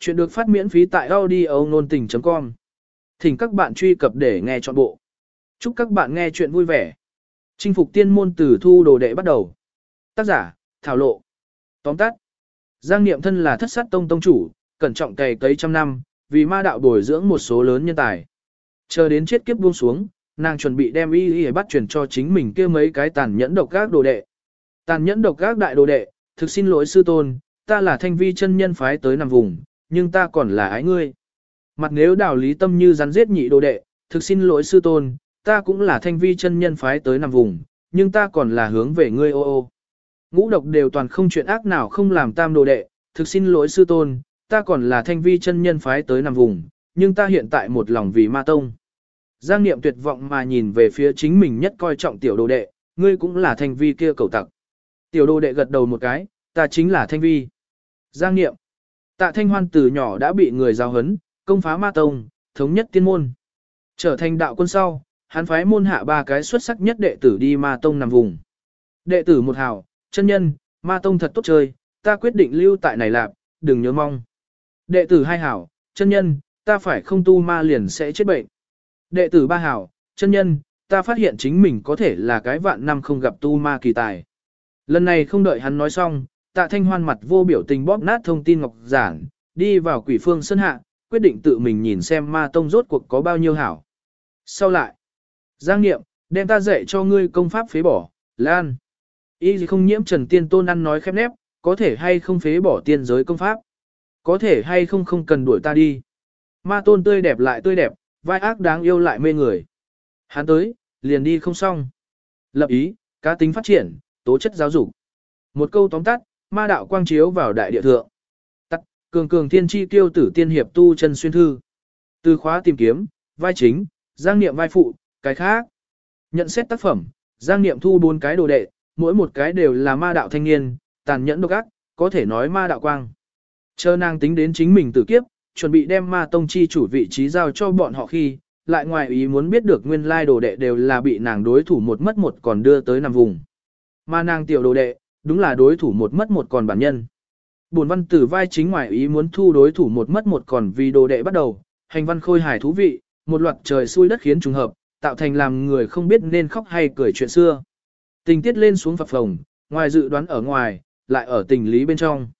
Chuyện được phát miễn phí tại audio nôn tình.com. Thỉnh các bạn truy cập để nghe trọn bộ. Chúc các bạn nghe chuyện vui vẻ. Chinh phục tiên môn từ thu đồ đệ bắt đầu. Tác giả, Thảo Lộ. Tóm tắt. Giang Niệm thân là thất sát tông tông chủ, cẩn trọng cày cấy trăm năm, vì ma đạo bồi dưỡng một số lớn nhân tài. Chờ đến chết kiếp buông xuống, nàng chuẩn bị đem y y bắt chuyển cho chính mình kia mấy cái tàn nhẫn độc các đồ đệ. Tàn nhẫn độc các đại đồ đệ, thực xin lỗi sư tôn, ta là thanh vi chân nhân phái tới nằm vùng, nhưng ta còn là ái ngươi. Mặt nếu đào lý tâm như rắn giết nhị đồ đệ, thực xin lỗi sư tôn, ta cũng là thanh vi chân nhân phái tới nằm vùng, nhưng ta còn là hướng về ngươi ô ô. Ngũ độc đều toàn không chuyện ác nào không làm tam đồ đệ, thực xin lỗi sư tôn, ta còn là thanh vi chân nhân phái tới nằm vùng, nhưng ta hiện tại một lòng vì ma tông. Giang niệm tuyệt vọng mà nhìn về phía chính mình nhất coi trọng tiểu đồ đệ, ngươi cũng là thanh vi kia cầu tặc. Tiểu đồ đệ gật đầu một cái, ta chính là thanh vi. Giang niệm. Tạ thanh hoan từ nhỏ đã bị người giao hấn, công phá ma tông, thống nhất tiên môn. Trở thành đạo quân sau, hắn phái môn hạ ba cái xuất sắc nhất đệ tử đi ma tông nằm vùng. Đệ tử một hào, chân nhân, ma tông thật tốt chơi, ta quyết định lưu tại này lạp, đừng nhớ mong. Đệ tử hai hảo, chân nhân, ta phải không tu ma liền sẽ chết bệnh. Đệ tử ba hảo, chân nhân, ta phát hiện chính mình có thể là cái vạn năm không gặp tu ma kỳ tài. Lần này không đợi hắn nói xong, tạ thanh hoan mặt vô biểu tình bóp nát thông tin ngọc giản, đi vào quỷ phương sân hạ, quyết định tự mình nhìn xem ma tông rốt cuộc có bao nhiêu hảo. Sau lại, Giang Niệm, đem ta dạy cho ngươi công pháp phế bỏ, Lan. Y gì không nhiễm trần tiên tôn ăn nói khép nép, có thể hay không phế bỏ tiên giới công pháp. Có thể hay không không cần đuổi ta đi. Ma tôn tươi đẹp lại tươi đẹp, vai ác đáng yêu lại mê người. Hắn tới, liền đi không xong. Lập ý, cá tính phát triển, tố chất giáo dục. Một câu tóm tắt, ma đạo quang chiếu vào đại địa thượng. Tắt, cường cường thiên chi tiêu tử tiên hiệp tu chân xuyên thư. Từ khóa tìm kiếm, vai chính, giang niệm vai phụ, cái khác. Nhận xét tác phẩm, giang niệm thu bốn cái đồ đệ, mỗi một cái đều là ma đạo thanh niên, tàn nhẫn độc ác, có thể nói ma đạo quang. Chờ nàng tính đến chính mình tử kiếp, chuẩn bị đem ma tông chi chủ vị trí giao cho bọn họ khi, lại ngoài ý muốn biết được nguyên lai đồ đệ đều là bị nàng đối thủ một mất một còn đưa tới nằm vùng. Mà nàng tiểu đồ đệ, đúng là đối thủ một mất một còn bản nhân. Bổn văn tử vai chính ngoại ý muốn thu đối thủ một mất một còn vì đồ đệ bắt đầu, hành văn khôi hài thú vị, một loạt trời xui đất khiến trùng hợp, tạo thành làm người không biết nên khóc hay cười chuyện xưa. Tình tiết lên xuống phập phồng, ngoài dự đoán ở ngoài, lại ở tình lý bên trong.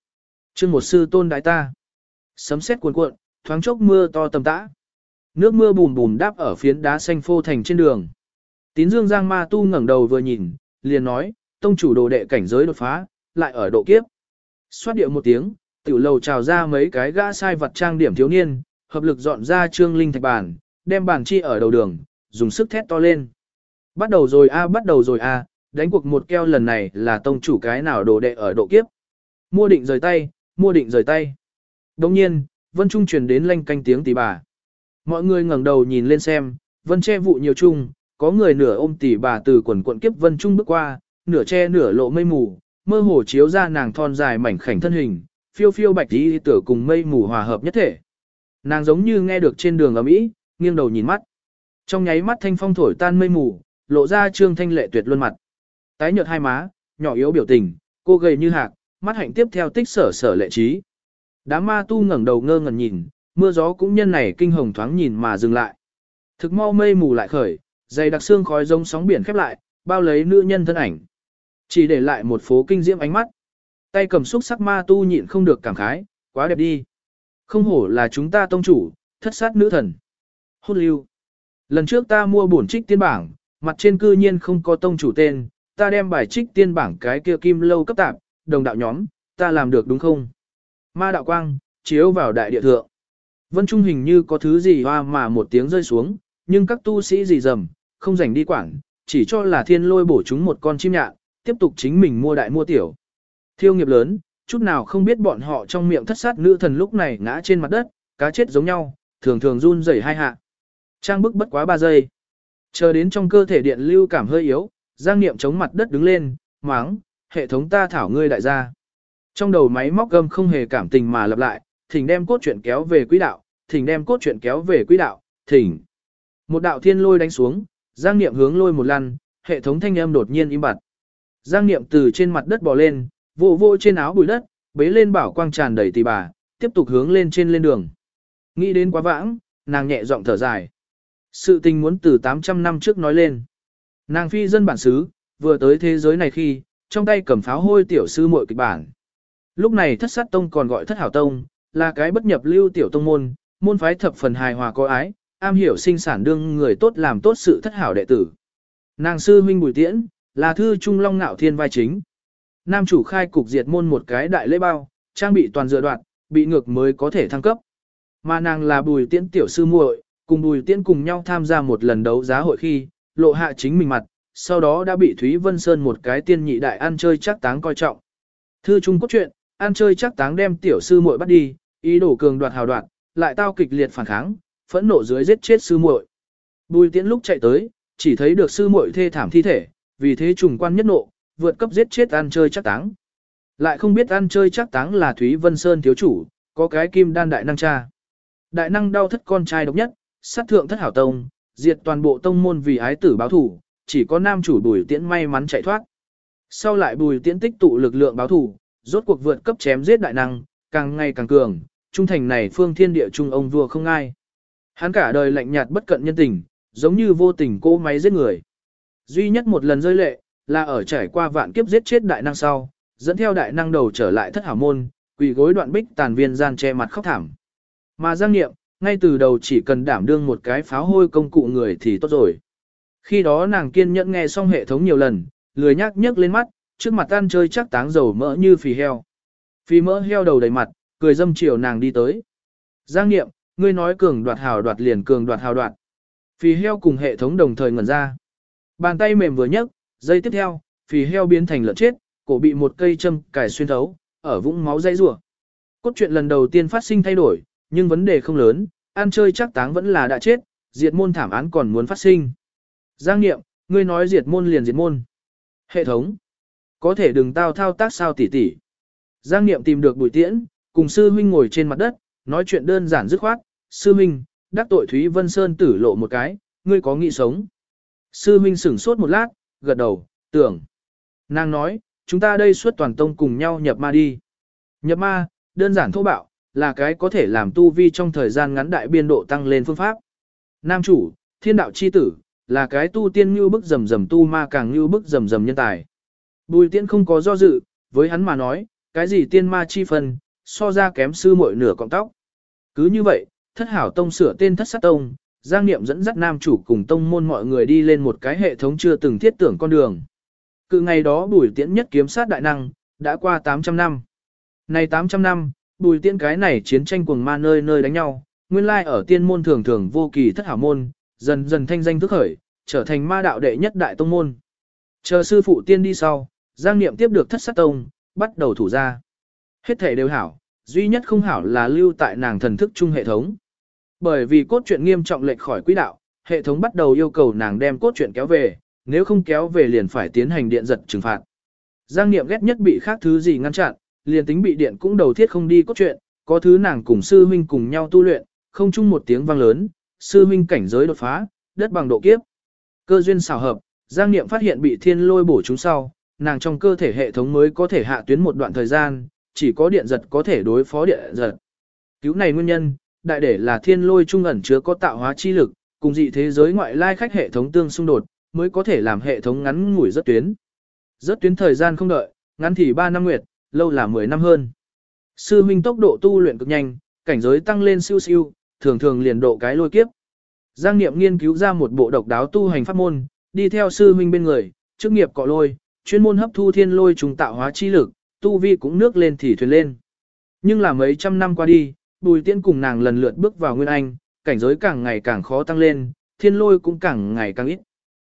chương một sư tôn đại ta. Sấm sét cuồn cuộn, thoáng chốc mưa to tầm tã. Nước mưa bùn bùn đáp ở phiến đá xanh phô thành trên đường. Tín dương giang ma tu ngẩng đầu vừa nhìn, liền nói, tông chủ đồ đệ cảnh giới đột phá, lại ở độ kiếp. Xoát điệu một tiếng, tiểu lầu trào ra mấy cái gã sai vật trang điểm thiếu niên, hợp lực dọn ra trương linh thạch bàn, đem bàn chi ở đầu đường, dùng sức thét to lên. Bắt đầu rồi a bắt đầu rồi a, đánh cuộc một keo lần này là tông chủ cái nào đồ đệ ở độ kiếp. Mua định rời tay, mua định rời tay. Đồng nhiên, Vân Trung truyền đến lanh canh tiếng tỷ bà. Mọi người ngẩng đầu nhìn lên xem, Vân che vụ nhiều chung, có người nửa ôm tỷ bà từ quần quận kiếp Vân Trung bước qua, nửa che nửa lộ mây mù, mơ hồ chiếu ra nàng thon dài mảnh khảnh thân hình, phiêu phiêu bạch y tử cùng mây mù hòa hợp nhất thể. Nàng giống như nghe được trên đường ở Mỹ, nghiêng đầu nhìn mắt. Trong nháy mắt thanh phong thổi tan mây mù, lộ ra trương thanh lệ tuyệt luân mặt. Tái nhợt hai má, nhỏ yếu biểu tình, cô gầy như hạc, mắt hạnh tiếp theo tích sở sở lệ trí. Đám ma tu ngẩng đầu ngơ ngẩn nhìn, mưa gió cũng nhân này kinh hồng thoáng nhìn mà dừng lại. Thực mau mây mù lại khởi, dày đặc xương khói giống sóng biển khép lại, bao lấy nữ nhân thân ảnh. Chỉ để lại một phố kinh diễm ánh mắt. Tay cầm xúc sắc ma tu nhịn không được cảm khái, quá đẹp đi. Không hổ là chúng ta tông chủ, thất sát nữ thần. Hôn lưu. Lần trước ta mua bổn trích tiên bảng, mặt trên cư nhiên không có tông chủ tên, ta đem bài trích tiên bảng cái kia kim lâu cấp tạp, đồng đạo nhóm, ta làm được đúng không? Ma đạo quang, chiếu vào đại địa thượng. Vân Trung hình như có thứ gì hoa mà một tiếng rơi xuống, nhưng các tu sĩ gì dầm, không rảnh đi quảng, chỉ cho là thiên lôi bổ chúng một con chim nhạn, tiếp tục chính mình mua đại mua tiểu. Thiêu nghiệp lớn, chút nào không biết bọn họ trong miệng thất sát nữ thần lúc này ngã trên mặt đất, cá chết giống nhau, thường thường run rẩy hai hạ. Trang bức bất quá ba giây. Chờ đến trong cơ thể điện lưu cảm hơi yếu, Giang Niệm chống mặt đất đứng lên, máng, hệ thống ta thảo ngươi đại gia. Trong đầu máy móc gầm không hề cảm tình mà lặp lại, thỉnh đem cốt truyện kéo về quỹ đạo, thỉnh đem cốt truyện kéo về quỹ đạo, thỉnh. Một đạo thiên lôi đánh xuống, Giang Niệm hướng lôi một lần, hệ thống thanh âm đột nhiên im bặt. Giang Niệm từ trên mặt đất bò lên, vô vô trên áo bụi đất, bế lên bảo quang tràn đầy tỷ bà, tiếp tục hướng lên trên lên đường. Nghĩ đến quá vãng, nàng nhẹ giọng thở dài. Sự tình muốn từ 800 năm trước nói lên. Nàng phi dân bản xứ, vừa tới thế giới này khi, trong tay cầm pháo hôi tiểu sư muội kịch bản. Lúc này thất sát tông còn gọi thất hảo tông, là cái bất nhập lưu tiểu tông môn, môn phái thập phần hài hòa có ái, am hiểu sinh sản đương người tốt làm tốt sự thất hảo đệ tử. Nàng sư huynh bùi tiễn, là thư trung long ngạo thiên vai chính. Nam chủ khai cục diệt môn một cái đại lễ bao, trang bị toàn dựa đoạn, bị ngược mới có thể thăng cấp. Mà nàng là bùi tiễn tiểu sư muội, cùng bùi tiễn cùng nhau tham gia một lần đấu giá hội khi, lộ hạ chính mình mặt, sau đó đã bị Thúy Vân Sơn một cái tiên nhị đại ăn chơi chắc táng coi trọng. Thư trung cốt truyện, ăn chơi chắc táng đem tiểu sư muội bắt đi, ý đồ cường đoạt hào đoạt, lại tao kịch liệt phản kháng, phẫn nộ dưới giết chết sư muội. Bùi tiễn lúc chạy tới, chỉ thấy được sư muội thê thảm thi thể, vì thế trùng quan nhất nộ, vượt cấp giết chết ăn chơi chắc táng. Lại không biết ăn chơi chắc táng là Thúy Vân Sơn thiếu chủ, có cái kim đan đại năng cha. Đại năng đau thất con trai độc nhất, sát thượng thất hảo tông, diệt toàn bộ tông môn vì ái tử báo thủ, chỉ có nam chủ bùi tiễn may mắn chạy thoát. Sau lại bùi tiễn tích tụ lực lượng báo thủ, rốt cuộc vượt cấp chém giết đại năng, càng ngày càng cường, trung thành này phương thiên địa trung ông vua không ai. Hắn cả đời lạnh nhạt bất cận nhân tình, giống như vô tình cô máy giết người. Duy nhất một lần rơi lệ, là ở trải qua vạn kiếp giết chết đại năng sau, dẫn theo đại năng đầu trở lại thất hảo môn, quỳ gối đoạn bích tàn viên gian che mặt khóc thảm. Mà Giang Niệm, ngay từ đầu chỉ cần đảm đương một cái pháo hôi công cụ người thì tốt rồi. Khi đó nàng kiên nhẫn nghe xong hệ thống nhiều lần, lười nhắc nhấc lên mắt, trước mặt tan chơi chắc táng dầu mỡ như phì heo. Phì mỡ heo đầu đầy mặt, cười dâm chiều nàng đi tới. Giang Niệm, ngươi nói cường đoạt hào đoạt liền cường đoạt hào đoạt. Phì heo cùng hệ thống đồng thời ngẩn ra. Bàn tay mềm vừa nhấc, giây tiếp theo, phì heo biến thành lợn chết, cổ bị một cây châm cài xuyên thấu, ở vũng máu dây rủa. Cốt truyện lần đầu tiên phát sinh thay đổi, nhưng vấn đề không lớn, ăn chơi chắc táng vẫn là đã chết, diệt môn thảm án còn muốn phát sinh. Giang Niệm, ngươi nói diệt môn liền diệt môn. Hệ thống, có thể đừng tao thao tác sao tỉ tỉ. Giang Niệm tìm được bùi tiễn, cùng sư huynh ngồi trên mặt đất, nói chuyện đơn giản dứt khoát, sư huynh, đắc tội Thúy Vân Sơn tử lộ một cái, ngươi có nghĩ sống. Sư huynh sửng sốt một lát, gật đầu, tưởng. Nàng nói, chúng ta đây suốt toàn tông cùng nhau nhập ma đi. Nhập ma, đơn giản thô bạo, là cái có thể làm tu vi trong thời gian ngắn đại biên độ tăng lên phương pháp. Nam chủ, thiên đạo chi tử, là cái tu tiên như bức rầm rầm tu ma càng như bức rầm rầm nhân tài. Bùi tiên không có do dự, với hắn mà nói, cái gì tiên ma chi phân, so ra kém sư muội nửa cọng tóc. Cứ như vậy, thất hảo tông sửa tên thất sát tông, Giang Niệm dẫn dắt nam chủ cùng tông môn mọi người đi lên một cái hệ thống chưa từng thiết tưởng con đường. Cự ngày đó bùi tiễn nhất kiếm sát đại năng, đã qua 800 năm. Này 800 năm, bùi tiễn cái này chiến tranh cuồng ma nơi nơi đánh nhau, nguyên lai ở tiên môn thường thường vô kỳ thất hảo môn, dần dần thanh danh thức khởi, trở thành ma đạo đệ nhất đại tông môn. Chờ sư phụ tiên đi sau, Giang Niệm tiếp được thất sát tông, bắt đầu thủ ra. Hết thể đều hảo, duy nhất không hảo là lưu tại nàng thần thức chung hệ thống. Bởi vì cốt truyện nghiêm trọng lệch khỏi quỹ đạo, hệ thống bắt đầu yêu cầu nàng đem cốt truyện kéo về, nếu không kéo về liền phải tiến hành điện giật trừng phạt. Giang Niệm ghét nhất bị khác thứ gì ngăn chặn, liền tính bị điện cũng đầu thiết không đi cốt truyện, có thứ nàng cùng sư huynh cùng nhau tu luyện, không chung một tiếng vang lớn, sư huynh cảnh giới đột phá, đất bằng độ kiếp. Cơ duyên xảo hợp, Giang Niệm phát hiện bị thiên lôi bổ chúng sau, nàng trong cơ thể hệ thống mới có thể hạ tuyến một đoạn thời gian, chỉ có điện giật có thể đối phó điện giật. Cứu này nguyên nhân, đại để là thiên lôi trung ẩn chứa có tạo hóa chi lực, cùng dị thế giới ngoại lai khách hệ thống tương xung đột, mới có thể làm hệ thống ngắn ngủi rất tuyến. Rất tuyến thời gian không đợi, ngắn thì 3 năm nguyệt, lâu là 10 năm hơn. Sư huynh tốc độ tu luyện cực nhanh, cảnh giới tăng lên siêu siêu, thường thường liền độ cái lôi kiếp. Giang Niệm nghiên cứu ra một bộ độc đáo tu hành pháp môn, đi theo sư huynh bên người, chức nghiệp cọ lôi, chuyên môn hấp thu thiên lôi trùng tạo hóa chi lực, tu vi cũng nước lên thì thuyền lên. Nhưng là mấy trăm năm qua đi, Bùi Tiễn cùng nàng lần lượt bước vào Nguyên Anh, cảnh giới càng ngày càng khó tăng lên, thiên lôi cũng càng ngày càng ít.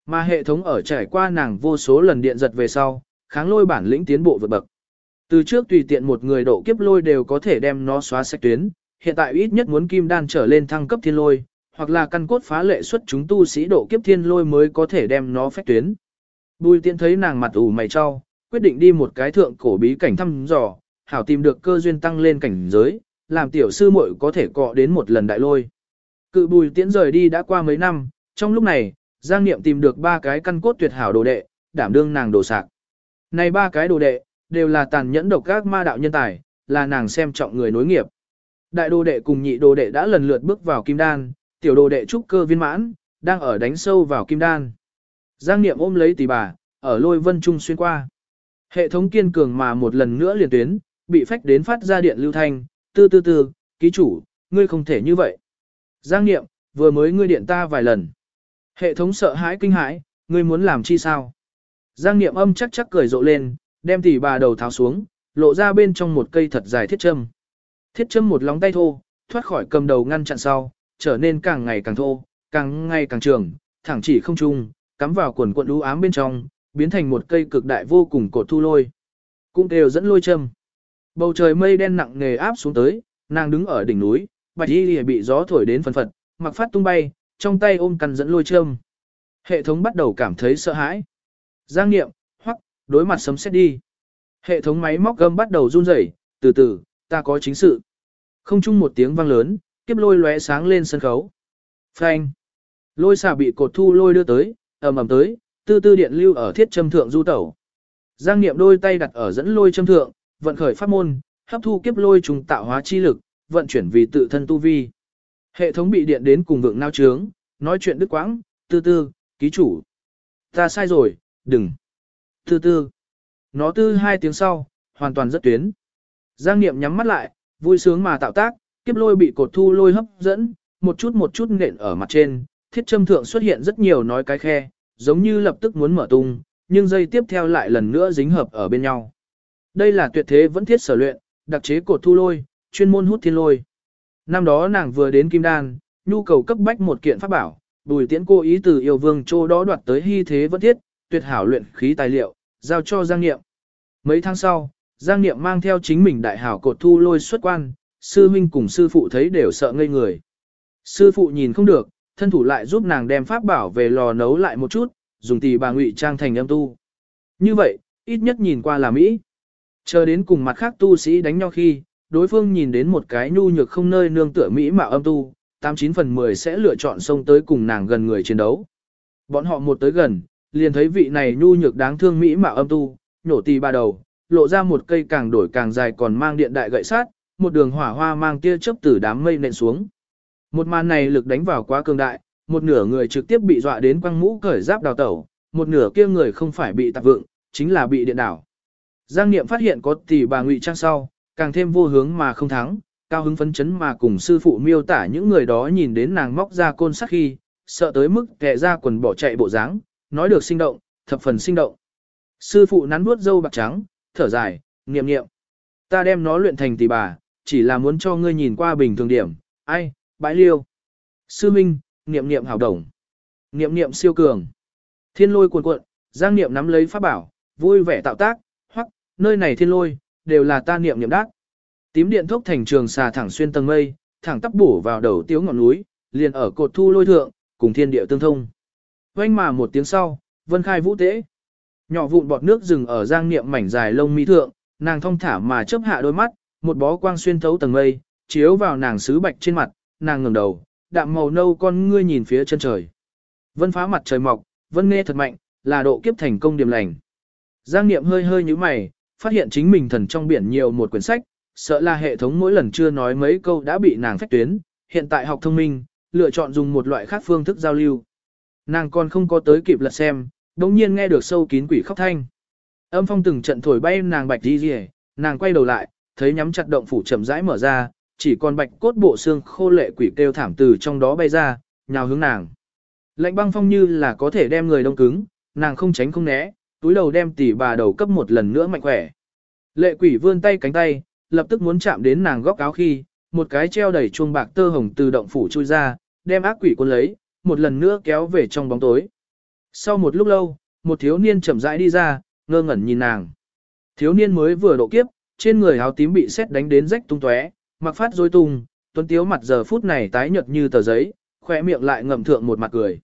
Mà hệ thống ở trải qua nàng vô số lần điện giật về sau, kháng lôi bản lĩnh tiến bộ vượt bậc. Từ trước tùy tiện một người độ kiếp lôi đều có thể đem nó xóa sạch tuyến, hiện tại ít nhất muốn kim đan trở lên thăng cấp thiên lôi, hoặc là căn cốt phá lệ xuất chúng tu sĩ độ kiếp thiên lôi mới có thể đem nó phách tuyến. Bùi tiện thấy nàng mặt ủ mày cho, quyết định đi một cái thượng cổ bí cảnh thăm dò, hảo tìm được cơ duyên tăng lên cảnh giới, làm tiểu sư muội có thể cọ đến một lần đại lôi. Cự bùi tiễn rời đi đã qua mấy năm, trong lúc này, Giang Niệm tìm được ba cái căn cốt tuyệt hảo đồ đệ, đảm đương nàng đồ sạc. Này ba cái đồ đệ, đều là tàn nhẫn độc các ma đạo nhân tài, là nàng xem trọng người nối nghiệp. Đại đồ đệ cùng nhị đồ đệ đã lần lượt bước vào kim đan, tiểu đồ đệ trúc cơ viên mãn, đang ở đánh sâu vào kim đan. Giang Niệm ôm lấy tỷ bà, ở lôi vân trung xuyên qua. Hệ thống kiên cường mà một lần nữa liền tuyến, bị phách đến phát ra điện lưu thanh, tư tư tư, ký chủ, ngươi không thể như vậy. Giang Niệm, vừa mới ngươi điện ta vài lần. Hệ thống sợ hãi kinh hãi, ngươi muốn làm chi sao? Giang Niệm âm chắc chắc cười rộ lên, đem tỷ bà đầu tháo xuống, lộ ra bên trong một cây thật dài thiết châm. Thiết châm một lóng tay thô, thoát khỏi cầm đầu ngăn chặn sau, trở nên càng ngày càng thô, càng ngày càng trường, thẳng chỉ không trung, cắm vào quần quận u ám bên trong, biến thành một cây cực đại vô cùng cột thu lôi. Cũng đều dẫn lôi châm. Bầu trời mây đen nặng nề áp xuống tới, nàng đứng ở đỉnh núi, bạch y bị gió thổi đến phần phật, mặc phát tung bay, trong tay ôm căn dẫn lôi châm. Hệ thống bắt đầu cảm thấy sợ hãi. Giang niệm, hoặc, đối mặt sấm xét đi. Hệ thống máy móc gâm bắt đầu run rẩy, từ từ, ta có chính sự. Không chung một tiếng vang lớn, kiếp lôi lóe sáng lên sân khấu. Phanh. Lôi xà bị cột thu lôi đưa tới, ầm ầm tới, tư tư điện lưu ở thiết châm thượng du tẩu. Giang Niệm đôi tay đặt ở dẫn lôi châm thượng, vận khởi pháp môn, hấp thu kiếp lôi trùng tạo hóa chi lực, vận chuyển vì tự thân tu vi. Hệ thống bị điện đến cùng vượng nao trướng, nói chuyện đứt quãng, tư tư, ký chủ. Ta sai rồi, đừng. Tư tư. Nó tư hai tiếng sau, hoàn toàn rất tuyến. Giang Niệm nhắm mắt lại, vui sướng mà tạo tác, kiếp lôi bị cột thu lôi hấp dẫn, một chút một chút nện ở mặt trên, thiết châm thượng xuất hiện rất nhiều nói cái khe, giống như lập tức muốn mở tung, nhưng dây tiếp theo lại lần nữa dính hợp ở bên nhau. Đây là tuyệt thế vẫn thiết sở luyện, đặc chế cột thu lôi, chuyên môn hút thiên lôi. Năm đó nàng vừa đến Kim Đan, nhu cầu cấp bách một kiện pháp bảo, bùi tiễn cô ý từ yêu vương châu đó đoạt tới hy thế vẫn thiết, tuyệt hảo luyện khí tài liệu, giao cho Giang Niệm. Mấy tháng sau, Giang Niệm mang theo chính mình đại hảo cột thu lôi xuất quan, sư huynh cùng sư phụ thấy đều sợ ngây người. Sư phụ nhìn không được, thân thủ lại giúp nàng đem pháp bảo về lò nấu lại một chút, dùng tỷ bà ngụy trang thành âm tu. Như vậy, ít nhất nhìn qua là Mỹ. Chờ đến cùng mặt khác tu sĩ đánh nhau khi, đối phương nhìn đến một cái nhu nhược không nơi nương tựa Mỹ mạo âm tu, 89 phần 10 sẽ lựa chọn xông tới cùng nàng gần người chiến đấu. Bọn họ một tới gần, liền thấy vị này nhu nhược đáng thương Mỹ mạo âm tu, nhổ tì ba đầu, lộ ra một cây càng đổi càng dài còn mang điện đại gậy sát, một đường hỏa hoa mang tia chớp từ đám mây nện xuống. Một màn này lực đánh vào quá cường đại, một nửa người trực tiếp bị dọa đến quăng mũ cởi giáp đào tẩu, một nửa kia người không phải bị tạp vượng, chính là bị điện đảo. Giang Niệm phát hiện có tỷ bà ngụy trang sau, càng thêm vô hướng mà không thắng, cao hứng phấn chấn mà cùng sư phụ miêu tả những người đó nhìn đến nàng móc ra côn sắc khi, sợ tới mức kẻ ra quần bỏ chạy bộ dáng, nói được sinh động, thập phần sinh động. Sư phụ nắn nuốt dâu bạc trắng, thở dài, niệm niệm. Ta đem nó luyện thành tỷ bà, chỉ là muốn cho ngươi nhìn qua bình thường điểm, ai, bãi liêu. Sư Minh, niệm niệm hảo đồng. Niệm niệm siêu cường. Thiên lôi cuồn cuộn, giang niệm nắm lấy pháp bảo, vui vẻ tạo tác, nơi này thiên lôi, đều là ta niệm niệm đắc. Tím điện thốc thành trường xà thẳng xuyên tầng mây, thẳng tắp bổ vào đầu tiếu ngọn núi, liền ở cột thu lôi thượng, cùng thiên địa tương thông. Quanh mà một tiếng sau, vân khai vũ tế. Nhỏ vụn bọt nước rừng ở giang niệm mảnh dài lông mi thượng, nàng thong thả mà chớp hạ đôi mắt, một bó quang xuyên thấu tầng mây, chiếu vào nàng sứ bạch trên mặt, nàng ngẩng đầu, đạm màu nâu con ngươi nhìn phía chân trời. Vân phá mặt trời mọc, vân nghe thật mạnh, là độ kiếp thành công điểm lành. Giang Niệm hơi hơi như mày, phát hiện chính mình thần trong biển nhiều một quyển sách, sợ là hệ thống mỗi lần chưa nói mấy câu đã bị nàng phách tuyến, hiện tại học thông minh, lựa chọn dùng một loại khác phương thức giao lưu. Nàng còn không có tới kịp lật xem, đồng nhiên nghe được sâu kín quỷ khóc thanh. Âm phong từng trận thổi bay nàng bạch đi rìa, nàng quay đầu lại, thấy nhắm chặt động phủ chậm rãi mở ra, chỉ còn bạch cốt bộ xương khô lệ quỷ kêu thảm từ trong đó bay ra, nhào hướng nàng. Lạnh băng phong như là có thể đem người đông cứng, nàng không tránh không né, túi đầu đem tỷ bà đầu cấp một lần nữa mạnh khỏe. Lệ quỷ vươn tay cánh tay, lập tức muốn chạm đến nàng góc áo khi, một cái treo đầy chuông bạc tơ hồng từ động phủ chui ra, đem ác quỷ cuốn lấy, một lần nữa kéo về trong bóng tối. Sau một lúc lâu, một thiếu niên chậm rãi đi ra, ngơ ngẩn nhìn nàng. Thiếu niên mới vừa độ kiếp, trên người áo tím bị xét đánh đến rách tung tóe, mặc phát rối tung, tuấn tiếu mặt giờ phút này tái nhợt như tờ giấy, khỏe miệng lại ngậm thượng một mặt cười.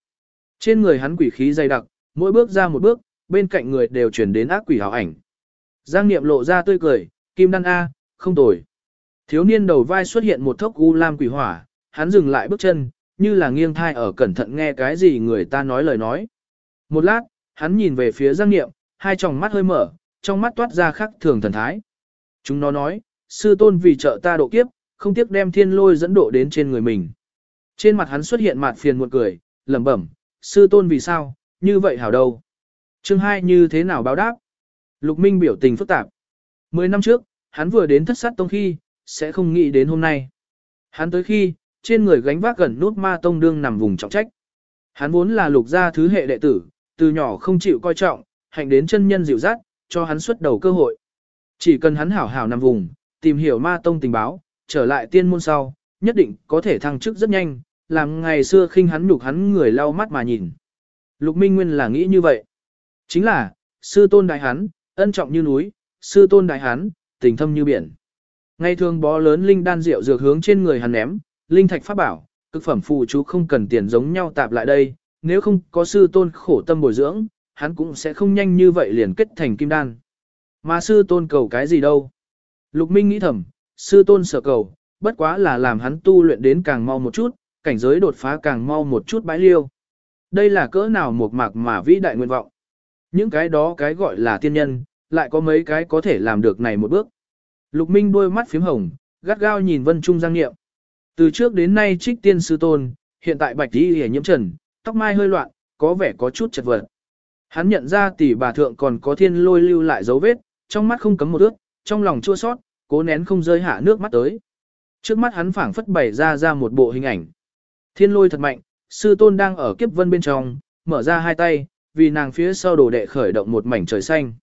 Trên người hắn quỷ khí dày đặc, mỗi bước ra một bước, bên cạnh người đều chuyển đến ác quỷ hào ảnh. Giang Niệm lộ ra tươi cười, kim đan A, không tồi. Thiếu niên đầu vai xuất hiện một thốc u lam quỷ hỏa, hắn dừng lại bước chân, như là nghiêng thai ở cẩn thận nghe cái gì người ta nói lời nói. Một lát, hắn nhìn về phía Giang Niệm, hai tròng mắt hơi mở, trong mắt toát ra khắc thường thần thái. Chúng nó nói, sư tôn vì trợ ta độ kiếp, không tiếc đem thiên lôi dẫn độ đến trên người mình. Trên mặt hắn xuất hiện mặt phiền một cười, lẩm bẩm, sư tôn vì sao, như vậy hảo đâu. Chương 2 như thế nào báo đáp? Lục Minh biểu tình phức tạp. Mười năm trước, hắn vừa đến thất sát tông khi, sẽ không nghĩ đến hôm nay. Hắn tới khi, trên người gánh vác gần nút ma tông đương nằm vùng trọng trách. Hắn vốn là lục gia thứ hệ đệ tử, từ nhỏ không chịu coi trọng, hành đến chân nhân dịu dắt, cho hắn xuất đầu cơ hội. Chỉ cần hắn hảo hảo nằm vùng, tìm hiểu ma tông tình báo, trở lại tiên môn sau, nhất định có thể thăng chức rất nhanh, làm ngày xưa khinh hắn nhục hắn người lau mắt mà nhìn. Lục Minh Nguyên là nghĩ như vậy. Chính là, sư tôn đại hắn, ân trọng như núi, sư tôn đại hắn, tình thâm như biển. Ngày thường bó lớn linh đan rượu dược hướng trên người hắn ném, linh thạch pháp bảo, cực phẩm phù chú không cần tiền giống nhau tạp lại đây, nếu không có sư tôn khổ tâm bồi dưỡng, hắn cũng sẽ không nhanh như vậy liền kết thành kim đan. Mà sư tôn cầu cái gì đâu? Lục Minh nghĩ thầm, sư tôn sở cầu, bất quá là làm hắn tu luyện đến càng mau một chút, cảnh giới đột phá càng mau một chút bãi liêu. Đây là cỡ nào một mạc mà vĩ đại nguyện vọng. Những cái đó cái gọi là tiên nhân, lại có mấy cái có thể làm được này một bước. Lục Minh đôi mắt phím hồng, gắt gao nhìn Vân Trung Giang Niệm. Từ trước đến nay trích tiên sư tôn, hiện tại bạch đi hề nhiễm trần, tóc mai hơi loạn, có vẻ có chút chật vật. Hắn nhận ra tỷ bà thượng còn có thiên lôi lưu lại dấu vết, trong mắt không cấm một ước, trong lòng chua sót, cố nén không rơi hạ nước mắt tới. Trước mắt hắn phảng phất bày ra ra một bộ hình ảnh. Thiên lôi thật mạnh, sư tôn đang ở kiếp vân bên trong, mở ra hai tay, vì nàng phía sau đồ đệ khởi động một mảnh trời xanh.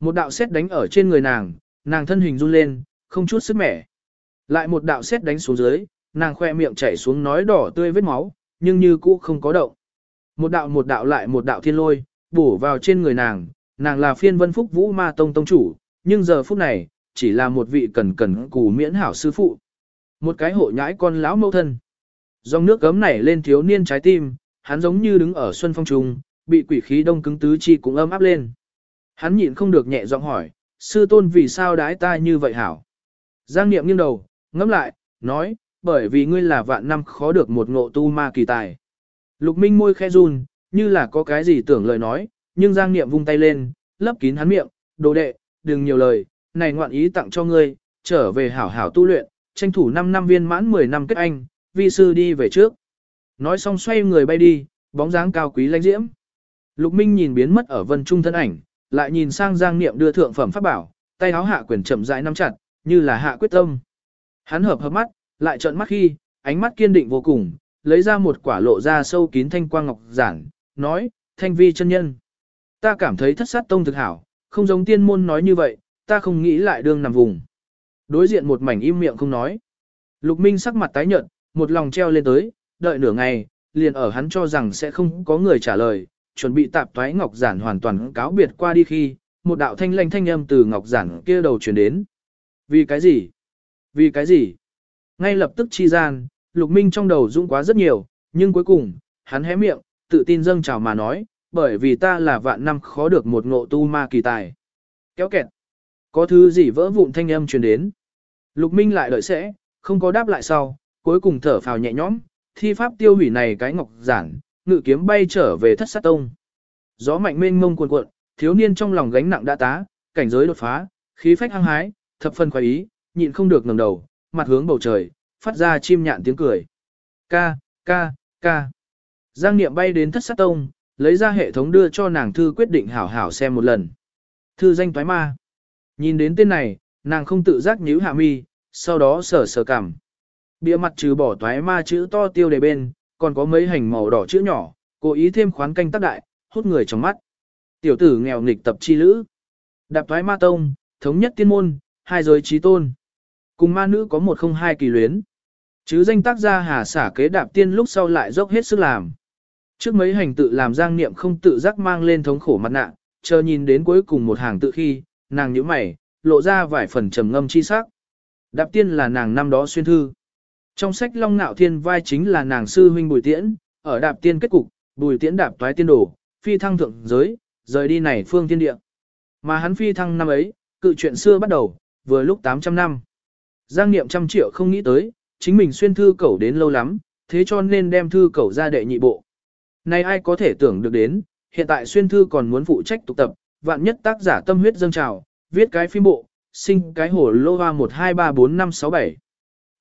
Một đạo sét đánh ở trên người nàng, nàng thân hình run lên, không chút sức mẻ. Lại một đạo sét đánh xuống dưới, nàng khoe miệng chảy xuống nói đỏ tươi vết máu, nhưng như cũ không có động. Một đạo một đạo lại một đạo thiên lôi, bổ vào trên người nàng, nàng là phiên vân phúc vũ ma tông tông chủ, nhưng giờ phút này, chỉ là một vị cần cần cù miễn hảo sư phụ. Một cái hộ nhãi con lão mâu thân. Dòng nước gấm nảy lên thiếu niên trái tim, hắn giống như đứng ở xuân phong trung, bị quỷ khí đông cứng tứ chi cũng ấm áp lên. Hắn nhịn không được nhẹ giọng hỏi, sư tôn vì sao đái ta như vậy hảo? Giang niệm nghiêng đầu, ngẫm lại, nói, bởi vì ngươi là vạn năm khó được một ngộ tu ma kỳ tài. Lục Minh môi khe run, như là có cái gì tưởng lời nói, nhưng Giang Niệm vung tay lên, lấp kín hắn miệng, đồ đệ, đừng nhiều lời, này ngoạn ý tặng cho ngươi, trở về hảo hảo tu luyện, tranh thủ 5 năm viên mãn 10 năm kết anh, vi sư đi về trước. Nói xong xoay người bay đi, bóng dáng cao quý lãnh diễm. Lục Minh nhìn biến mất ở vân trung thân ảnh, lại nhìn sang Giang Niệm đưa thượng phẩm pháp bảo, tay áo hạ quyền chậm rãi nắm chặt, như là hạ quyết tâm. Hắn hợp hợp mắt, lại trợn mắt khi, ánh mắt kiên định vô cùng, lấy ra một quả lộ ra sâu kín thanh quang ngọc giản, nói, thanh vi chân nhân. Ta cảm thấy thất sát tông thực hảo, không giống tiên môn nói như vậy, ta không nghĩ lại đương nằm vùng. Đối diện một mảnh im miệng không nói. Lục Minh sắc mặt tái nhợt, một lòng treo lên tới, đợi nửa ngày, liền ở hắn cho rằng sẽ không có người trả lời, chuẩn bị tạp toái ngọc giản hoàn toàn cáo biệt qua đi khi, một đạo thanh lanh thanh âm từ ngọc giản kia đầu truyền đến. Vì cái gì? Vì cái gì? Ngay lập tức chi gian, Lục Minh trong đầu dũng quá rất nhiều, nhưng cuối cùng, hắn hé miệng, tự tin dâng chào mà nói, bởi vì ta là vạn năm khó được một ngộ tu ma kỳ tài. Kéo kẹt. Có thứ gì vỡ vụn thanh âm truyền đến. Lục Minh lại đợi sẽ, không có đáp lại sau, cuối cùng thở phào nhẹ nhõm, thi pháp tiêu hủy này cái ngọc giản, ngự kiếm bay trở về thất sát tông. Gió mạnh mênh mông cuồn cuộn, thiếu niên trong lòng gánh nặng đã tá, cảnh giới đột phá, khí phách hăng hái, thập phần khoái ý, nhịn không được ngẩng đầu, mặt hướng bầu trời, phát ra chim nhạn tiếng cười. Ca, ca, ca. Giang Niệm bay đến thất sát tông, lấy ra hệ thống đưa cho nàng thư quyết định hảo hảo xem một lần. Thư danh toái ma. Nhìn đến tên này, nàng không tự giác nhíu hạ mi, sau đó sờ sờ cảm. Bịa mặt trừ bỏ toái ma chữ to tiêu đề bên, còn có mấy hành màu đỏ chữ nhỏ, cố ý thêm khoán canh tác đại, hút người trong mắt. Tiểu tử nghèo nghịch tập chi lữ. Đạp toái ma tông, thống nhất tiên môn, hai giới trí tôn. Cùng ma nữ có một không hai kỳ luyến. Chứ danh tác gia hà xả kế đạp tiên lúc sau lại dốc hết sức làm. Trước mấy hành tự làm giang niệm không tự giác mang lên thống khổ mặt nạ, chờ nhìn đến cuối cùng một hàng tự khi, nàng nhíu mày, lộ ra vài phần trầm ngâm chi sắc. Đạp tiên là nàng năm đó xuyên thư. Trong sách Long Nạo Thiên vai chính là nàng sư huynh Bùi Tiễn, ở đạp tiên kết cục, Bùi Tiễn đạp toái tiên đồ, phi thăng thượng giới, rời đi này phương tiên địa. Mà hắn phi thăng năm ấy, cự chuyện xưa bắt đầu, vừa lúc 800 năm. Giang Niệm trăm triệu không nghĩ tới, chính mình xuyên thư cẩu đến lâu lắm, thế cho nên đem thư cẩu ra đệ nhị bộ. Này ai có thể tưởng được đến, hiện tại xuyên thư còn muốn phụ trách tục tập, vạn nhất tác giả tâm huyết dâng trào, viết cái phim bộ, sinh cái hổ lô hoa 12345567.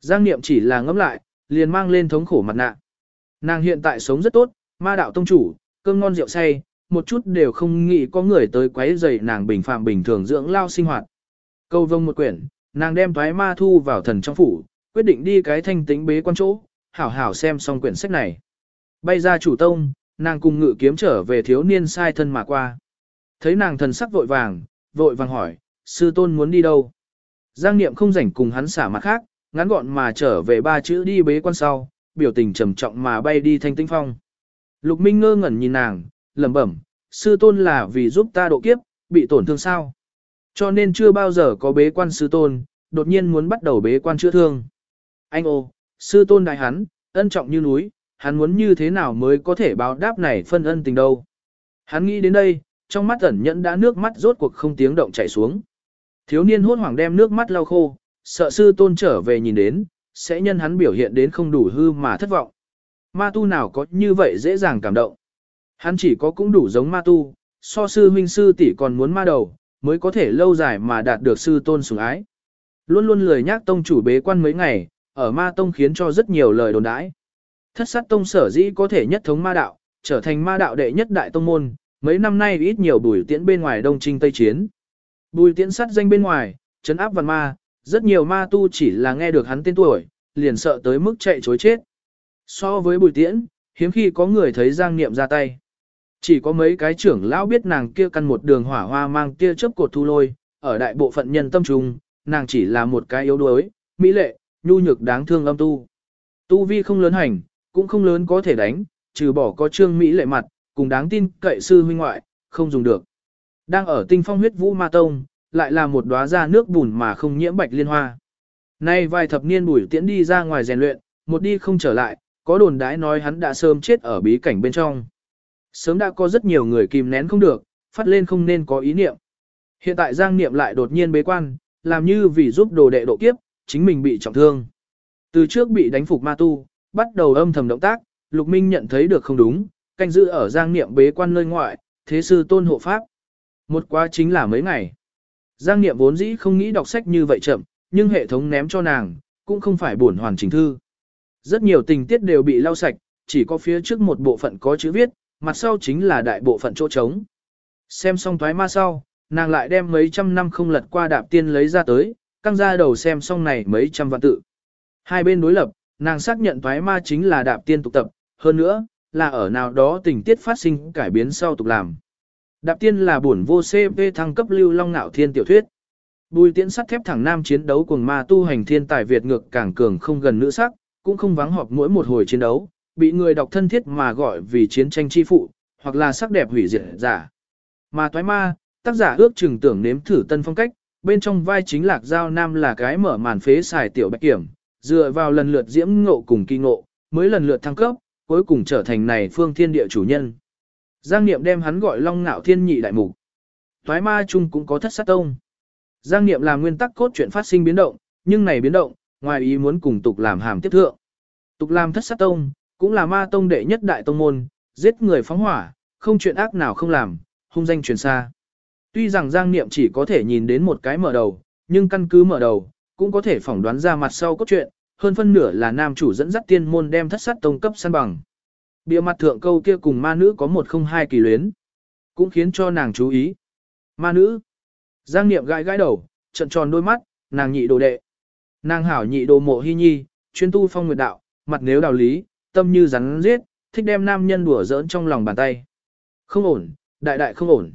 Giang Niệm chỉ là ngẫm lại, liền mang lên thống khổ mặt nạ. Nàng hiện tại sống rất tốt, ma đạo tông chủ, cơm ngon rượu say, một chút đều không nghĩ có người tới quấy rầy nàng bình phạm bình thường dưỡng lao sinh hoạt. Câu vông một quyển, nàng đem thoái ma thu vào thần trong phủ, quyết định đi cái thanh tĩnh bế quan chỗ, hảo hảo xem xong quyển sách này. Bay ra chủ tông, nàng cùng ngự kiếm trở về thiếu niên sai thân mà qua. Thấy nàng thần sắc vội vàng, vội vàng hỏi, sư tôn muốn đi đâu? Giang Niệm không rảnh cùng hắn xả mặt khác, ngắn gọn mà trở về ba chữ đi bế quan sau, biểu tình trầm trọng mà bay đi thanh tinh phong. Lục Minh ngơ ngẩn nhìn nàng, lẩm bẩm, sư tôn là vì giúp ta độ kiếp, bị tổn thương sao? Cho nên chưa bao giờ có bế quan sư tôn, đột nhiên muốn bắt đầu bế quan chữa thương. Anh ô, sư tôn đại hắn, ân trọng như núi, hắn muốn như thế nào mới có thể báo đáp này phân ân tình đâu. Hắn nghĩ đến đây, trong mắt ẩn nhẫn đã nước mắt rốt cuộc không tiếng động chảy xuống. Thiếu niên hốt hoảng đem nước mắt lau khô, sợ sư tôn trở về nhìn đến, sẽ nhân hắn biểu hiện đến không đủ hư mà thất vọng. Ma tu nào có như vậy dễ dàng cảm động. Hắn chỉ có cũng đủ giống ma tu, so sư huynh sư tỷ còn muốn ma đầu, mới có thể lâu dài mà đạt được sư tôn sủng ái. Luôn luôn lười nhác tông chủ bế quan mấy ngày, ở ma tông khiến cho rất nhiều lời đồn đãi. Thất sát tông sở dĩ có thể nhất thống ma đạo, trở thành ma đạo đệ nhất đại tông môn, mấy năm nay ít nhiều bùi tiễn bên ngoài đông trinh tây chiến. Bùi tiễn sát danh bên ngoài, chấn áp văn ma, rất nhiều ma tu chỉ là nghe được hắn tên tuổi, liền sợ tới mức chạy chối chết. So với bùi tiễn, hiếm khi có người thấy giang niệm ra tay. Chỉ có mấy cái trưởng lão biết nàng kia căn một đường hỏa hoa mang kia chớp cột thu lôi, ở đại bộ phận nhân tâm trung, nàng chỉ là một cái yếu đuối, mỹ lệ, nhu nhược đáng thương âm tu. Tu vi không lớn hành, cũng không lớn có thể đánh, trừ bỏ có trương mỹ lệ mặt, cùng đáng tin cậy sư huynh ngoại, không dùng được. Đang ở tinh phong huyết vũ ma tông, lại là một đóa ra nước bùn mà không nhiễm bạch liên hoa. Nay vài thập niên bùi tiễn đi ra ngoài rèn luyện, một đi không trở lại, có đồn đãi nói hắn đã sớm chết ở bí cảnh bên trong. Sớm đã có rất nhiều người kìm nén không được, phát lên không nên có ý niệm. Hiện tại Giang Niệm lại đột nhiên bế quan, làm như vì giúp đồ đệ độ kiếp, chính mình bị trọng thương. Từ trước bị đánh phục ma tu, bắt đầu âm thầm động tác, Lục Minh nhận thấy được không đúng, canh giữ ở Giang Niệm bế quan nơi ngoại, thế sư tôn hộ pháp. Một quá chính là mấy ngày. Giang Niệm vốn dĩ không nghĩ đọc sách như vậy chậm, nhưng hệ thống ném cho nàng, cũng không phải buồn hoàn chỉnh thư. Rất nhiều tình tiết đều bị lau sạch, chỉ có phía trước một bộ phận có chữ viết, mặt sau chính là đại bộ phận chỗ trống. Xem xong thoái ma sau, nàng lại đem mấy trăm năm không lật qua đạp tiên lấy ra tới, căng ra đầu xem xong này mấy trăm vạn tự. Hai bên đối lập, nàng xác nhận thoái ma chính là đạp tiên tục tập, hơn nữa, là ở nào đó tình tiết phát sinh cải biến sau tục làm. Đạp tiên là buồn vô CP thăng cấp lưu long ngạo thiên tiểu thuyết. Bùi tiễn sắt thép thẳng nam chiến đấu cùng ma tu hành thiên tài Việt ngược càng cường không gần nữ sắc, cũng không vắng họp mỗi một hồi chiến đấu, bị người đọc thân thiết mà gọi vì chiến tranh chi phụ, hoặc là sắc đẹp hủy diệt giả. Mà toái ma, tác giả ước chừng tưởng nếm thử tân phong cách, bên trong vai chính lạc giao nam là cái mở màn phế xài tiểu bạch kiểm, dựa vào lần lượt diễm ngộ cùng kỳ ngộ, mới lần lượt thăng cấp, cuối cùng trở thành này phương thiên địa chủ nhân. Giang Niệm đem hắn gọi Long Ngạo Thiên Nhị đại mục. Toái ma chung cũng có thất sát tông. Giang Niệm là nguyên tắc cốt truyện phát sinh biến động, nhưng này biến động, ngoài ý muốn cùng tục làm hàm tiếp thượng. Tục làm thất sát tông, cũng là ma tông đệ nhất đại tông môn, giết người phóng hỏa, không chuyện ác nào không làm, hung danh truyền xa. Tuy rằng Giang Niệm chỉ có thể nhìn đến một cái mở đầu, nhưng căn cứ mở đầu, cũng có thể phỏng đoán ra mặt sau cốt truyện, hơn phân nửa là nam chủ dẫn dắt tiên môn đem thất sát tông cấp săn bằng. Bịa mặt thượng câu kia cùng ma nữ có một không hai kỳ luyến, cũng khiến cho nàng chú ý. Ma nữ. Giang Niệm gãi gãi đầu, trận tròn đôi mắt, nàng nhị đồ đệ. Nàng hảo nhị đồ mộ hy nhi, chuyên tu phong nguyệt đạo, mặt nếu đạo lý, tâm như rắn giết, thích đem nam nhân đùa giỡn trong lòng bàn tay. Không ổn, đại đại không ổn.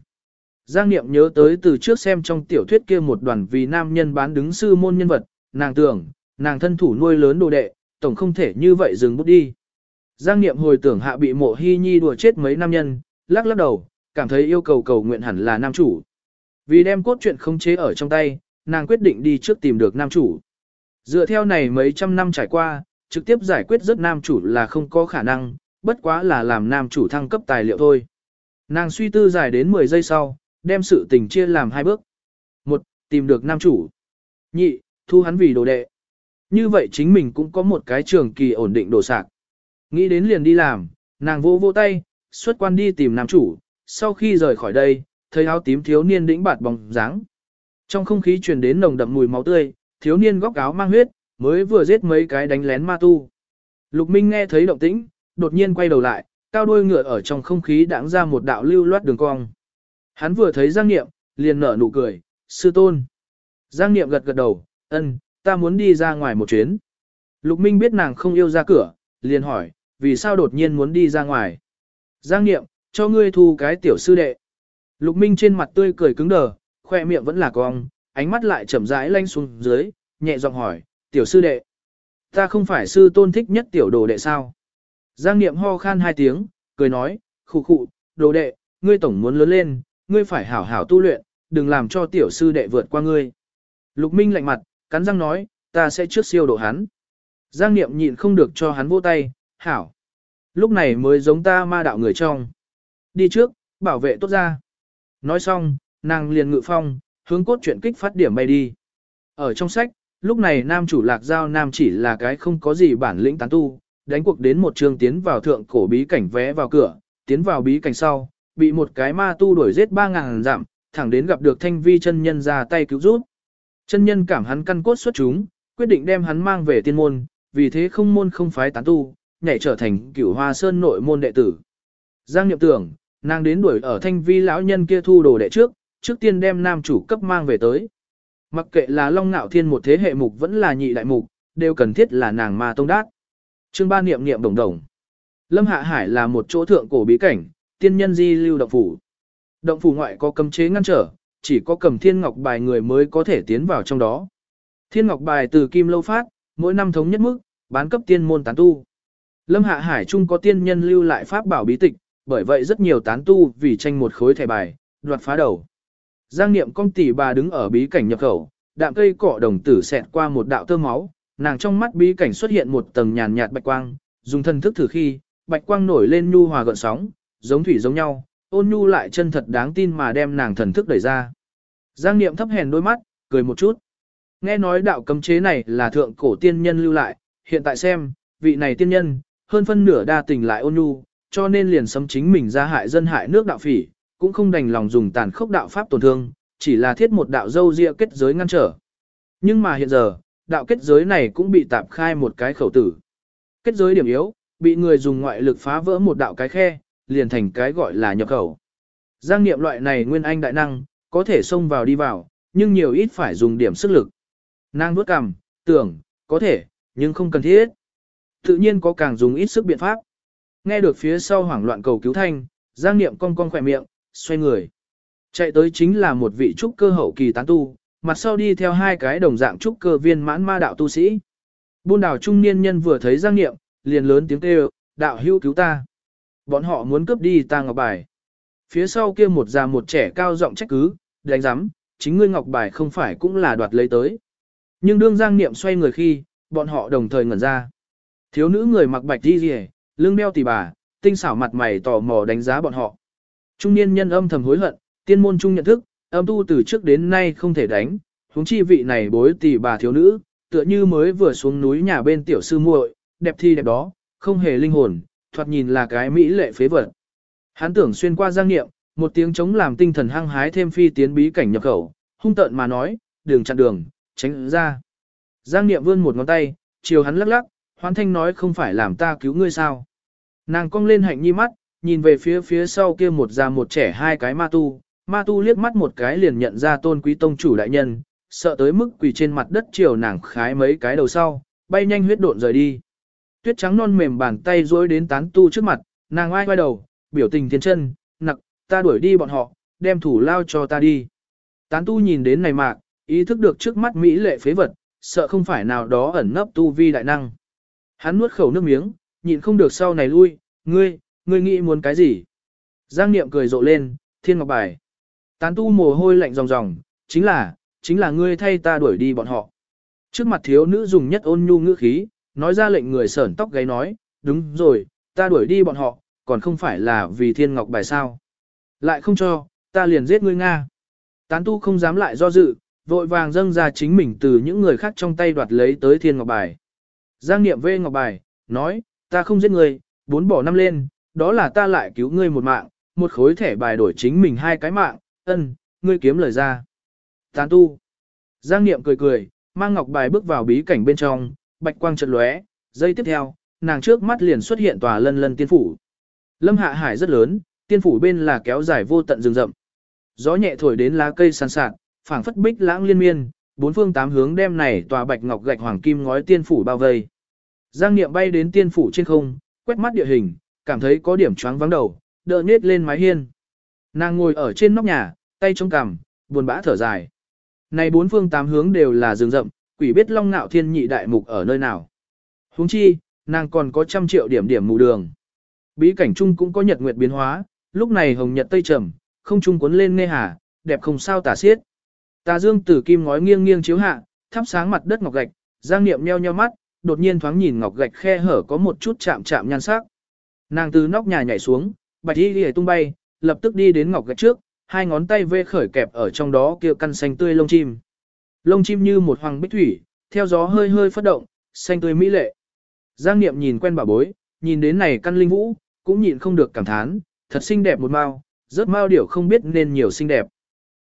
Giang Niệm nhớ tới từ trước xem trong tiểu thuyết kia một đoàn vì nam nhân bán đứng sư môn nhân vật, nàng tưởng, nàng thân thủ nuôi lớn đồ đệ, tổng không thể như vậy dừng bút đi. Giang Niệm hồi tưởng hạ bị mộ hy nhi đùa chết mấy nam nhân, lắc lắc đầu, cảm thấy yêu cầu cầu nguyện hẳn là nam chủ. Vì đem cốt truyện không chế ở trong tay, nàng quyết định đi trước tìm được nam chủ. Dựa theo này mấy trăm năm trải qua, trực tiếp giải quyết rất nam chủ là không có khả năng, bất quá là làm nam chủ thăng cấp tài liệu thôi. Nàng suy tư dài đến 10 giây sau, đem sự tình chia làm hai bước. Một, tìm được nam chủ. Nhị, thu hắn vì đồ đệ. Như vậy chính mình cũng có một cái trường kỳ ổn định đồ sạc. Nghĩ đến liền đi làm, nàng vô vô tay, xuất quan đi tìm nam chủ, sau khi rời khỏi đây, thấy áo tím thiếu niên đĩnh bạt bóng dáng. Trong không khí truyền đến nồng đậm mùi máu tươi, thiếu niên góc áo mang huyết, mới vừa giết mấy cái đánh lén ma tu. Lục Minh nghe thấy động tĩnh, đột nhiên quay đầu lại, cao đuôi ngựa ở trong không khí đãng ra một đạo lưu loát đường cong. Hắn vừa thấy Giang Niệm, liền nở nụ cười, sư tôn. Giang Niệm gật gật đầu, ân, ta muốn đi ra ngoài một chuyến. Lục Minh biết nàng không yêu ra cửa, liền hỏi, vì sao đột nhiên muốn đi ra ngoài. Giang Niệm, cho ngươi thu cái tiểu sư đệ. Lục Minh trên mặt tươi cười cứng đờ, khoe miệng vẫn là cong, ánh mắt lại chậm rãi lanh xuống dưới, nhẹ giọng hỏi, tiểu sư đệ. Ta không phải sư tôn thích nhất tiểu đồ đệ sao? Giang Niệm ho khan hai tiếng, cười nói, khụ khụ, đồ đệ, ngươi tổng muốn lớn lên, ngươi phải hảo hảo tu luyện, đừng làm cho tiểu sư đệ vượt qua ngươi. Lục Minh lạnh mặt, cắn răng nói, ta sẽ trước siêu độ hắn. Giang Niệm nhịn không được cho hắn vỗ tay, hảo. Lúc này mới giống ta ma đạo người trong. Đi trước, bảo vệ tốt ra. Nói xong, nàng liền ngự phong, hướng cốt truyện kích phát điểm bay đi. Ở trong sách, lúc này nam chủ lạc giao nam chỉ là cái không có gì bản lĩnh tán tu, đánh cuộc đến một trường tiến vào thượng cổ bí cảnh vé vào cửa, tiến vào bí cảnh sau, bị một cái ma tu đuổi giết 3.000 giảm, thẳng đến gặp được thanh vi chân nhân ra tay cứu giúp. Chân nhân cảm hắn căn cốt xuất chúng, quyết định đem hắn mang về tiên môn, vì thế không môn không phái tán tu, nhảy trở thành cửu hoa sơn nội môn đệ tử. Giang Niệm tưởng, nàng đến đuổi ở thanh vi lão nhân kia thu đồ đệ trước, trước tiên đem nam chủ cấp mang về tới. Mặc kệ là Long Nạo Thiên một thế hệ mục vẫn là nhị đại mục, đều cần thiết là nàng ma tông đát. Chương ba niệm niệm đồng đồng. Lâm Hạ Hải là một chỗ thượng cổ bí cảnh, tiên nhân di lưu động phủ. Động phủ ngoại có cấm chế ngăn trở, chỉ có cầm thiên ngọc bài người mới có thể tiến vào trong đó. Thiên ngọc bài từ kim lâu phát, mỗi năm thống nhất mức, bán cấp tiên môn tán tu. Lâm Hạ Hải Trung có tiên nhân lưu lại pháp bảo bí tịch, bởi vậy rất nhiều tán tu vì tranh một khối thẻ bài, đoạt phá đầu. Giang niệm công tỷ bà đứng ở bí cảnh nhập khẩu, đạm cây cỏ đồng tử xẹt qua một đạo tơ máu, nàng trong mắt bí cảnh xuất hiện một tầng nhàn nhạt bạch quang, dùng thân thức thử khi, bạch quang nổi lên nhu hòa gợn sóng, giống thủy giống nhau, ôn nhu lại chân thật đáng tin mà đem nàng thần thức đẩy ra. Giang niệm thấp hèn đôi mắt, cười một chút. Nghe nói đạo cấm chế này là thượng cổ tiên nhân lưu lại, hiện tại xem, vị này tiên nhân, hơn phân nửa đa tình lại ôn nhu, cho nên liền sấm chính mình ra hại dân hại nước đạo phỉ, cũng không đành lòng dùng tàn khốc đạo pháp tổn thương, chỉ là thiết một đạo dâu ria kết giới ngăn trở. Nhưng mà hiện giờ, đạo kết giới này cũng bị tạp khai một cái khẩu tử. Kết giới điểm yếu, bị người dùng ngoại lực phá vỡ một đạo cái khe, liền thành cái gọi là nhập khẩu. Giang niệm loại này nguyên anh đại năng, có thể xông vào đi vào, nhưng nhiều ít phải dùng điểm sức lực. Nàng nuốt cằm, tưởng, có thể, nhưng không cần thiết. Tự nhiên có càng dùng ít sức biện pháp. Nghe được phía sau hoảng loạn cầu cứu thanh, Giang Niệm cong cong khỏe miệng, xoay người. Chạy tới chính là một vị trúc cơ hậu kỳ tán tu, mặt sau đi theo hai cái đồng dạng trúc cơ viên mãn ma đạo tu sĩ. Buôn đảo trung niên nhân vừa thấy Giang Niệm, liền lớn tiếng kêu, đạo hữu cứu ta. Bọn họ muốn cướp đi ta ngọc bài. Phía sau kia một già một trẻ cao giọng trách cứ, đánh giám, chính ngươi ngọc bài không phải cũng là đoạt lấy tới. Nhưng đương Giang Niệm xoay người khi, bọn họ đồng thời ngẩn ra. Thiếu nữ người mặc bạch đi rìa, lưng đeo tỉ bà, tinh xảo mặt mày tò mò đánh giá bọn họ. Trung niên nhân âm thầm hối hận, tiên môn trung nhận thức, âm tu từ trước đến nay không thể đánh, huống chi vị này bối tỉ bà thiếu nữ, tựa như mới vừa xuống núi nhà bên tiểu sư muội, đẹp thi đẹp đó, không hề linh hồn, thoạt nhìn là cái mỹ lệ phế vật. Hắn tưởng xuyên qua giang nghiệm, một tiếng chống làm tinh thần hăng hái thêm phi tiến bí cảnh nhập khẩu, hung tợn mà nói, đường chặn đường, tránh ra. Giang Niệm vươn một ngón tay, chiều hắn lắc lắc, hoan thanh nói không phải làm ta cứu ngươi sao. Nàng cong lên hạnh nhi mắt, nhìn về phía phía sau kia một già một trẻ hai cái ma tu, ma tu liếc mắt một cái liền nhận ra tôn quý tông chủ đại nhân, sợ tới mức quỳ trên mặt đất chiều nàng khái mấy cái đầu sau, bay nhanh huyết độn rời đi. Tuyết trắng non mềm bàn tay rối đến tán tu trước mặt, nàng ai quay đầu, biểu tình thiên chân, nặc, ta đuổi đi bọn họ, đem thủ lao cho ta đi. Tán tu nhìn đến này mạc, ý thức được trước mắt Mỹ lệ phế vật, sợ không phải nào đó ẩn nấp tu vi đại năng. Hắn nuốt khẩu nước miếng, nhịn không được sau này lui, ngươi, ngươi nghĩ muốn cái gì? Giang Niệm cười rộ lên, thiên ngọc bài. Tán tu mồ hôi lạnh ròng ròng, chính là, chính là ngươi thay ta đuổi đi bọn họ. Trước mặt thiếu nữ dùng nhất ôn nhu ngữ khí, nói ra lệnh người sởn tóc gáy nói, đúng rồi, ta đuổi đi bọn họ, còn không phải là vì thiên ngọc bài sao. Lại không cho, ta liền giết ngươi Nga. Tán tu không dám lại do dự, vội vàng dâng ra chính mình từ những người khác trong tay đoạt lấy tới thiên ngọc bài. Giang niệm vê ngọc bài, nói, ta không giết ngươi, bốn bỏ năm lên, đó là ta lại cứu ngươi một mạng, một khối thẻ bài đổi chính mình hai cái mạng, ân, ngươi kiếm lời ra. Tán tu. Giang niệm cười cười, mang ngọc bài bước vào bí cảnh bên trong, bạch quang chợt lóe, giây tiếp theo, nàng trước mắt liền xuất hiện tòa lân lân tiên phủ. Lâm hạ hải rất lớn, tiên phủ bên là kéo dài vô tận rừng rậm. Gió nhẹ thổi đến lá cây san sạt, phảng phất bích lãng liên miên, bốn phương tám hướng đem này tòa bạch ngọc gạch hoàng kim ngói tiên phủ bao vây. Giang Niệm bay đến tiên phủ trên không, quét mắt địa hình, cảm thấy có điểm choáng vắng đầu, đỡ nết lên mái hiên. Nàng ngồi ở trên nóc nhà, tay chống cằm, buồn bã thở dài. Này bốn phương tám hướng đều là rừng rậm, quỷ biết long nạo thiên nhị đại mục ở nơi nào. huống chi, nàng còn có trăm triệu điểm điểm mù đường. Bí cảnh chung cũng có nhật nguyệt biến hóa, lúc này hồng nhật tây trầm, không trung cuốn lên nghe hà, đẹp không sao tả xiết. Tà dương tử kim ngói nghiêng nghiêng chiếu hạ, thắp sáng mặt đất ngọc gạch, Giang Niệm nheo nheo mắt, đột nhiên thoáng nhìn ngọc gạch khe hở có một chút chạm chạm nhan sắc. Nàng từ nóc nhà nhảy xuống, bạch y liễu tung bay, lập tức đi đến ngọc gạch trước, hai ngón tay vê khởi kẹp ở trong đó kia căn xanh tươi lông chim. Lông chim như một hoàng bích thủy, theo gió hơi hơi phất động, xanh tươi mỹ lệ. Giang Niệm nhìn quen bà bối, nhìn đến này căn linh vũ, cũng nhịn không được cảm thán, thật xinh đẹp một mao, rớt mao điểu không biết nên nhiều xinh đẹp.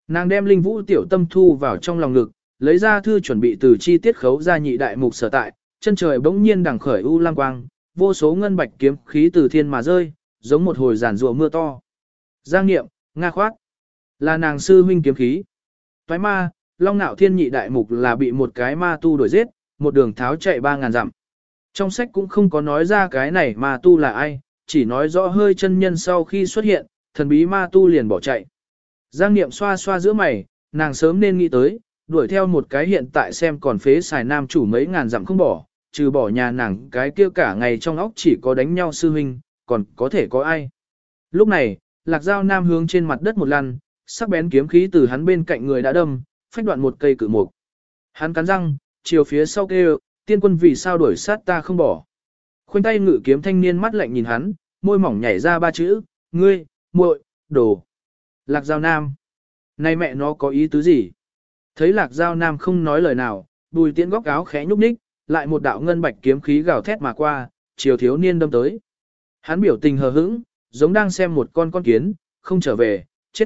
Nàng đem linh vũ tiểu tâm thu vào trong lòng ngực, lấy ra thư chuẩn bị từ chi tiết khấu ra nhị đại mục sở tại, chân trời bỗng nhiên đằng khởi u lang quang, vô số ngân bạch kiếm khí từ thiên mà rơi, giống một hồi giàn rùa mưa to. Giang Niệm, Nga khoát, là nàng sư huynh kiếm khí. Toái ma, Long Nạo Thiên nhị đại mục là bị một cái ma tu đuổi giết, một đường tháo chạy ba ngàn dặm. Trong sách cũng không có nói ra cái này ma tu là ai, chỉ nói rõ hơi chân nhân sau khi xuất hiện, thần bí ma tu liền bỏ chạy. Giang Niệm xoa xoa giữa mày, nàng sớm nên nghĩ tới, đuổi theo một cái hiện tại xem còn phế xài nam chủ mấy ngàn dặm không bỏ, trừ bỏ nhà nàng cái kia cả ngày trong óc chỉ có đánh nhau sư huynh, còn có thể có ai. Lúc này, lạc dao nam hướng trên mặt đất một lần, sắc bén kiếm khí từ hắn bên cạnh người đã đâm, phách đoạn một cây cự mục. Hắn cắn răng, chiều phía sau kêu, tiên quân vì sao đuổi sát ta không bỏ. Khoanh tay ngự kiếm thanh niên mắt lạnh nhìn hắn, môi mỏng nhảy ra ba chữ, ngươi, muội, đồ. Lạc Giao Nam. Này mẹ nó có ý tứ gì? Thấy Lạc Giao Nam không nói lời nào, bùi tiễn góc áo khẽ nhúc nhích, lại một đạo ngân bạch kiếm khí gào thét mà qua, chiều thiếu niên đâm tới. Hắn biểu tình hờ hững, giống đang xem một con con kiến, không trở về, chết.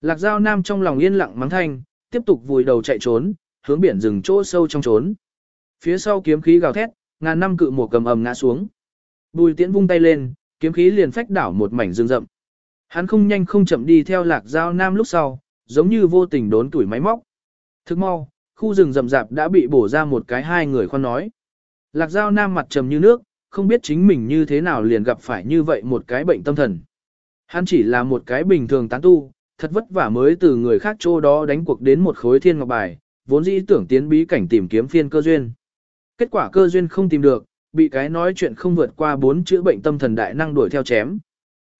Lạc Giao Nam trong lòng yên lặng mắng thanh, tiếp tục vùi đầu chạy trốn, hướng biển rừng chỗ sâu trong trốn. Phía sau kiếm khí gào thét, ngàn năm cự mùa cầm ầm ngã xuống. Bùi tiễn vung tay lên, kiếm khí liền phách đảo một mảnh rừng rậm. Hắn không nhanh không chậm đi theo lạc giao nam lúc sau, giống như vô tình đốn tuổi máy móc. Thức mau, khu rừng rậm rạp đã bị bổ ra một cái hai người khoan nói. Lạc giao nam mặt trầm như nước, không biết chính mình như thế nào liền gặp phải như vậy một cái bệnh tâm thần. Hắn chỉ là một cái bình thường tán tu, thật vất vả mới từ người khác chỗ đó đánh cuộc đến một khối thiên ngọc bài, vốn dĩ tưởng tiến bí cảnh tìm kiếm phiên cơ duyên. Kết quả cơ duyên không tìm được, bị cái nói chuyện không vượt qua bốn chữ bệnh tâm thần đại năng đuổi theo chém.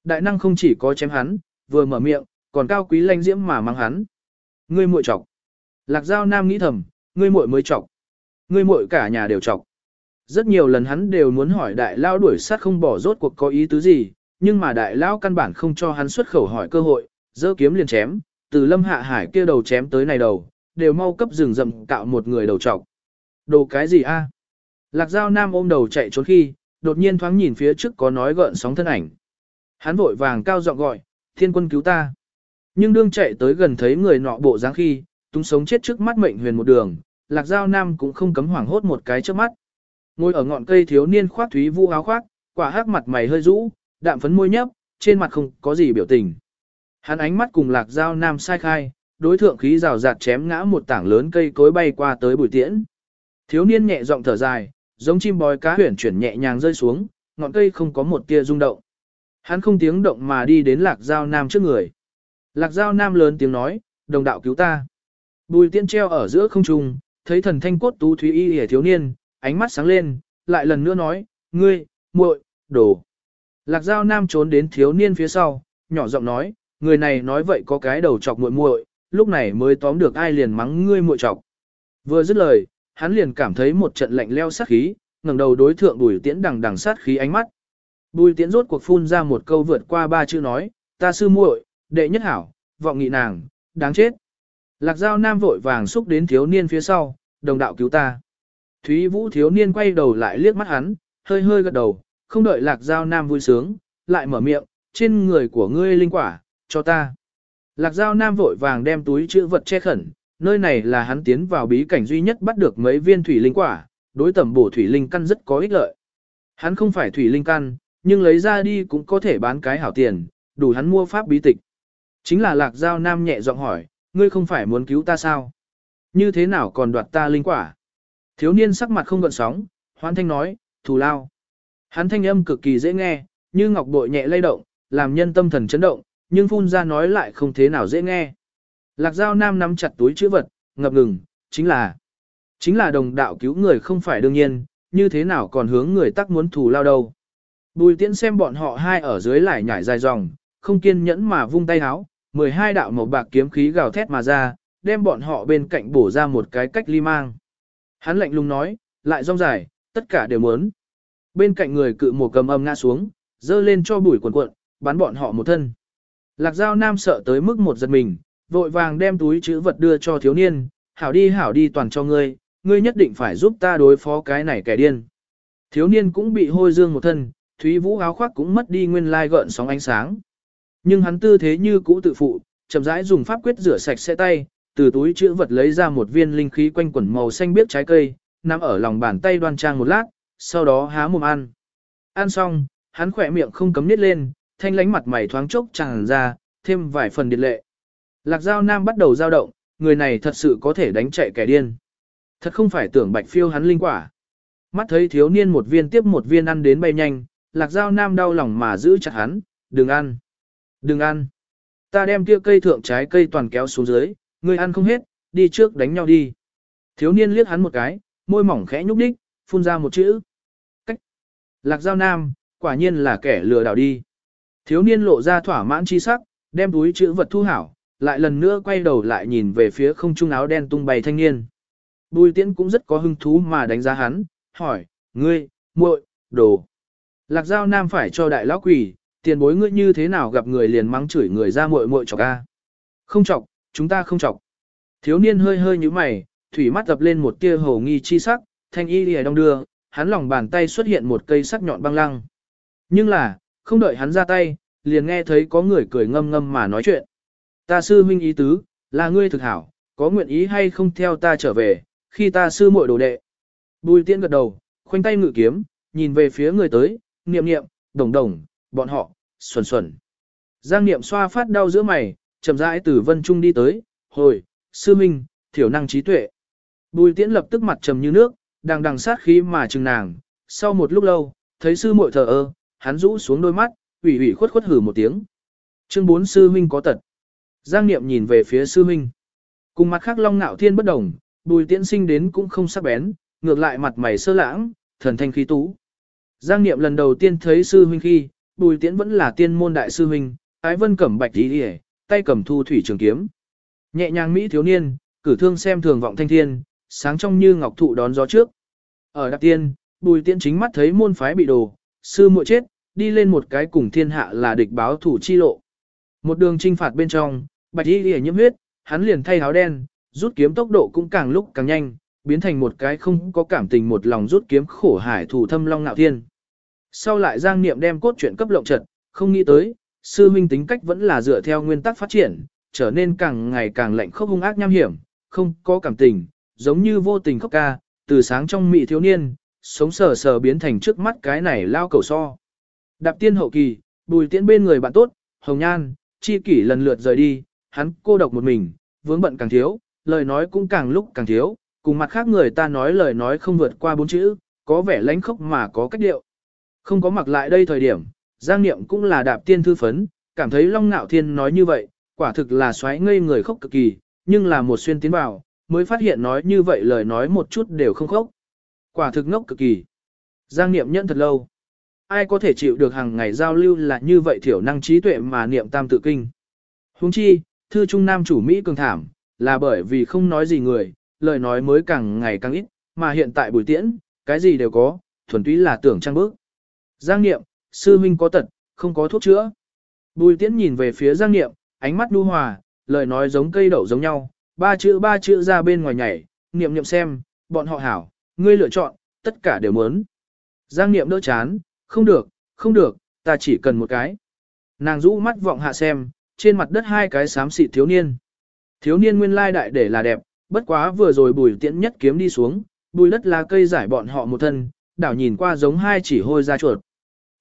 Đại năng không chỉ có chém hắn, vừa mở miệng, còn cao quý lanh diễm mà mang hắn. Ngươi muội trọc. Lạc Giao Nam nghĩ thầm, ngươi muội mới trọc. Ngươi muội cả nhà đều trọc. Rất nhiều lần hắn đều muốn hỏi đại lao đuổi sát không bỏ rốt cuộc có ý tứ gì, nhưng mà đại lao căn bản không cho hắn xuất khẩu hỏi cơ hội, dơ kiếm liền chém, từ lâm hạ hải kia đầu chém tới này đầu, đều mau cấp rừng rậm cạo một người đầu trọc. Đồ cái gì a? Lạc Giao Nam ôm đầu chạy trốn khi, đột nhiên thoáng nhìn phía trước có nói gợn sóng thân ảnh. Hắn vội vàng cao giọng gọi, thiên quân cứu ta. Nhưng đương chạy tới gần thấy người nọ bộ dáng khi, tung sống chết trước mắt mệnh huyền một đường, Lạc Giao Nam cũng không cấm hoảng hốt một cái trước mắt. Ngồi ở ngọn cây thiếu niên khoác thúy vũ áo khoác, quả hắc mặt mày hơi rũ, đạm phấn môi nhấp, trên mặt không có gì biểu tình. Hắn ánh mắt cùng Lạc Giao Nam sai khai, đối thượng khí rào rạt chém ngã một tảng lớn cây cối bay qua tới bùi tiễn. Thiếu niên nhẹ giọng thở dài, giống chim bói cá huyển chuyển nhẹ nhàng rơi xuống, ngọn cây không có một tia rung động. Hắn không tiếng động mà đi đến lạc giao nam trước người. Lạc giao nam lớn tiếng nói, đồng đạo cứu ta. Bùi tiên treo ở giữa không trung, thấy thần thanh cốt tú thúy y hề thiếu niên, ánh mắt sáng lên, lại lần nữa nói, ngươi, muội, đồ. Lạc giao nam trốn đến thiếu niên phía sau, nhỏ giọng nói, người này nói vậy có cái đầu chọc muội muội, lúc này mới tóm được ai liền mắng ngươi muội chọc. Vừa dứt lời, hắn liền cảm thấy một trận lạnh leo sát khí, ngẩng đầu đối thượng bùi tiễn đằng đằng sát khí ánh mắt. Bùi tiễn rốt cuộc phun ra một câu vượt qua ba chữ nói, ta sư muội, đệ nhất hảo, vọng nghị nàng, đáng chết. Lạc giao nam vội vàng xúc đến thiếu niên phía sau, đồng đạo cứu ta. Thúy vũ thiếu niên quay đầu lại liếc mắt hắn, hơi hơi gật đầu, không đợi lạc giao nam vui sướng, lại mở miệng, trên người của ngươi linh quả, cho ta. Lạc giao nam vội vàng đem túi chữ vật che khẩn, nơi này là hắn tiến vào bí cảnh duy nhất bắt được mấy viên thủy linh quả, đối tẩm bổ thủy linh căn rất có ích lợi. Hắn không phải thủy linh căn, nhưng lấy ra đi cũng có thể bán cái hảo tiền, đủ hắn mua pháp bí tịch. Chính là lạc giao nam nhẹ giọng hỏi, ngươi không phải muốn cứu ta sao? Như thế nào còn đoạt ta linh quả? Thiếu niên sắc mặt không gợn sóng, hoan thanh nói, thù lao. Hắn thanh âm cực kỳ dễ nghe, như ngọc bội nhẹ lay động, làm nhân tâm thần chấn động, nhưng phun ra nói lại không thế nào dễ nghe. Lạc Giao Nam nắm chặt túi chữ vật, ngập ngừng, chính là, chính là đồng đạo cứu người không phải đương nhiên, như thế nào còn hướng người tắc muốn thù lao đâu. Bùi tiễn xem bọn họ hai ở dưới lại nhảy dài dòng, không kiên nhẫn mà vung tay háo, 12 đạo màu bạc kiếm khí gào thét mà ra, đem bọn họ bên cạnh bổ ra một cái cách ly mang. Hắn lạnh lùng nói, lại rong dài, tất cả đều muốn. Bên cạnh người cự một cầm âm ngã xuống, dơ lên cho bùi quần cuộn, bắn bọn họ một thân. Lạc Giao Nam sợ tới mức một giật mình, vội vàng đem túi chữ vật đưa cho thiếu niên, hảo đi hảo đi toàn cho ngươi, ngươi nhất định phải giúp ta đối phó cái này kẻ điên. Thiếu niên cũng bị hôi dương một thân, Thúy Vũ áo khoác cũng mất đi nguyên lai gợn sóng ánh sáng. Nhưng hắn tư thế như cũ tự phụ, chậm rãi dùng pháp quyết rửa sạch sẽ tay, từ túi chữ vật lấy ra một viên linh khí quanh quẩn màu xanh biếc trái cây, nằm ở lòng bàn tay đoan trang một lát, sau đó há mồm ăn. Ăn xong, hắn khỏe miệng không cấm nít lên, thanh lánh mặt mày thoáng chốc tràn ra, thêm vài phần điệt lệ. Lạc Giao Nam bắt đầu dao động, người này thật sự có thể đánh chạy kẻ điên. Thật không phải tưởng bạch phiêu hắn linh quả. Mắt thấy thiếu niên một viên tiếp một viên ăn đến bay nhanh, Lạc Giao Nam đau lòng mà giữ chặt hắn, đừng ăn, đừng ăn. Ta đem kia cây thượng trái cây toàn kéo xuống dưới, Ngươi ăn không hết, đi trước đánh nhau đi. Thiếu niên liếc hắn một cái, môi mỏng khẽ nhúc đích, phun ra một chữ. Cách. Lạc Giao Nam, quả nhiên là kẻ lừa đảo đi. Thiếu niên lộ ra thỏa mãn chi sắc, đem túi chữ vật thu hảo, lại lần nữa quay đầu lại nhìn về phía không trung áo đen tung bày thanh niên. Bùi tiễn cũng rất có hứng thú mà đánh giá hắn, hỏi, ngươi, muội, đồ. Lạc giao nam phải cho đại lão quỷ, tiền bối ngươi như thế nào gặp người liền mắng chửi người ra muội muội chọc a. Không chọc, chúng ta không chọc. Thiếu niên hơi hơi như mày, thủy mắt dập lên một tia hồ nghi chi sắc, thanh y lìa đông đưa, hắn lòng bàn tay xuất hiện một cây sắc nhọn băng lăng. Nhưng là, không đợi hắn ra tay, liền nghe thấy có người cười ngâm ngâm mà nói chuyện. Ta sư huynh ý tứ, là ngươi thực hảo, có nguyện ý hay không theo ta trở về, khi ta sư muội đồ đệ. Bùi tiễn gật đầu, khoanh tay ngự kiếm, nhìn về phía người tới, niệm niệm, đồng đồng, bọn họ, xuẩn xuẩn. Giang niệm xoa phát đau giữa mày, chậm rãi từ vân trung đi tới, hồi, sư minh, thiểu năng trí tuệ. Bùi tiễn lập tức mặt trầm như nước, đang đằng sát khí mà chừng nàng, sau một lúc lâu, thấy sư muội thờ ơ, hắn rũ xuống đôi mắt, ủy ủy khuất khuất hử một tiếng. Chương 4 sư huynh có tật. Giang Niệm nhìn về phía sư huynh. Cùng mặt khác Long Nạo Thiên bất đồng, Bùi Tiễn sinh đến cũng không sắc bén, ngược lại mặt mày sơ lãng, thần thanh khí tú. Giang Niệm lần đầu tiên thấy sư huynh khi, Bùi Tiễn vẫn là tiên môn đại sư huynh, ái vân cẩm bạch y đi tay cầm thu thủy trường kiếm. Nhẹ nhàng mỹ thiếu niên, cử thương xem thường vọng thanh thiên, sáng trong như ngọc thụ đón gió trước. Ở đặc tiên, Bùi Tiễn chính mắt thấy môn phái bị đồ, sư muội chết, đi lên một cái cùng thiên hạ là địch báo thủ chi lộ. Một đường trinh phạt bên trong, bạch y y nhiễm huyết, hắn liền thay áo đen, rút kiếm tốc độ cũng càng lúc càng nhanh, biến thành một cái không có cảm tình một lòng rút kiếm khổ hải thủ thâm long nạo thiên. Sau lại giang niệm đem cốt truyện cấp lộng trật, không nghĩ tới, sư huynh tính cách vẫn là dựa theo nguyên tắc phát triển, trở nên càng ngày càng lạnh khốc hung ác nham hiểm, không có cảm tình, giống như vô tình khóc ca, từ sáng trong mị thiếu niên, sống sờ sờ biến thành trước mắt cái này lao cầu so. Đạp tiên hậu kỳ, bùi tiễn bên người bạn tốt, hồng nhan, chi kỷ lần lượt rời đi, hắn cô độc một mình, vướng bận càng thiếu, lời nói cũng càng lúc càng thiếu, cùng mặt khác người ta nói lời nói không vượt qua bốn chữ, có vẻ lánh khốc mà có cách điệu. Không có mặc lại đây thời điểm, Giang Niệm cũng là đạp tiên thư phấn, cảm thấy Long Nạo Thiên nói như vậy, quả thực là xoáy ngây người khóc cực kỳ, nhưng là một xuyên tiến vào, mới phát hiện nói như vậy lời nói một chút đều không khóc. Quả thực ngốc cực kỳ. Giang Niệm nhận thật lâu. Ai có thể chịu được hàng ngày giao lưu là như vậy thiểu năng trí tuệ mà niệm tam tự kinh. Huống chi, thư trung nam chủ Mỹ cường thảm, là bởi vì không nói gì người, lời nói mới càng ngày càng ít, mà hiện tại buổi tiễn, cái gì đều có, thuần túy là tưởng trang bước. Giang Niệm, sư huynh có tật, không có thuốc chữa. Bùi tiễn nhìn về phía Giang Niệm, ánh mắt nhu hòa, lời nói giống cây đậu giống nhau, ba chữ ba chữ ra bên ngoài nhảy, niệm niệm xem, bọn họ hảo, ngươi lựa chọn, tất cả đều muốn. Giang Niệm đỡ chán, không được, không được, ta chỉ cần một cái. Nàng rũ mắt vọng hạ xem, trên mặt đất hai cái xám xịt thiếu niên. Thiếu niên nguyên lai đại để là đẹp, Bất quá vừa rồi bùi tiễn nhất kiếm đi xuống, bùi đất lá cây giải bọn họ một thân, đảo nhìn qua giống hai chỉ hôi ra chuột.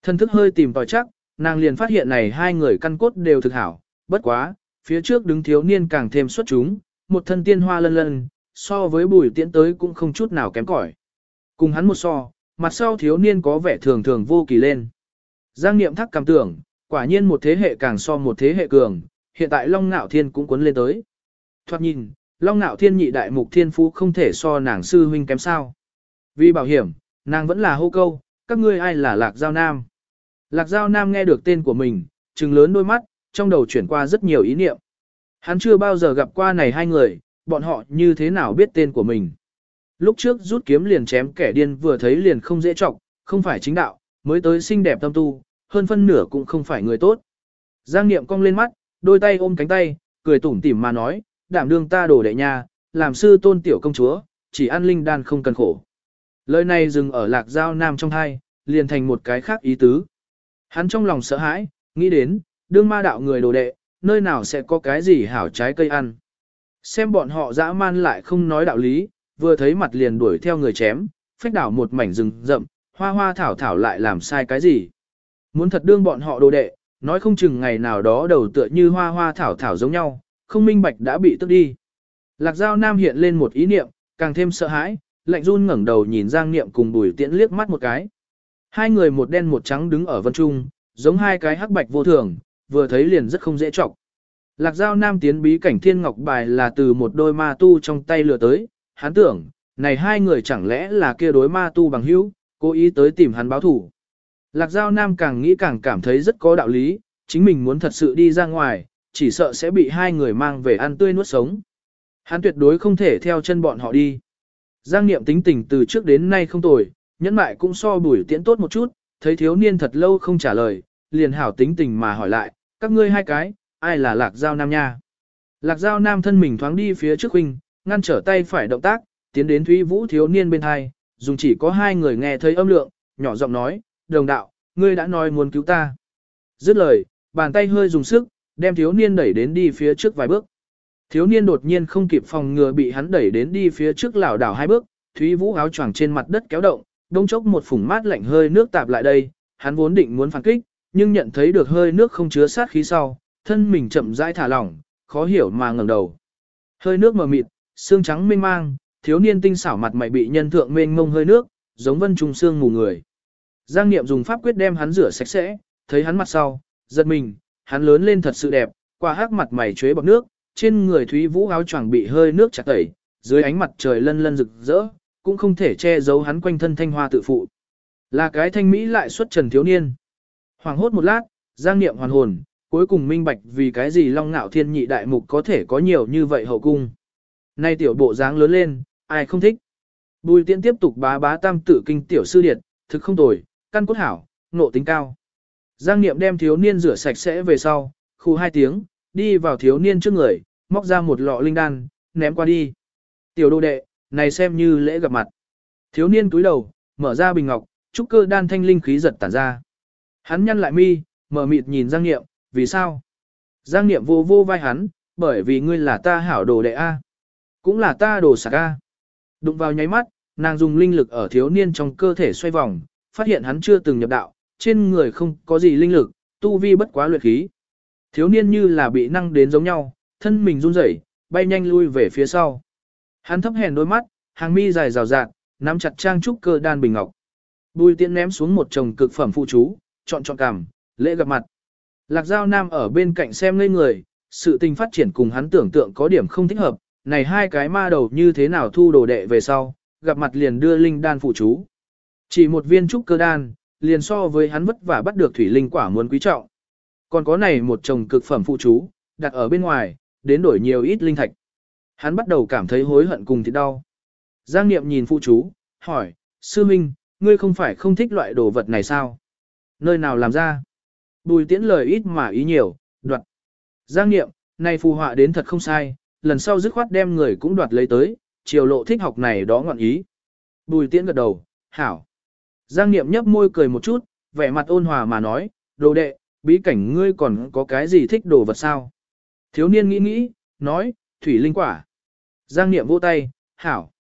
Thân thức hơi tìm tòi chắc, nàng liền phát hiện này hai người căn cốt đều thực hảo, bất quá, phía trước đứng thiếu niên càng thêm xuất chúng, một thân tiên hoa lân lân, so với bùi tiễn tới cũng không chút nào kém cỏi. Cùng hắn một so, mặt sau thiếu niên có vẻ thường thường vô kỳ lên. Giang niệm thắc cảm tưởng, quả nhiên một thế hệ càng so một thế hệ cường, hiện tại Long Nạo Thiên cũng cuốn lên tới. Thoạt nhìn, Long Nạo Thiên nhị đại mục thiên phú không thể so nàng sư huynh kém sao. Vì bảo hiểm, nàng vẫn là hô câu, các ngươi ai là Lạc Giao Nam. Lạc Giao Nam nghe được tên của mình, trừng lớn đôi mắt, trong đầu chuyển qua rất nhiều ý niệm. Hắn chưa bao giờ gặp qua này hai người, bọn họ như thế nào biết tên của mình. Lúc trước rút kiếm liền chém kẻ điên vừa thấy liền không dễ trọng, không phải chính đạo, mới tới xinh đẹp tâm tu, hơn phân nửa cũng không phải người tốt. Giang Niệm cong lên mắt, đôi tay ôm cánh tay, cười tủm tỉm mà nói, đảm đương ta đổ đệ nhà, làm sư tôn tiểu công chúa, chỉ ăn linh đan không cần khổ. Lời này dừng ở lạc giao nam trong hai, liền thành một cái khác ý tứ. Hắn trong lòng sợ hãi, nghĩ đến, đương ma đạo người đồ đệ, nơi nào sẽ có cái gì hảo trái cây ăn. Xem bọn họ dã man lại không nói đạo lý, vừa thấy mặt liền đuổi theo người chém, phách đảo một mảnh rừng rậm, hoa hoa thảo thảo lại làm sai cái gì. Muốn thật đương bọn họ đồ đệ, nói không chừng ngày nào đó đầu tựa như hoa hoa thảo thảo giống nhau, không minh bạch đã bị tức đi. Lạc Giao Nam hiện lên một ý niệm, càng thêm sợ hãi, lạnh run ngẩng đầu nhìn Giang Niệm cùng Bùi Tiễn liếc mắt một cái. Hai người một đen một trắng đứng ở vân trung, giống hai cái hắc bạch vô thường, vừa thấy liền rất không dễ trọng. Lạc Giao Nam tiến bí cảnh thiên ngọc bài là từ một đôi ma tu trong tay lừa tới, hắn tưởng, này hai người chẳng lẽ là kia đối ma tu bằng hữu, cố ý tới tìm hắn báo thủ. Lạc Giao Nam càng nghĩ càng cảm thấy rất có đạo lý, chính mình muốn thật sự đi ra ngoài, chỉ sợ sẽ bị hai người mang về ăn tươi nuốt sống. Hắn tuyệt đối không thể theo chân bọn họ đi. Giang Niệm tính tình từ trước đến nay không tồi, nhẫn mại cũng so bùi tiễn tốt một chút, thấy thiếu niên thật lâu không trả lời, liền hảo tính tình mà hỏi lại, các ngươi hai cái, ai là Lạc Giao Nam nha? Lạc Giao Nam thân mình thoáng đi phía trước huynh, ngăn trở tay phải động tác, tiến đến Thúy Vũ thiếu niên bên hai, dùng chỉ có hai người nghe thấy âm lượng, nhỏ giọng nói, đồng đạo, ngươi đã nói muốn cứu ta. Dứt lời, bàn tay hơi dùng sức, đem thiếu niên đẩy đến đi phía trước vài bước. Thiếu niên đột nhiên không kịp phòng ngừa bị hắn đẩy đến đi phía trước lảo đảo hai bước, Thúy Vũ áo choàng trên mặt đất kéo động, đông chốc một phủng mát lạnh hơi nước tạp lại đây, hắn vốn định muốn phản kích, nhưng nhận thấy được hơi nước không chứa sát khí sau, thân mình chậm rãi thả lỏng, khó hiểu mà ngẩng đầu. Hơi nước mờ mịt, xương trắng mênh mang, thiếu niên tinh xảo mặt mày bị nhân thượng mênh mông hơi nước, giống vân trùng xương mù người. Giang Niệm dùng pháp quyết đem hắn rửa sạch sẽ, thấy hắn mặt sau, giật mình, hắn lớn lên thật sự đẹp, qua hắc mặt mày chuế bọc nước, trên người Thúy Vũ áo choàng bị hơi nước chặt tẩy, dưới ánh mặt trời lân lân rực rỡ, cũng không thể che giấu hắn quanh thân thanh hoa tự phụ. Là cái thanh mỹ lại xuất trần thiếu niên. Hoàng hốt một lát, Giang Niệm hoàn hồn, cuối cùng minh bạch vì cái gì Long Nạo Thiên nhị đại mục có thể có nhiều như vậy hậu cung. Nay tiểu bộ dáng lớn lên, ai không thích. Bùi tiễn tiếp tục bá bá tam tử kinh tiểu sư điệt, thực không tồi, căn cốt hảo, nộ tính cao. Giang Niệm đem thiếu niên rửa sạch sẽ về sau, khu hai tiếng, đi vào thiếu niên trước người, móc ra một lọ linh đan, ném qua đi. Tiểu đô đệ, này xem như lễ gặp mặt. Thiếu niên túi đầu, mở ra bình ngọc, trúc cơ đan thanh linh khí giật tản ra. Hắn nhăn lại mi, mở mịt nhìn Giang Niệm, vì sao? Giang Niệm vô vô vai hắn, bởi vì ngươi là ta hảo đồ đệ A. Cũng là ta đồ sạc A. Đụng vào nháy mắt, nàng dùng linh lực ở thiếu niên trong cơ thể xoay vòng, phát hiện hắn chưa từng nhập đạo, trên người không có gì linh lực, tu vi bất quá luyện khí. Thiếu niên như là bị năng đến giống nhau, thân mình run rẩy, bay nhanh lui về phía sau. Hắn thấp hèn đôi mắt, hàng mi dài rào rạt, nắm chặt trang trúc cơ đan bình ngọc. Bùi tiện ném xuống một chồng cực phẩm phụ chú, chọn chọn cảm, lễ gặp mặt. Lạc Giao Nam ở bên cạnh xem ngây người, sự tình phát triển cùng hắn tưởng tượng có điểm không thích hợp, này hai cái ma đầu như thế nào thu đồ đệ về sau, gặp mặt liền đưa linh đan phụ chú. Chỉ một viên trúc cơ đan, liền so với hắn vất vả bắt được thủy linh quả muốn quý trọng. Còn có này một chồng cực phẩm phụ chú, đặt ở bên ngoài, đến đổi nhiều ít linh thạch. Hắn bắt đầu cảm thấy hối hận cùng thịt đau. Giang Niệm nhìn phụ chú, hỏi, Sư Minh, ngươi không phải không thích loại đồ vật này sao? Nơi nào làm ra? Bùi tiễn lời ít mà ý nhiều, đoạt. Giang Niệm, này phù họa đến thật không sai, lần sau dứt khoát đem người cũng đoạt lấy tới, chiều lộ thích học này đó ngọn ý. Bùi tiễn gật đầu, hảo. Giang Niệm nhấp môi cười một chút, vẻ mặt ôn hòa mà nói, đồ đệ, bí cảnh ngươi còn có cái gì thích đồ vật sao? Thiếu niên nghĩ nghĩ, nói, thủy linh quả. Giang Niệm vỗ tay, hảo.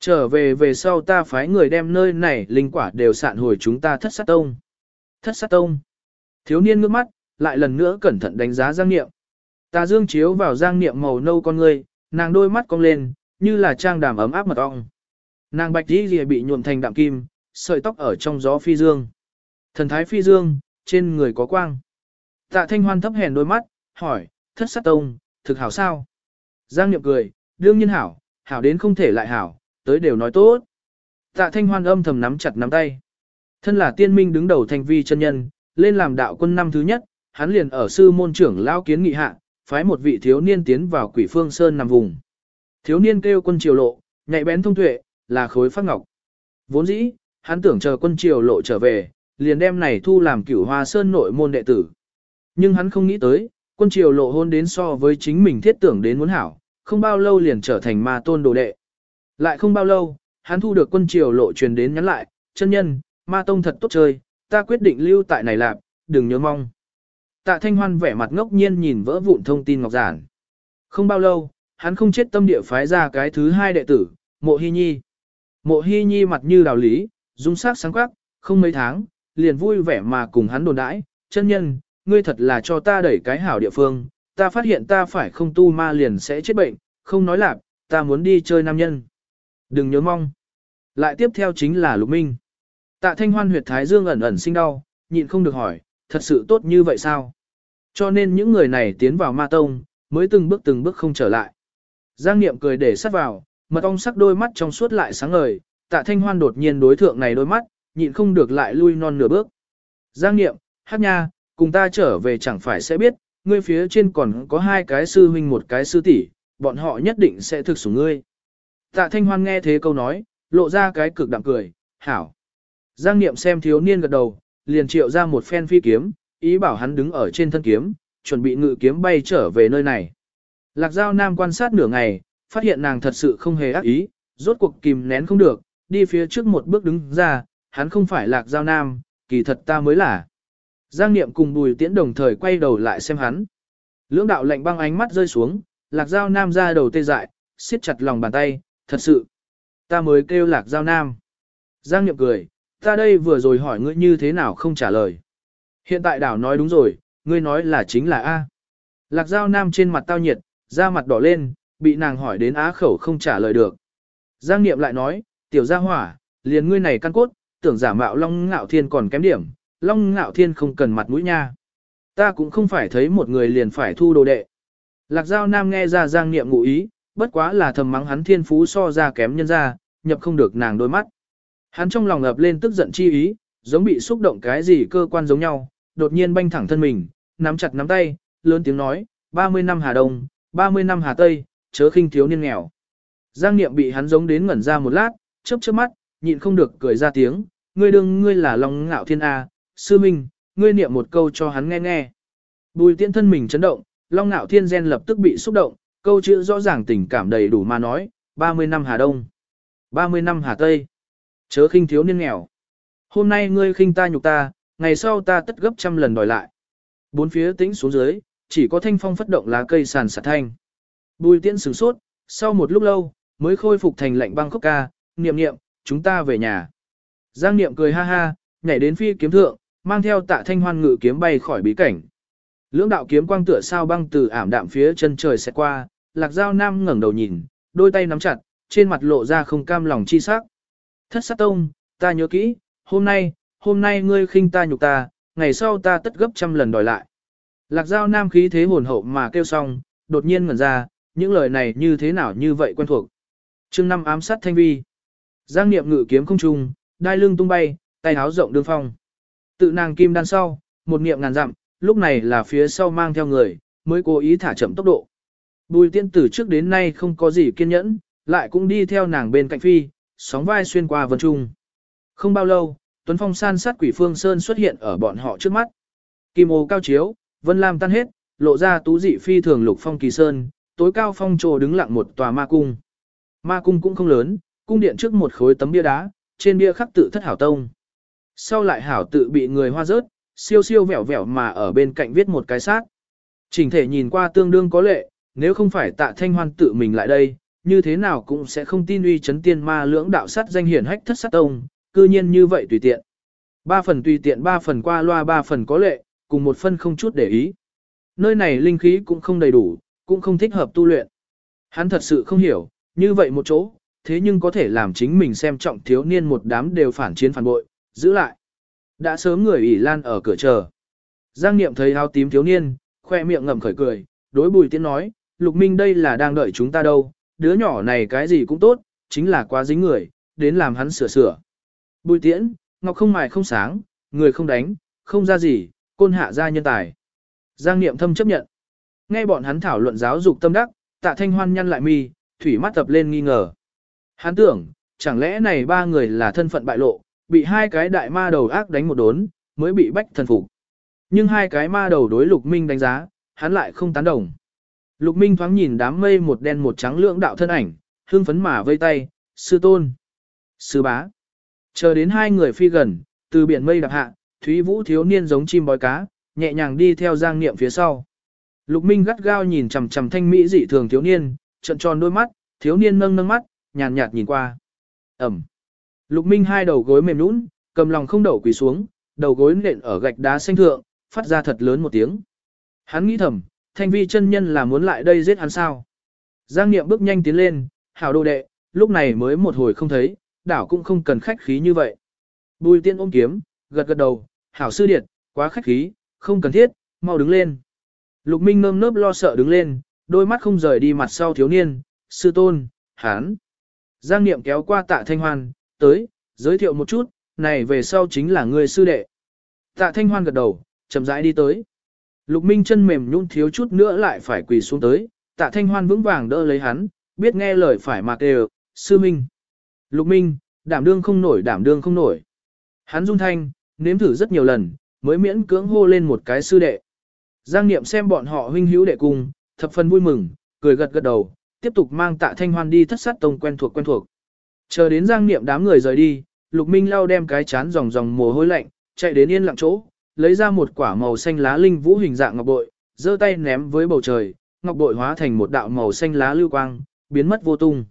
Trở về về sau ta phái người đem nơi này linh quả đều sạn hồi chúng ta thất sát tông. Thất sát tông. Thiếu niên ngước mắt, lại lần nữa cẩn thận đánh giá Giang Niệm. Ta dương chiếu vào Giang Niệm màu nâu con người, nàng đôi mắt cong lên, như là trang đàm ấm áp mật ong. Nàng bạch đi rìa bị nhuộm thành đạm kim, sợi tóc ở trong gió phi dương. Thần thái phi dương, trên người có quang. Tạ thanh hoan thấp hèn đôi mắt, hỏi, thất sát tông, thực hảo sao? Giang Niệm cười, đương nhiên hảo, hảo đến không thể lại hảo, tới đều nói tốt. Tạ thanh hoan âm thầm nắm chặt nắm tay. Thân là tiên minh đứng đầu thành vi chân nhân, lên làm đạo quân năm thứ nhất, hắn liền ở sư môn trưởng lao kiến nghị hạ, phái một vị thiếu niên tiến vào quỷ phương sơn nằm vùng. Thiếu niên kêu quân triều lộ, nhạy bén thông tuệ, là khối phát ngọc. Vốn dĩ, hắn tưởng chờ quân triều lộ trở về, liền đem này thu làm cửu hoa sơn nội môn đệ tử. Nhưng hắn không nghĩ tới, quân triều lộ hôn đến so với chính mình thiết tưởng đến muốn hảo, không bao lâu liền trở thành ma tôn đồ đệ. Lại không bao lâu, hắn thu được quân triều lộ truyền đến nhắn lại, chân nhân, ma tông thật tốt chơi, ta quyết định lưu tại này lạp, đừng nhớ mong. Tạ Thanh Hoan vẻ mặt ngốc nhiên nhìn vỡ vụn thông tin ngọc giản. Không bao lâu, hắn không chết tâm địa phái ra cái thứ hai đệ tử, Mộ Hy Nhi. Mộ Hy Nhi mặt như đào lý, dung sắc sáng quắc, không mấy tháng, liền vui vẻ mà cùng hắn đồn đãi, chân nhân, ngươi thật là cho ta đẩy cái hảo địa phương, ta phát hiện ta phải không tu ma liền sẽ chết bệnh, không nói lạc, ta muốn đi chơi nam nhân. Đừng nhớ mong. Lại tiếp theo chính là Lục Minh. Tạ Thanh Hoan huyệt thái dương ẩn ẩn sinh đau, nhịn không được hỏi, thật sự tốt như vậy sao? Cho nên những người này tiến vào ma tông, mới từng bước từng bước không trở lại. Giang Niệm cười để sát vào, mật ong sắc đôi mắt trong suốt lại sáng ngời, tạ thanh hoan đột nhiên đối thượng này đôi mắt, nhịn không được lại lui non nửa bước. Giang Niệm, hát nha, cùng ta trở về chẳng phải sẽ biết, ngươi phía trên còn có hai cái sư huynh một cái sư tỷ, bọn họ nhất định sẽ thực sủng ngươi. Tạ thanh hoan nghe thế câu nói, lộ ra cái cực đạm cười, hảo. Giang Niệm xem thiếu niên gật đầu, liền triệu ra một phen phi kiếm, ý bảo hắn đứng ở trên thân kiếm, chuẩn bị ngự kiếm bay trở về nơi này. Lạc Giao Nam quan sát nửa ngày, phát hiện nàng thật sự không hề ác ý, rốt cuộc kìm nén không được, đi phía trước một bước đứng ra, hắn không phải Lạc Giao Nam, kỳ thật ta mới là. Giang Niệm cùng Bùi Tiễn đồng thời quay đầu lại xem hắn. Lưỡng đạo lạnh băng ánh mắt rơi xuống, Lạc Giao Nam ra đầu tê dại, siết chặt lòng bàn tay, thật sự. Ta mới kêu Lạc Giao Nam. Giang Niệm cười, ta đây vừa rồi hỏi ngươi như thế nào không trả lời. Hiện tại đảo nói đúng rồi, ngươi nói là chính là A. Lạc Giao Nam trên mặt tao nhiệt, da mặt đỏ lên, bị nàng hỏi đến á khẩu không trả lời được. Giang Niệm lại nói, tiểu gia hỏa, liền ngươi này căn cốt, tưởng giả mạo Long Ngạo Thiên còn kém điểm, Long Ngạo Thiên không cần mặt mũi nha. Ta cũng không phải thấy một người liền phải thu đồ đệ. Lạc Giao Nam nghe ra Giang Niệm ngụ ý, bất quá là thầm mắng hắn thiên phú so ra kém nhân ra, nhập không được nàng đôi mắt. Hắn trong lòng ập lên tức giận chi ý, giống bị xúc động cái gì cơ quan giống nhau, đột nhiên banh thẳng thân mình, nắm chặt nắm tay, lớn tiếng nói, 30 năm Hà Đông, 30 năm Hà Tây, chớ khinh thiếu niên nghèo. Giang Niệm bị hắn giống đến ngẩn ra một lát, chớp chớp mắt, nhịn không được cười ra tiếng, ngươi đương ngươi là Long Ngạo Thiên A, sư minh, ngươi niệm một câu cho hắn nghe nghe. Bùi tiễn thân mình chấn động, Long Ngạo Thiên gen lập tức bị xúc động, câu chữ rõ ràng tình cảm đầy đủ mà nói, 30 năm Hà Đông, 30 năm Hà Tây, chớ khinh thiếu niên nghèo. Hôm nay ngươi khinh ta nhục ta, ngày sau ta tất gấp trăm lần đòi lại. Bốn phía tĩnh xuống dưới, chỉ có thanh phong phất động lá cây sàn sạt thanh. Bùi tiễn sửng sốt, sau một lúc lâu, mới khôi phục thành lạnh băng khốc ca, niệm niệm, chúng ta về nhà. Giang niệm cười ha ha, nhảy đến phi kiếm thượng, mang theo tạ thanh hoan ngự kiếm bay khỏi bí cảnh. Lưỡng đạo kiếm quang tựa sao băng từ ảm đạm phía chân trời sẽ qua, lạc giao nam ngẩng đầu nhìn, đôi tay nắm chặt, trên mặt lộ ra không cam lòng chi sắc. Thất sát tông, ta nhớ kỹ, hôm nay, hôm nay ngươi khinh ta nhục ta, ngày sau ta tất gấp trăm lần đòi lại. Lạc giao nam khí thế hồn hậu mà kêu xong, đột nhiên ngẩn ra, những lời này như thế nào như vậy quen thuộc. chương năm ám sát thanh vi. Giang niệm ngự kiếm không trung, đai lưng tung bay, tay háo rộng đương phong. Tự nàng kim đan sau, một niệm ngàn dặm, lúc này là phía sau mang theo người, mới cố ý thả chậm tốc độ. Bùi tiên tử trước đến nay không có gì kiên nhẫn, lại cũng đi theo nàng bên cạnh phi, sóng vai xuyên qua vân trung. Không bao lâu, Tuấn Phong san sát quỷ phương Sơn xuất hiện ở bọn họ trước mắt. Kim ô cao chiếu, vân lam tan hết, lộ ra tú dị phi thường lục phong kỳ sơn, tối cao phong trồ đứng lặng một tòa ma cung. Ma cung cũng không lớn, cung điện trước một khối tấm bia đá, trên bia khắc tự thất hảo tông. Sau lại hảo tự bị người hoa rớt, siêu siêu vẻo vẻo mà ở bên cạnh viết một cái sát. Trình thể nhìn qua tương đương có lệ, nếu không phải tạ thanh hoan tự mình lại đây, như thế nào cũng sẽ không tin uy chấn tiên ma lưỡng đạo sát danh hiển hách thất sát tông, cư nhiên như vậy tùy tiện. Ba phần tùy tiện ba phần qua loa ba phần có lệ, cùng một phân không chút để ý. Nơi này linh khí cũng không đầy đủ, cũng không thích hợp tu luyện. Hắn thật sự không hiểu, như vậy một chỗ, thế nhưng có thể làm chính mình xem trọng thiếu niên một đám đều phản chiến phản bội, giữ lại. Đã sớm người ỉ lan ở cửa chờ. Giang Niệm thấy áo tím thiếu niên, khoe miệng ngầm khởi cười, đối bùi tiến nói, Lục Minh đây là đang đợi chúng ta đâu, đứa nhỏ này cái gì cũng tốt, chính là quá dính người, đến làm hắn sửa sửa. Bùi tiễn, ngọc không mài không sáng, người không đánh, không ra gì, côn hạ ra nhân tài. Giang Niệm thâm chấp nhận. Nghe bọn hắn thảo luận giáo dục tâm đắc, tạ thanh hoan nhăn lại mi, thủy mắt tập lên nghi ngờ. Hắn tưởng, chẳng lẽ này ba người là thân phận bại lộ, bị hai cái đại ma đầu ác đánh một đốn, mới bị bách thần phục. Nhưng hai cái ma đầu đối Lục Minh đánh giá, hắn lại không tán đồng. Lục Minh thoáng nhìn đám mây một đen một trắng lưỡng đạo thân ảnh, hương phấn mà vây tay, sư tôn, sư bá. Chờ đến hai người phi gần, từ biển mây đạp hạ, Thúy Vũ thiếu niên giống chim bói cá, nhẹ nhàng đi theo Giang Niệm phía sau. Lục Minh gắt gao nhìn chằm chằm thanh mỹ dị thường thiếu niên, trận tròn đôi mắt, thiếu niên nâng nâng mắt, nhàn nhạt nhìn qua. Ẩm. Lục Minh hai đầu gối mềm nhũn, cầm lòng không đổ quỳ xuống, đầu gối nện ở gạch đá xanh thượng, phát ra thật lớn một tiếng. Hắn nghĩ thầm, thanh vi chân nhân là muốn lại đây giết hắn sao. Giang Niệm bước nhanh tiến lên, hảo đồ đệ, lúc này mới một hồi không thấy, đảo cũng không cần khách khí như vậy. Bùi tiên ôm kiếm, gật gật đầu, hảo sư điệt, quá khách khí, không cần thiết, mau đứng lên. Lục Minh nơm nớp lo sợ đứng lên, đôi mắt không rời đi mặt sau thiếu niên, sư tôn, hán. Giang Niệm kéo qua tạ thanh hoan, tới, giới thiệu một chút, này về sau chính là người sư đệ. Tạ thanh hoan gật đầu, chậm rãi đi tới. Lục Minh chân mềm nhũn thiếu chút nữa lại phải quỳ xuống tới, tạ thanh hoan vững vàng đỡ lấy hắn, biết nghe lời phải mặc đều, sư minh. Lục Minh, đảm đương không nổi đảm đương không nổi. Hắn run thanh, nếm thử rất nhiều lần, mới miễn cưỡng hô lên một cái sư đệ. Giang Niệm xem bọn họ huynh hữu đệ cùng, thập phần vui mừng, cười gật gật đầu, tiếp tục mang tạ thanh hoan đi thất sát tông quen thuộc quen thuộc. Chờ đến Giang Niệm đám người rời đi, Lục Minh lau đem cái chán dòng dòng mồ hôi lạnh, chạy đến yên lặng chỗ, lấy ra một quả màu xanh lá linh vũ hình dạng ngọc bội, giơ tay ném với bầu trời, ngọc bội hóa thành một đạo màu xanh lá lưu quang, biến mất vô tung.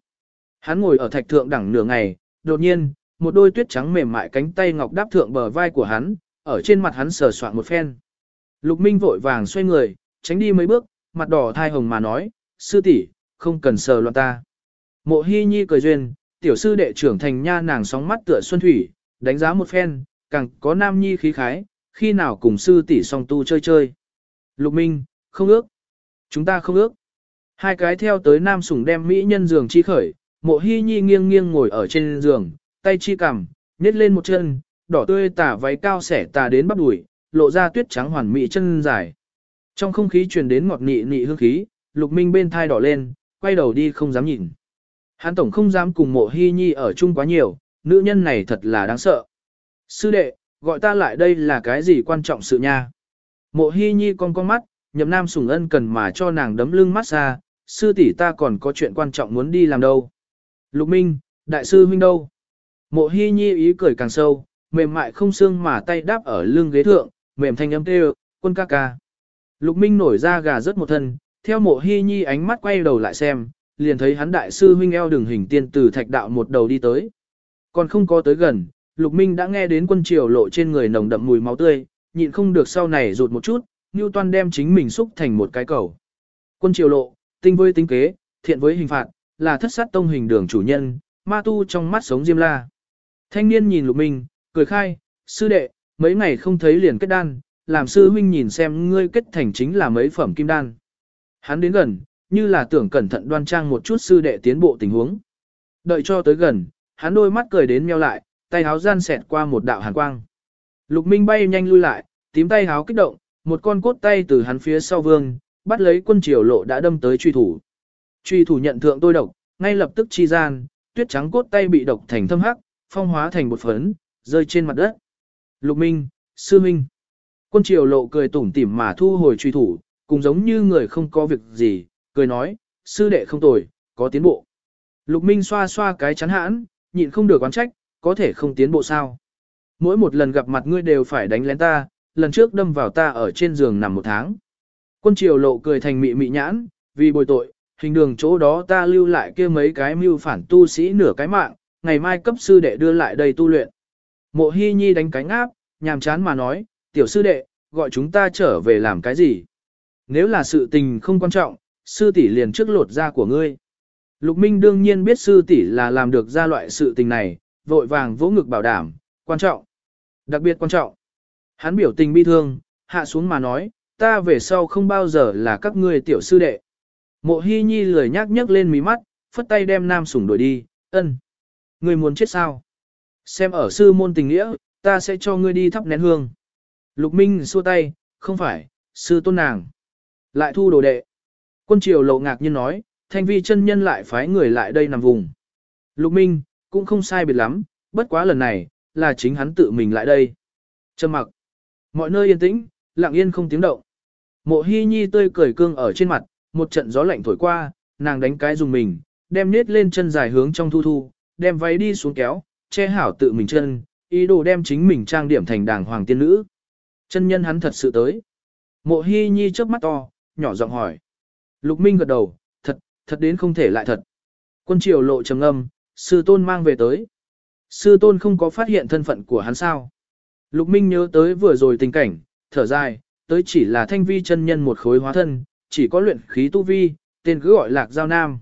Hắn ngồi ở thạch thượng đẳng nửa ngày, đột nhiên, một đôi tuyết trắng mềm mại cánh tay ngọc đáp thượng bờ vai của hắn, ở trên mặt hắn sờ soạn một phen. Lục Minh vội vàng xoay người, tránh đi mấy bước, mặt đỏ thai hồng mà nói, sư tỷ, không cần sờ loạn ta. Mộ Hi Nhi cười duyên, tiểu sư đệ trưởng thành nha nàng sóng mắt tựa xuân thủy, đánh giá một phen, càng có nam nhi khí khái, khi nào cùng sư tỷ song tu chơi chơi. Lục Minh, không ước. Chúng ta không ước. Hai cái theo tới nam sủng đem mỹ nhân giường chi khởi, mộ hy Nhi nghiêng nghiêng ngồi ở trên giường, tay chi cằm, nhét lên một chân, đỏ tươi tả váy cao xẻ tà đến bắp đùi, lộ ra tuyết trắng hoàn mỹ chân dài. Trong không khí truyền đến ngọt nị nị hương khí, Lục Minh bên thai đỏ lên, quay đầu đi không dám nhìn. Hắn tổng không dám cùng mộ hy nhi ở chung quá nhiều, nữ nhân này thật là đáng sợ. Sư đệ, gọi ta lại đây là cái gì quan trọng sự nha. Mộ hy nhi con con mắt, nhậm nam sùng ân cần mà cho nàng đấm lưng mát xa, sư tỷ ta còn có chuyện quan trọng muốn đi làm đâu. Lục Minh, đại sư huynh đâu? Mộ hy nhi ý cười càng sâu, mềm mại không xương mà tay đáp ở lưng ghế thượng, mềm thanh âm kêu, quân ca ca. Lục Minh nổi ra gà rất một thân, theo mộ hy nhi ánh mắt quay đầu lại xem, liền thấy hắn đại sư huynh eo đường hình tiên từ thạch đạo một đầu đi tới. Còn không có tới gần, Lục Minh đã nghe đến quân triều lộ trên người nồng đậm mùi máu tươi, nhịn không được sau này rụt một chút, Ngưu Toan đem chính mình xúc thành một cái cầu. Quân triều lộ, tinh với tính kế, thiện với hình phạt, là thất sát tông hình đường chủ nhân, ma tu trong mắt sống diêm la. Thanh niên nhìn Lục Minh, cười khai, sư đệ, mấy ngày không thấy liền kết đan, làm sư huynh nhìn xem ngươi kết thành chính là mấy phẩm kim đan. Hắn đến gần, như là tưởng cẩn thận đoan trang một chút sư đệ tiến bộ tình huống. Đợi cho tới gần, hắn đôi mắt cười đến meo lại, tay háo gian xẹt qua một đạo hàn quang. Lục Minh bay nhanh lui lại, tím tay háo kích động, một con cốt tay từ hắn phía sau vương, bắt lấy quân triều lộ đã đâm tới truy thủ. Truy thủ nhận thượng tôi độc, ngay lập tức chi gian, tuyết trắng cốt tay bị độc thành thâm hắc, phong hóa thành một phấn, rơi trên mặt đất. Lục Minh, Sư Minh. Quân triều lộ cười tủm tỉm mà thu hồi truy thủ, cùng giống như người không có việc gì, cười nói, sư đệ không tồi, có tiến bộ. Lục Minh xoa xoa cái chắn hãn, nhịn không được oán trách, có thể không tiến bộ sao. Mỗi một lần gặp mặt ngươi đều phải đánh lén ta, lần trước đâm vào ta ở trên giường nằm một tháng. Quân triều lộ cười thành mị mị nhãn, vì bồi tội, hình đường chỗ đó ta lưu lại kia mấy cái mưu phản tu sĩ nửa cái mạng, ngày mai cấp sư đệ đưa lại đây tu luyện. Mộ Hi Nhi đánh cánh áp, nhàm chán mà nói, tiểu sư đệ, gọi chúng ta trở về làm cái gì? Nếu là sự tình không quan trọng, sư tỷ liền trước lột da của ngươi. Lục Minh đương nhiên biết sư tỷ là làm được ra loại sự tình này, vội vàng vỗ ngực bảo đảm, quan trọng. Đặc biệt quan trọng. Hắn biểu tình bi thương, hạ xuống mà nói, ta về sau không bao giờ là các ngươi tiểu sư đệ. Mộ Hi Nhi lười nhác nhấc lên mí mắt, phất tay đem nam sủng đuổi đi, ân. Ngươi muốn chết sao? Xem ở sư môn tình nghĩa, ta sẽ cho ngươi đi thắp nén hương. Lục Minh xua tay, không phải, sư tôn nàng. Lại thu đồ đệ. Quân triều lộ ngạc nhiên nói, thanh vi chân nhân lại phái người lại đây nằm vùng. Lục Minh, cũng không sai biệt lắm, bất quá lần này, là chính hắn tự mình lại đây. Trầm mặc. Mọi nơi yên tĩnh, lặng yên không tiếng động. Mộ Hi Nhi tươi cười cương ở trên mặt, một trận gió lạnh thổi qua, nàng đánh cái dùng mình, đem nết lên chân dài hướng trong thu thu, đem váy đi xuống kéo, che hảo tự mình chân, ý đồ đem chính mình trang điểm thành đàng hoàng tiên nữ. Chân nhân hắn thật sự tới. Mộ Hi Nhi chớp mắt to, nhỏ giọng hỏi. Lục Minh gật đầu, thật, thật đến không thể lại thật. Quân triều lộ trầm âm, sư tôn mang về tới. Sư tôn không có phát hiện thân phận của hắn sao. Lục Minh nhớ tới vừa rồi tình cảnh, thở dài, tới chỉ là thanh vi chân nhân một khối hóa thân, chỉ có luyện khí tu vi, tên cứ gọi lạc giao nam.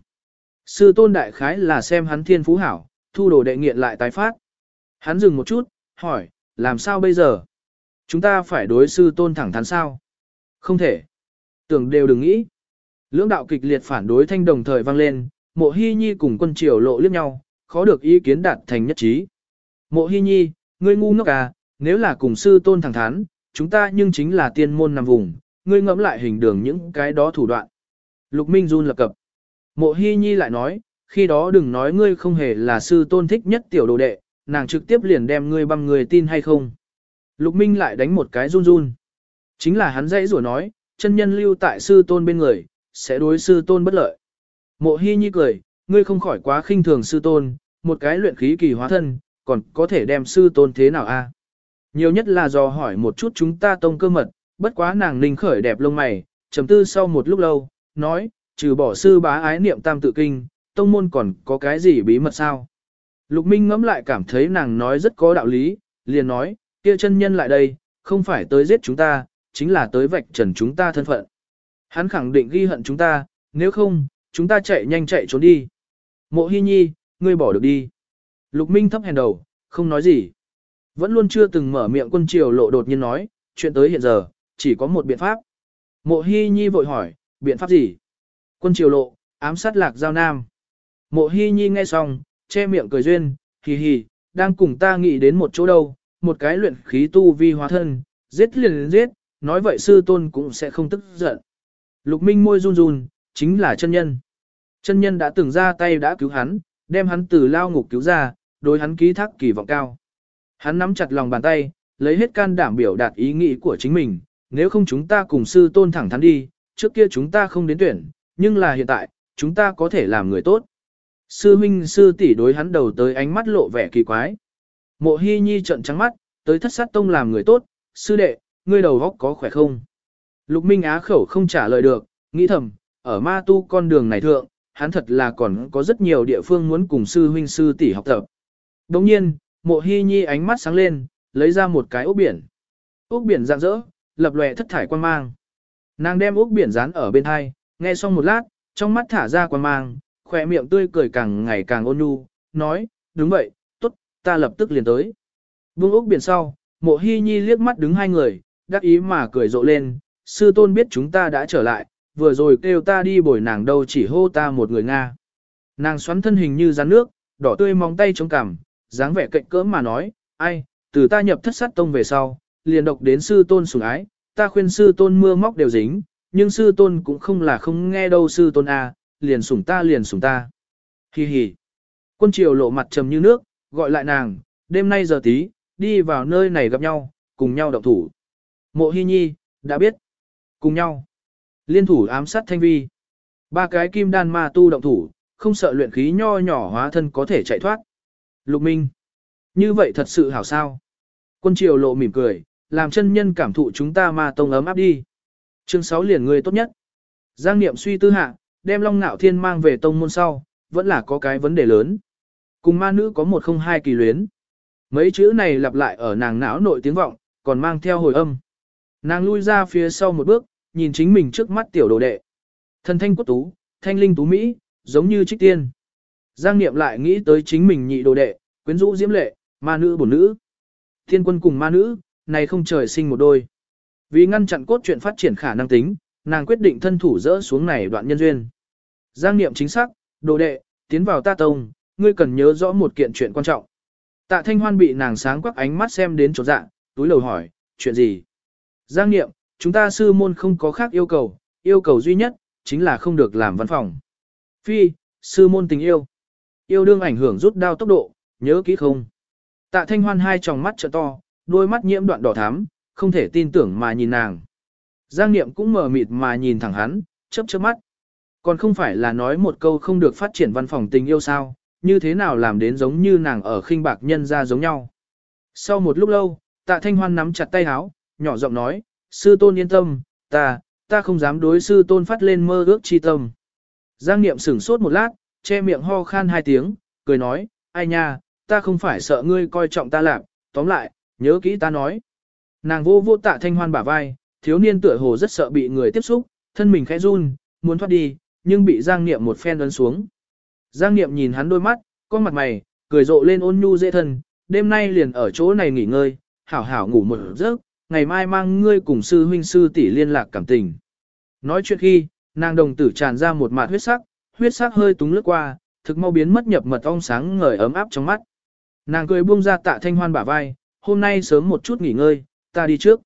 Sư tôn đại khái là xem hắn thiên phú hảo, thu đồ đệ nghiện lại tái phát. Hắn dừng một chút, hỏi, làm sao bây giờ? Chúng ta phải đối sư tôn thẳng thắn sao? Không thể. Tưởng đều đừng nghĩ. Lưỡng đạo kịch liệt phản đối thanh đồng thời vang lên, mộ hy nhi cùng quân triều lộ liếc nhau, khó được ý kiến đạt thành nhất trí. Mộ hy nhi, ngươi ngu ngốc à, nếu là cùng sư tôn thẳng thắn, chúng ta nhưng chính là tiên môn nằm vùng, ngươi ngẫm lại hình đường những cái đó thủ đoạn. Lục Minh run lập cập. Mộ Hi Nhi lại nói, khi đó đừng nói ngươi không hề là sư tôn thích nhất tiểu đồ đệ, nàng trực tiếp liền đem ngươi băm người tin hay không. Lục Minh lại đánh một cái run run. Chính là hắn dãy rủa nói, chân nhân lưu tại sư tôn bên người, sẽ đối sư tôn bất lợi. Mộ Hi Nhi cười, ngươi không khỏi quá khinh thường sư tôn, một cái luyện khí kỳ hóa thân, còn có thể đem sư tôn thế nào a? Nhiều nhất là do hỏi một chút chúng ta tông cơ mật, bất quá nàng ninh khởi đẹp lông mày, trầm tư sau một lúc lâu, nói, trừ bỏ sư bá ái niệm tam tự kinh, tông môn còn có cái gì bí mật sao? Lục Minh ngẫm lại cảm thấy nàng nói rất có đạo lý, liền nói, kia chân nhân lại đây, không phải tới giết chúng ta, chính là tới vạch trần chúng ta thân phận. Hắn khẳng định ghi hận chúng ta, nếu không, chúng ta chạy nhanh chạy trốn đi. Mộ Hi Nhi, ngươi bỏ được đi. Lục Minh thấp hèn đầu, không nói gì. Vẫn luôn chưa từng mở miệng quân triều lộ đột nhiên nói, chuyện tới hiện giờ, chỉ có một biện pháp. Mộ Hi Nhi vội hỏi, biện pháp gì? Quân triều lộ, ám sát lạc giao nam. Mộ Hi Nhi nghe xong, che miệng cười duyên, hì hì, đang cùng ta nghĩ đến một chỗ đâu, một cái luyện khí tu vi hóa thân, giết liền giết, nói vậy sư tôn cũng sẽ không tức giận. Lục Minh môi run run, chính là chân nhân. Chân nhân đã từng ra tay đã cứu hắn, đem hắn từ lao ngục cứu ra, đối hắn ký thác kỳ vọng cao. Hắn nắm chặt lòng bàn tay, lấy hết can đảm biểu đạt ý nghĩ của chính mình, nếu không chúng ta cùng sư tôn thẳng thắn đi, trước kia chúng ta không đến tuyển, nhưng là hiện tại, chúng ta có thể làm người tốt. Sư huynh sư tỷ đối hắn đầu tới ánh mắt lộ vẻ kỳ quái. Mộ Hi Nhi trợn trắng mắt, tới thất sát tông làm người tốt, sư đệ, ngươi đầu góc có khỏe không? Lục Minh Á khẩu không trả lời được, nghĩ thầm, ở ma tu con đường này thượng, hắn thật là còn có rất nhiều địa phương muốn cùng sư huynh sư tỷ học tập. Đồng nhiên, mộ hy Nhi ánh mắt sáng lên, lấy ra một cái ốc biển. Ốc biển rạng rỡ, lập lòe thất thải quan mang. Nàng đem ốc biển dán ở bên hai, nghe xong một lát, trong mắt thả ra quan mang, khỏe miệng tươi cười càng ngày càng ôn nhu, nói, đúng vậy, tốt, ta lập tức liền tới. Vương ốc biển sau, mộ hy nhi liếc mắt đứng hai người, đắc ý mà cười rộ lên, sư tôn biết chúng ta đã trở lại, vừa rồi kêu ta đi bồi nàng đâu chỉ hô ta một người Nga. Nàng xoắn thân hình như rắn nước, đỏ tươi móng tay chống cằm, dáng vẻ cạnh cỡ mà nói, ai, từ ta nhập thất sát tông về sau, liền độc đến sư tôn sủng ái, ta khuyên sư tôn mưa móc đều dính, nhưng sư tôn cũng không là không nghe đâu sư tôn a, à, liền sủng ta liền sủng ta. Hi hi. Quân triều lộ mặt trầm như nước, gọi lại nàng, đêm nay giờ tí, đi vào nơi này gặp nhau, cùng nhau động thủ. Mộ Hi Nhi, đã biết. Cùng nhau. Liên thủ ám sát thanh vi. Ba cái kim đan ma tu động thủ, không sợ luyện khí nho nhỏ hóa thân có thể chạy thoát. Lục Minh. Như vậy thật sự hảo sao. Quân triều lộ mỉm cười, làm chân nhân cảm thụ chúng ta ma tông ấm áp đi. Chương 6 liền người tốt nhất. Giang Niệm suy tư hạ, đem Long Nạo Thiên mang về tông môn sau, vẫn là có cái vấn đề lớn. Cùng ma nữ có một không hai kỳ luyến. Mấy chữ này lặp lại ở nàng não nội tiếng vọng, còn mang theo hồi âm. Nàng lui ra phía sau một bước, nhìn chính mình trước mắt tiểu đồ đệ. Thân thanh quốc tú, thanh linh tú Mỹ, giống như trích tiên. Giang Niệm lại nghĩ tới chính mình nhị đồ đệ, quyến rũ diễm lệ, ma nữ bổn nữ. Thiên quân cùng ma nữ, này không trời sinh một đôi. Vì ngăn chặn cốt truyện phát triển khả năng tính, nàng quyết định thân thủ dỡ xuống này đoạn nhân duyên. Giang Niệm chính xác, đồ đệ, tiến vào ta tông, ngươi cần nhớ rõ một kiện chuyện quan trọng. Tạ Thanh Hoan bị nàng sáng quắc ánh mắt xem đến chỗ dạ, túi lầu hỏi, chuyện gì? Giang Niệm, chúng ta sư môn không có khác yêu cầu, yêu cầu duy nhất, chính là không được làm văn phòng. Phi, sư môn tình yêu. Yêu đương ảnh hưởng rút đao tốc độ, nhớ kỹ không? Tạ Thanh Hoan hai tròng mắt trợ to, đôi mắt nhiễm đoạn đỏ thắm, không thể tin tưởng mà nhìn nàng. Giang Niệm cũng mờ mịt mà nhìn thẳng hắn, chớp chớp mắt. Còn không phải là nói một câu không được phát triển văn phòng tình yêu sao, như thế nào làm đến giống như nàng ở khinh bạc nhân ra giống nhau. Sau một lúc lâu, tạ thanh hoan nắm chặt tay háo, nhỏ giọng nói, sư tôn yên tâm, ta, ta không dám đối sư tôn phát lên mơ ước chi tâm. Giang Niệm sửng sốt một lát, che miệng ho khan hai tiếng, cười nói, ai nha, ta không phải sợ ngươi coi trọng ta lạc, tóm lại, nhớ kỹ ta nói. Nàng vô vô tạ thanh hoan bả vai, thiếu niên tựa hồ rất sợ bị người tiếp xúc, thân mình khẽ run, muốn thoát đi, nhưng bị Giang Niệm một phen ấn xuống. Giang Niệm nhìn hắn đôi mắt, con mặt mày, cười rộ lên ôn nhu dễ thân, đêm nay liền ở chỗ này nghỉ ngơi, hảo hảo ngủ một giấc, ngày mai mang ngươi cùng sư huynh sư tỷ liên lạc cảm tình. Nói chuyện khi, nàng đồng tử tràn ra một mạt huyết sắc, huyết sắc hơi túng lướt qua, thực mau biến mất nhập mật ong sáng ngời ấm áp trong mắt. Nàng cười buông ra tạ thanh hoan bả vai, hôm nay sớm một chút nghỉ ngơi, ta đi trước.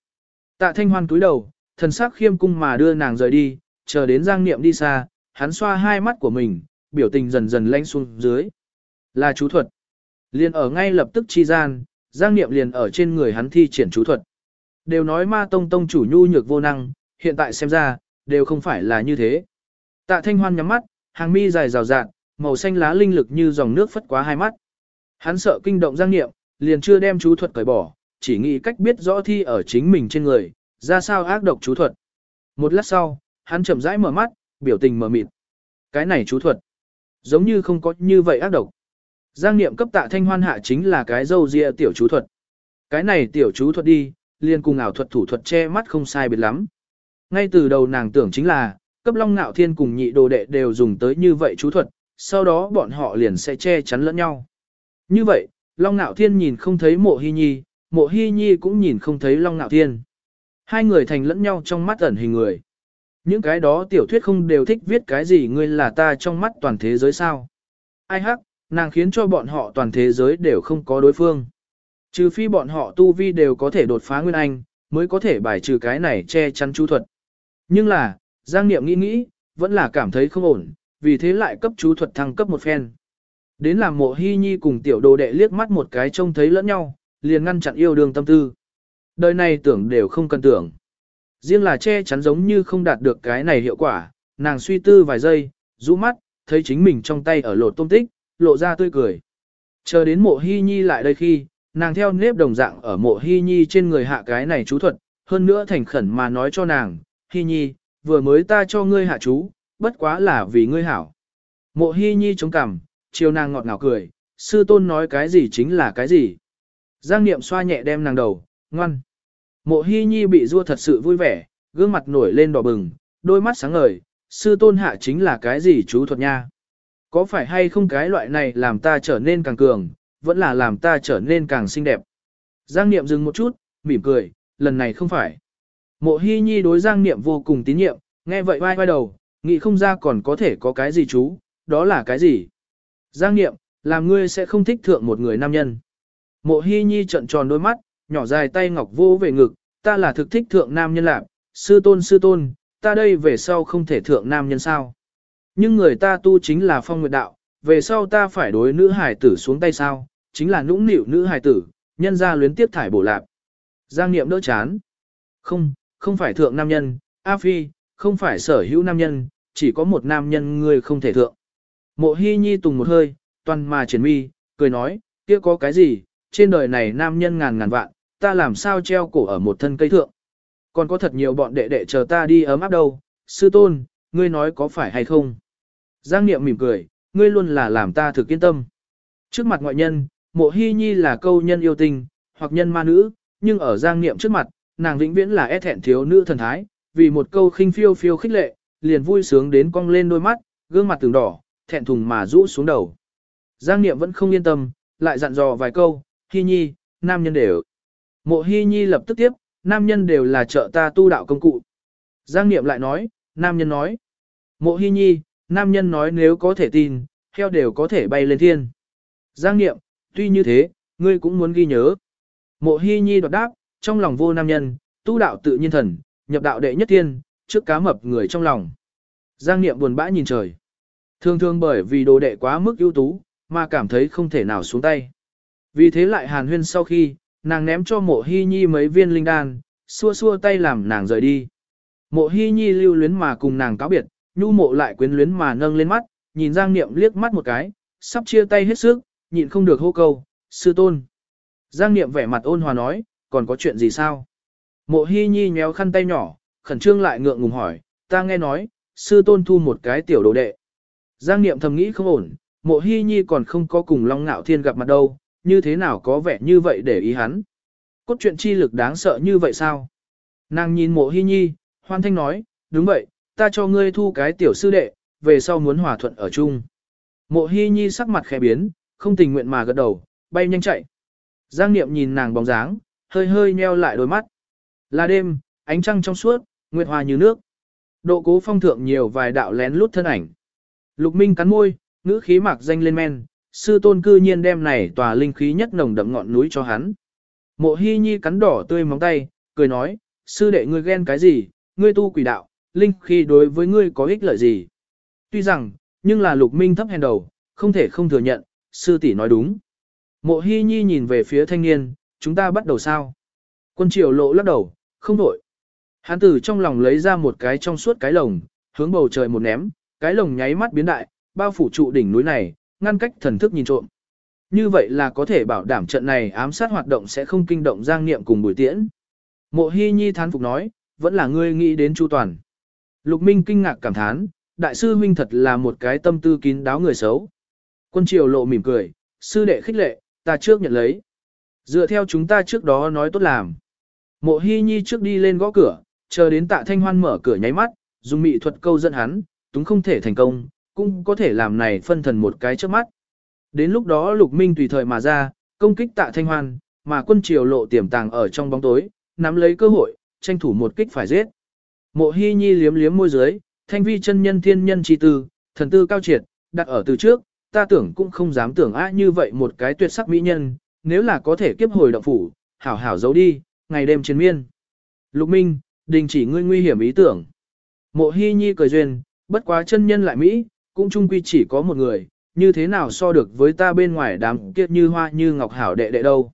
Tạ thanh hoan cúi đầu, thần sắc khiêm cung mà đưa nàng rời đi, chờ đến giang niệm đi xa, hắn xoa hai mắt của mình, biểu tình dần dần lanh xuống dưới. Là chú thuật. Liền ở ngay lập tức chi gian, giang niệm liền ở trên người hắn thi triển chú thuật. Đều nói ma tông tông chủ nhu nhược vô năng, hiện tại xem ra, đều không phải là như thế. Tạ thanh hoan nhắm mắt, hàng mi dài rào rạt, màu xanh lá linh lực như dòng nước phất quá hai mắt. Hắn sợ kinh động giang niệm, liền chưa đem chú thuật cởi bỏ, chỉ nghĩ cách biết rõ thi ở chính mình trên người, ra sao ác độc chú thuật. Một lát sau, hắn chậm rãi mở mắt, biểu tình mở mịt. Cái này chú thuật, giống như không có như vậy ác độc. Giang niệm cấp tạ thanh hoan hạ chính là cái dâu ria tiểu chú thuật. Cái này tiểu chú thuật đi, liền cùng ảo thuật thủ thuật che mắt không sai biệt lắm. Ngay từ đầu nàng tưởng chính là, cấp long ngạo thiên cùng nhị đồ đệ đều dùng tới như vậy chú thuật, sau đó bọn họ liền sẽ che chắn lẫn nhau. Như vậy, long ngạo thiên nhìn không thấy mộ hy nhi, mộ hy nhi cũng nhìn không thấy long ngạo thiên. Hai người thành lẫn nhau trong mắt ẩn hình người. Những cái đó tiểu thuyết không đều thích viết cái gì ngươi là ta trong mắt toàn thế giới sao. Ai hắc, nàng khiến cho bọn họ toàn thế giới đều không có đối phương. Trừ phi bọn họ tu vi đều có thể đột phá nguyên anh, mới có thể bài trừ cái này che chắn chú thuật. Nhưng là, Giang Niệm nghĩ nghĩ, vẫn là cảm thấy không ổn, vì thế lại cấp chú thuật thăng cấp một phen. Đến làm mộ hy nhi cùng tiểu đồ đệ liếc mắt một cái trông thấy lẫn nhau, liền ngăn chặn yêu đương tâm tư. Đời này tưởng đều không cần tưởng. Riêng là che chắn giống như không đạt được cái này hiệu quả, nàng suy tư vài giây, rũ mắt, thấy chính mình trong tay ở lột tôm tích, lộ ra tươi cười. Chờ đến mộ hy nhi lại đây khi, nàng theo nếp đồng dạng ở mộ hy nhi trên người hạ cái này chú thuật, hơn nữa thành khẩn mà nói cho nàng, hy nhi, vừa mới ta cho ngươi hạ chú, bất quá là vì ngươi hảo. Mộ hy nhi chống cằm, chiều nàng ngọt ngào cười, sư tôn nói cái gì chính là cái gì. Giang niệm xoa nhẹ đem nàng đầu, ngoan. Mộ hy nhi bị rua thật sự vui vẻ, gương mặt nổi lên đỏ bừng, đôi mắt sáng ngời, sư tôn hạ chính là cái gì chú thuật nha. Có phải hay không cái loại này làm ta trở nên càng cường, vẫn là làm ta trở nên càng xinh đẹp. Giang Niệm dừng một chút, mỉm cười, lần này không phải. Mộ Hi Nhi đối Giang Niệm vô cùng tín nhiệm, nghe vậy vai vai đầu, nghĩ không ra còn có thể có cái gì chú, đó là cái gì. Giang Niệm, làm ngươi sẽ không thích thượng một người nam nhân. Mộ Hi Nhi trận tròn đôi mắt, nhỏ dài tay ngọc vô về ngực, ta là thực thích thượng nam nhân lạc, sư tôn sư tôn, ta đây về sau không thể thượng nam nhân sao. Nhưng người ta tu chính là phong nguyệt đạo, về sau ta phải đối nữ hải tử xuống tay sao, chính là nũng nịu nữ hài tử, nhân ra luyến tiếp thải bổ lạp. Giang Niệm đỡ chán. Không, không phải thượng nam nhân, A Phi, không phải sở hữu nam nhân, chỉ có một nam nhân người không thể thượng. Mộ Hy Nhi tùng một hơi, toàn mà triển mi, cười nói, kia có cái gì, trên đời này nam nhân ngàn ngàn vạn, ta làm sao treo cổ ở một thân cây thượng. Còn có thật nhiều bọn đệ đệ chờ ta đi ấm áp đâu, sư tôn, ngươi nói có phải hay không? Giang Niệm mỉm cười, ngươi luôn là làm ta thực yên tâm. Trước mặt ngoại nhân, mộ hy nhi là câu nhân yêu tình, hoặc nhân ma nữ, nhưng ở Giang Niệm trước mặt, nàng vĩnh viễn là e thẹn thiếu nữ thần thái, vì một câu khinh phiêu phiêu khích lệ, liền vui sướng đến cong lên đôi mắt, gương mặt từng đỏ, thẹn thùng mà rũ xuống đầu. Giang Niệm vẫn không yên tâm, lại dặn dò vài câu, Hy Nhi, nam nhân đều. Mộ Hy Nhi lập tức tiếp, nam nhân đều là trợ ta tu đạo công cụ. Giang Niệm lại nói, nam nhân nói. Mộ Hy Nhi, nam nhân nói nếu có thể tin, heo đều có thể bay lên thiên. Giang Niệm, tuy như thế, ngươi cũng muốn ghi nhớ. Mộ Hi Nhi đoạt đáp, trong lòng vô nam nhân, tu đạo tự nhiên thần, nhập đạo đệ nhất tiên, trước cá mập người trong lòng. Giang Niệm buồn bã nhìn trời. Thường thường bởi vì đồ đệ quá mức ưu tú, mà cảm thấy không thể nào xuống tay. Vì thế lại hàn huyên sau khi, nàng ném cho mộ Hi nhi mấy viên linh đan, xua xua tay làm nàng rời đi. Mộ Hi nhi lưu luyến mà cùng nàng cáo biệt, nhu mộ lại quyến luyến mà nâng lên mắt, nhìn Giang Niệm liếc mắt một cái, sắp chia tay hết sức, nhịn không được hô câu, sư tôn. Giang Niệm vẻ mặt ôn hòa nói, còn có chuyện gì sao? Mộ hi nhi nhéo khăn tay nhỏ, khẩn trương lại ngượng ngùng hỏi, ta nghe nói, sư tôn thu một cái tiểu đồ đệ. Giang Niệm thầm nghĩ không ổn, mộ hi nhi còn không có cùng Long ngạo Thiên gặp mặt đâu, như thế nào có vẻ như vậy để ý hắn. Cốt truyện chi lực đáng sợ như vậy sao? Nàng nhìn mộ hi nhi, hoan thanh nói, đúng vậy, ta cho ngươi thu cái tiểu sư đệ, về sau muốn hòa thuận ở chung. Mộ hi nhi sắc mặt khẽ biến, không tình nguyện mà gật đầu, bay nhanh chạy. Giang Niệm nhìn nàng bóng dáng, hơi hơi nheo lại đôi mắt. Là đêm, ánh trăng trong suốt, nguyệt hòa như nước. Độ cố phong thượng nhiều vài đạo lén lút thân ảnh. Lục Minh cắn môi, ngữ khí mạc danh lên men, sư tôn cư nhiên đem này tòa linh khí nhất nồng đậm ngọn núi cho hắn. Mộ Hi Nhi cắn đỏ tươi móng tay, cười nói, sư đệ ngươi ghen cái gì, ngươi tu quỷ đạo, linh khí đối với ngươi có ích lợi gì. Tuy rằng, nhưng là lục minh thấp hèn đầu, không thể không thừa nhận, sư tỷ nói đúng. Mộ Hi Nhi nhìn về phía thanh niên, chúng ta bắt đầu sao? Quân triều lộ lắc đầu, không đổi. Hán tử trong lòng lấy ra một cái trong suốt cái lồng, hướng bầu trời một ném, cái lồng nháy mắt biến đại, bao phủ trụ đỉnh núi này, ngăn cách thần thức nhìn trộm. Như vậy là có thể bảo đảm trận này ám sát hoạt động sẽ không kinh động Giang Niệm cùng Bùi Tiễn. Mộ Hi Nhi thán phục nói, vẫn là ngươi nghĩ đến Chu Toàn. Lục Minh kinh ngạc cảm thán, đại sư huynh thật là một cái tâm tư kín đáo người xấu. Quân triều lộ mỉm cười, sư đệ khích lệ, ta trước nhận lấy. Dựa theo chúng ta trước đó nói tốt làm. Mộ Hi Nhi trước đi lên gõ cửa, chờ đến tạ thanh hoan mở cửa nháy mắt, dùng mị thuật câu dẫn hắn, túng không thể thành công, cũng có thể làm này phân thần một cái trước mắt. Đến lúc đó lục minh tùy thời mà ra, công kích tạ thanh hoan, mà quân triều lộ tiềm tàng ở trong bóng tối, nắm lấy cơ hội, tranh thủ một kích phải giết. Mộ hy nhi liếm liếm môi dưới, thanh vi chân nhân thiên nhân chi tư, thần tư cao triệt, đặt ở từ trước, ta tưởng cũng không dám tưởng á như vậy một cái tuyệt sắc mỹ nhân, nếu là có thể kiếp hồi động phủ, hảo hảo giấu đi, ngày đêm chiến miên. Lục Minh, đình chỉ ngươi nguy hiểm ý tưởng. Mộ Hi Nhi cười duyên, bất quá chân nhân lại Mỹ, cũng chung quy chỉ có một người, như thế nào so được với ta bên ngoài đám kiệt như hoa như ngọc hảo đệ đệ đâu.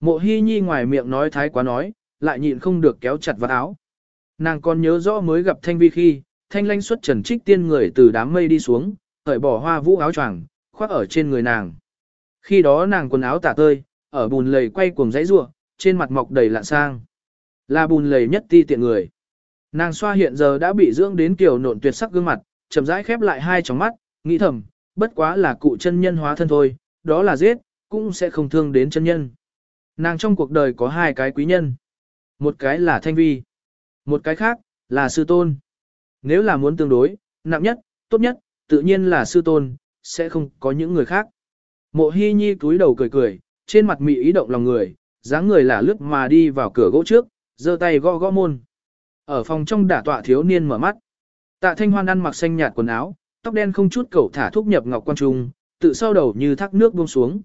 Mộ Hi Nhi ngoài miệng nói thái quá nói, lại nhịn không được kéo chặt vào áo. Nàng còn nhớ rõ mới gặp Thanh Vi khi, Thanh Lanh xuất trần trích tiên người từ đám mây đi xuống, cởi bỏ hoa vũ áo choàng, khoác ở trên người nàng. Khi đó nàng quần áo tả tơi, ở bùn lầy quay cuồng dãy rua, trên mặt mọc đầy lạn sang. Là bùn lầy nhất ti tiện người. Nàng xoa hiện giờ đã bị dưỡng đến kiểu nộn tuyệt sắc gương mặt, chậm rãi khép lại hai tròng mắt, nghĩ thầm, bất quá là cụ chân nhân hóa thân thôi, đó là giết, cũng sẽ không thương đến chân nhân. Nàng trong cuộc đời có hai cái quý nhân. Một cái là thanh vi, một cái khác là sư tôn. Nếu là muốn tương đối, nặng nhất, tốt nhất, tự nhiên là sư tôn, sẽ không có những người khác. Mộ Hi nhi cúi đầu cười cười, trên mặt mị ý động lòng người, dáng người là lướt mà đi vào cửa gỗ trước, giơ tay gõ gõ môn. Ở phòng trong đả tọa thiếu niên mở mắt. Tạ Thanh Hoan ăn mặc xanh nhạt quần áo, tóc đen không chút cẩu thả thúc nhập ngọc quan trung, tự sau đầu như thác nước buông xuống.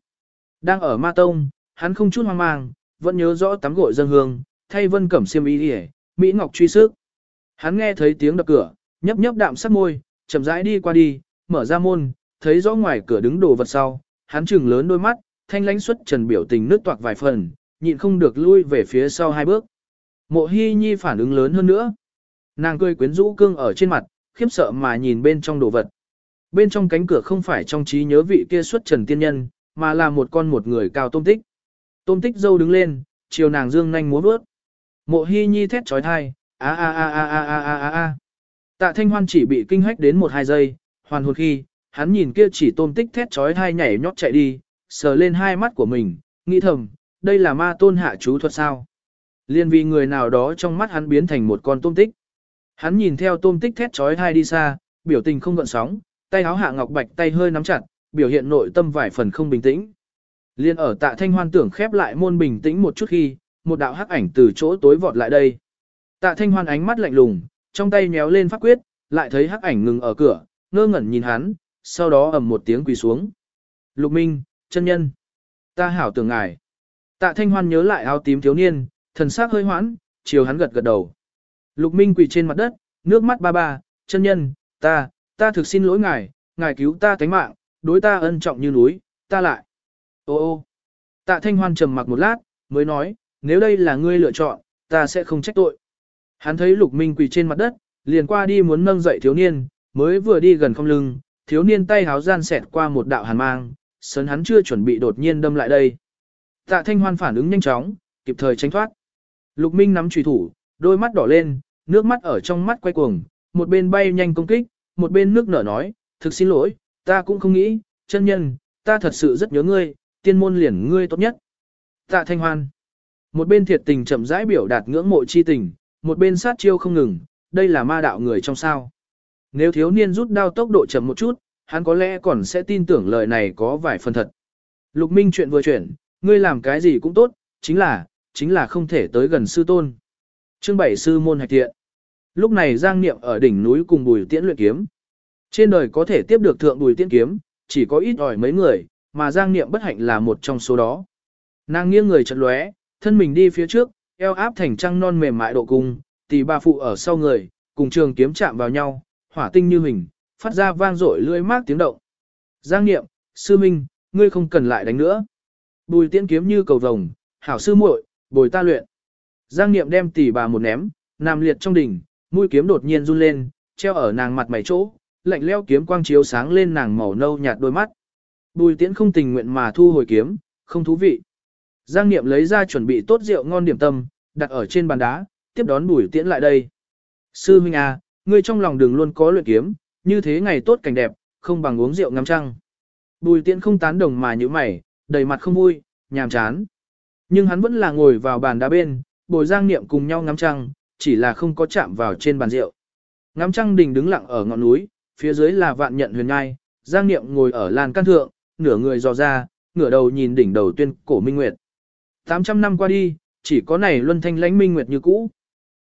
Đang ở ma tông, hắn không chút hoang mang, vẫn nhớ rõ tắm gội dân hương, thay vân cẩm xiêm y đi Mỹ Ngọc truy sức. Hắn nghe thấy tiếng đập cửa, nhấp nhấp đạm sắc môi, chậm rãi đi qua đi, mở ra môn, thấy rõ ngoài cửa đứng đồ vật sau, hắn trừng lớn đôi mắt, thanh lãnh xuất trần biểu tình nước toạc vài phần, nhịn không được lui về phía sau hai bước. Mộ Hi Nhi phản ứng lớn hơn nữa. Nàng cười quyến rũ cương ở trên mặt, khiếp sợ mà nhìn bên trong đồ vật. Bên trong cánh cửa không phải trong trí nhớ vị kia xuất trần tiên nhân, mà là một con một người cao tôm tích. Tôm tích dâu đứng lên, chiều nàng dương nhanh múa bước. Mộ Hi Nhi thét trói thai, a a a a a a a a. Tạ Thanh Hoan chỉ bị kinh hách đến một hai giây, hoàn hồn khi, hắn nhìn kia chỉ tôm tích thét chói hai nhảy nhót chạy đi, sờ lên hai mắt của mình, nghĩ thầm, đây là ma tôn hạ chú thuật sao. Liên vì người nào đó trong mắt hắn biến thành một con tôm tích. Hắn nhìn theo tôm tích thét chói hai đi xa, biểu tình không gợn sóng, tay áo hạ ngọc bạch tay hơi nắm chặt, biểu hiện nội tâm vài phần không bình tĩnh. Liên ở tạ thanh hoan tưởng khép lại môn bình tĩnh một chút khi, một đạo hắc ảnh từ chỗ tối vọt lại đây. Tạ thanh hoan ánh mắt lạnh lùng, trong tay nhéo lên pháp quyết, lại thấy hắc ảnh ngừng ở cửa, ngơ ngẩn nhìn hắn, sau đó ầm một tiếng quỳ xuống. Lục Minh, chân nhân, ta hảo tưởng ngài. Tạ thanh hoan nhớ lại áo tím thiếu niên, thần sắc hơi hoãn, chiều hắn gật gật đầu. Lục Minh quỳ trên mặt đất, nước mắt ba ba, chân nhân, ta, ta thực xin lỗi ngài, ngài cứu ta tánh mạng, đối ta ân trọng như núi, ta lại. Ô ô, tạ thanh hoan trầm mặc một lát, mới nói, nếu đây là ngươi lựa chọn, ta sẽ không trách tội. Hắn thấy lục minh quỳ trên mặt đất, liền qua đi muốn nâng dậy thiếu niên, mới vừa đi gần không lưng, thiếu niên tay háo gian xẹt qua một đạo hàn mang, sớn hắn chưa chuẩn bị đột nhiên đâm lại đây. Tạ thanh hoan phản ứng nhanh chóng, kịp thời tránh thoát. Lục minh nắm chùy thủ, đôi mắt đỏ lên, nước mắt ở trong mắt quay cuồng, một bên bay nhanh công kích, một bên nước nở nói, thực xin lỗi, ta cũng không nghĩ, chân nhân, ta thật sự rất nhớ ngươi, tiên môn liền ngươi tốt nhất. Tạ thanh hoan. Một bên thiệt tình chậm rãi biểu đạt ngưỡng mộ chi tình, một bên sát chiêu không ngừng, đây là ma đạo người trong sao. Nếu thiếu niên rút đao tốc độ chậm một chút, hắn có lẽ còn sẽ tin tưởng lời này có vài phần thật. Lục Minh chuyện vừa chuyển, ngươi làm cái gì cũng tốt, chính là, chính là không thể tới gần sư tôn. Chương bảy sư môn hạch tiện. Lúc này Giang Niệm ở đỉnh núi cùng Bùi Tiễn luyện kiếm. Trên đời có thể tiếp được thượng Bùi Tiễn kiếm, chỉ có ít ỏi mấy người, mà Giang Niệm bất hạnh là một trong số đó. Nàng nghiêng người chật lóe, thân mình đi phía trước, eo áp thành trăng non mềm mại độ cung, tỷ ba phụ ở sau người, cùng trường kiếm chạm vào nhau, hỏa tinh như hình, phát ra vang dội lưỡi mát tiếng động. Giang Niệm, sư minh, ngươi không cần lại đánh nữa. Bùi tiễn kiếm như cầu vồng, hảo sư muội, bồi ta luyện. Giang Niệm đem tỷ bà một ném, nằm liệt trong đỉnh, mũi kiếm đột nhiên run lên, treo ở nàng mặt mày chỗ, lạnh leo kiếm quang chiếu sáng lên nàng màu nâu nhạt đôi mắt. Bùi tiễn không tình nguyện mà thu hồi kiếm, không thú vị. Giang Niệm lấy ra chuẩn bị tốt rượu ngon điểm tâm, đặt ở trên bàn đá, tiếp đón bùi tiễn lại đây. Sư huynh à, ngươi trong lòng đừng luôn có luyện kiếm, như thế ngày tốt cảnh đẹp, không bằng uống rượu ngắm trăng. Bùi tiễn không tán đồng mà như mày, đầy mặt không vui, nhàm chán. Nhưng hắn vẫn là ngồi vào bàn đá bên, bồi Giang Niệm cùng nhau ngắm trăng, chỉ là không có chạm vào trên bàn rượu. Ngắm trăng đình đứng lặng ở ngọn núi, phía dưới là vạn nhận huyền ngai, Giang Niệm ngồi ở lan căn thượng, nửa người dò ra, ngửa đầu nhìn đỉnh đầu tuyên cổ minh nguyệt. 800 năm qua đi, chỉ có này luân thanh lãnh minh nguyệt như cũ.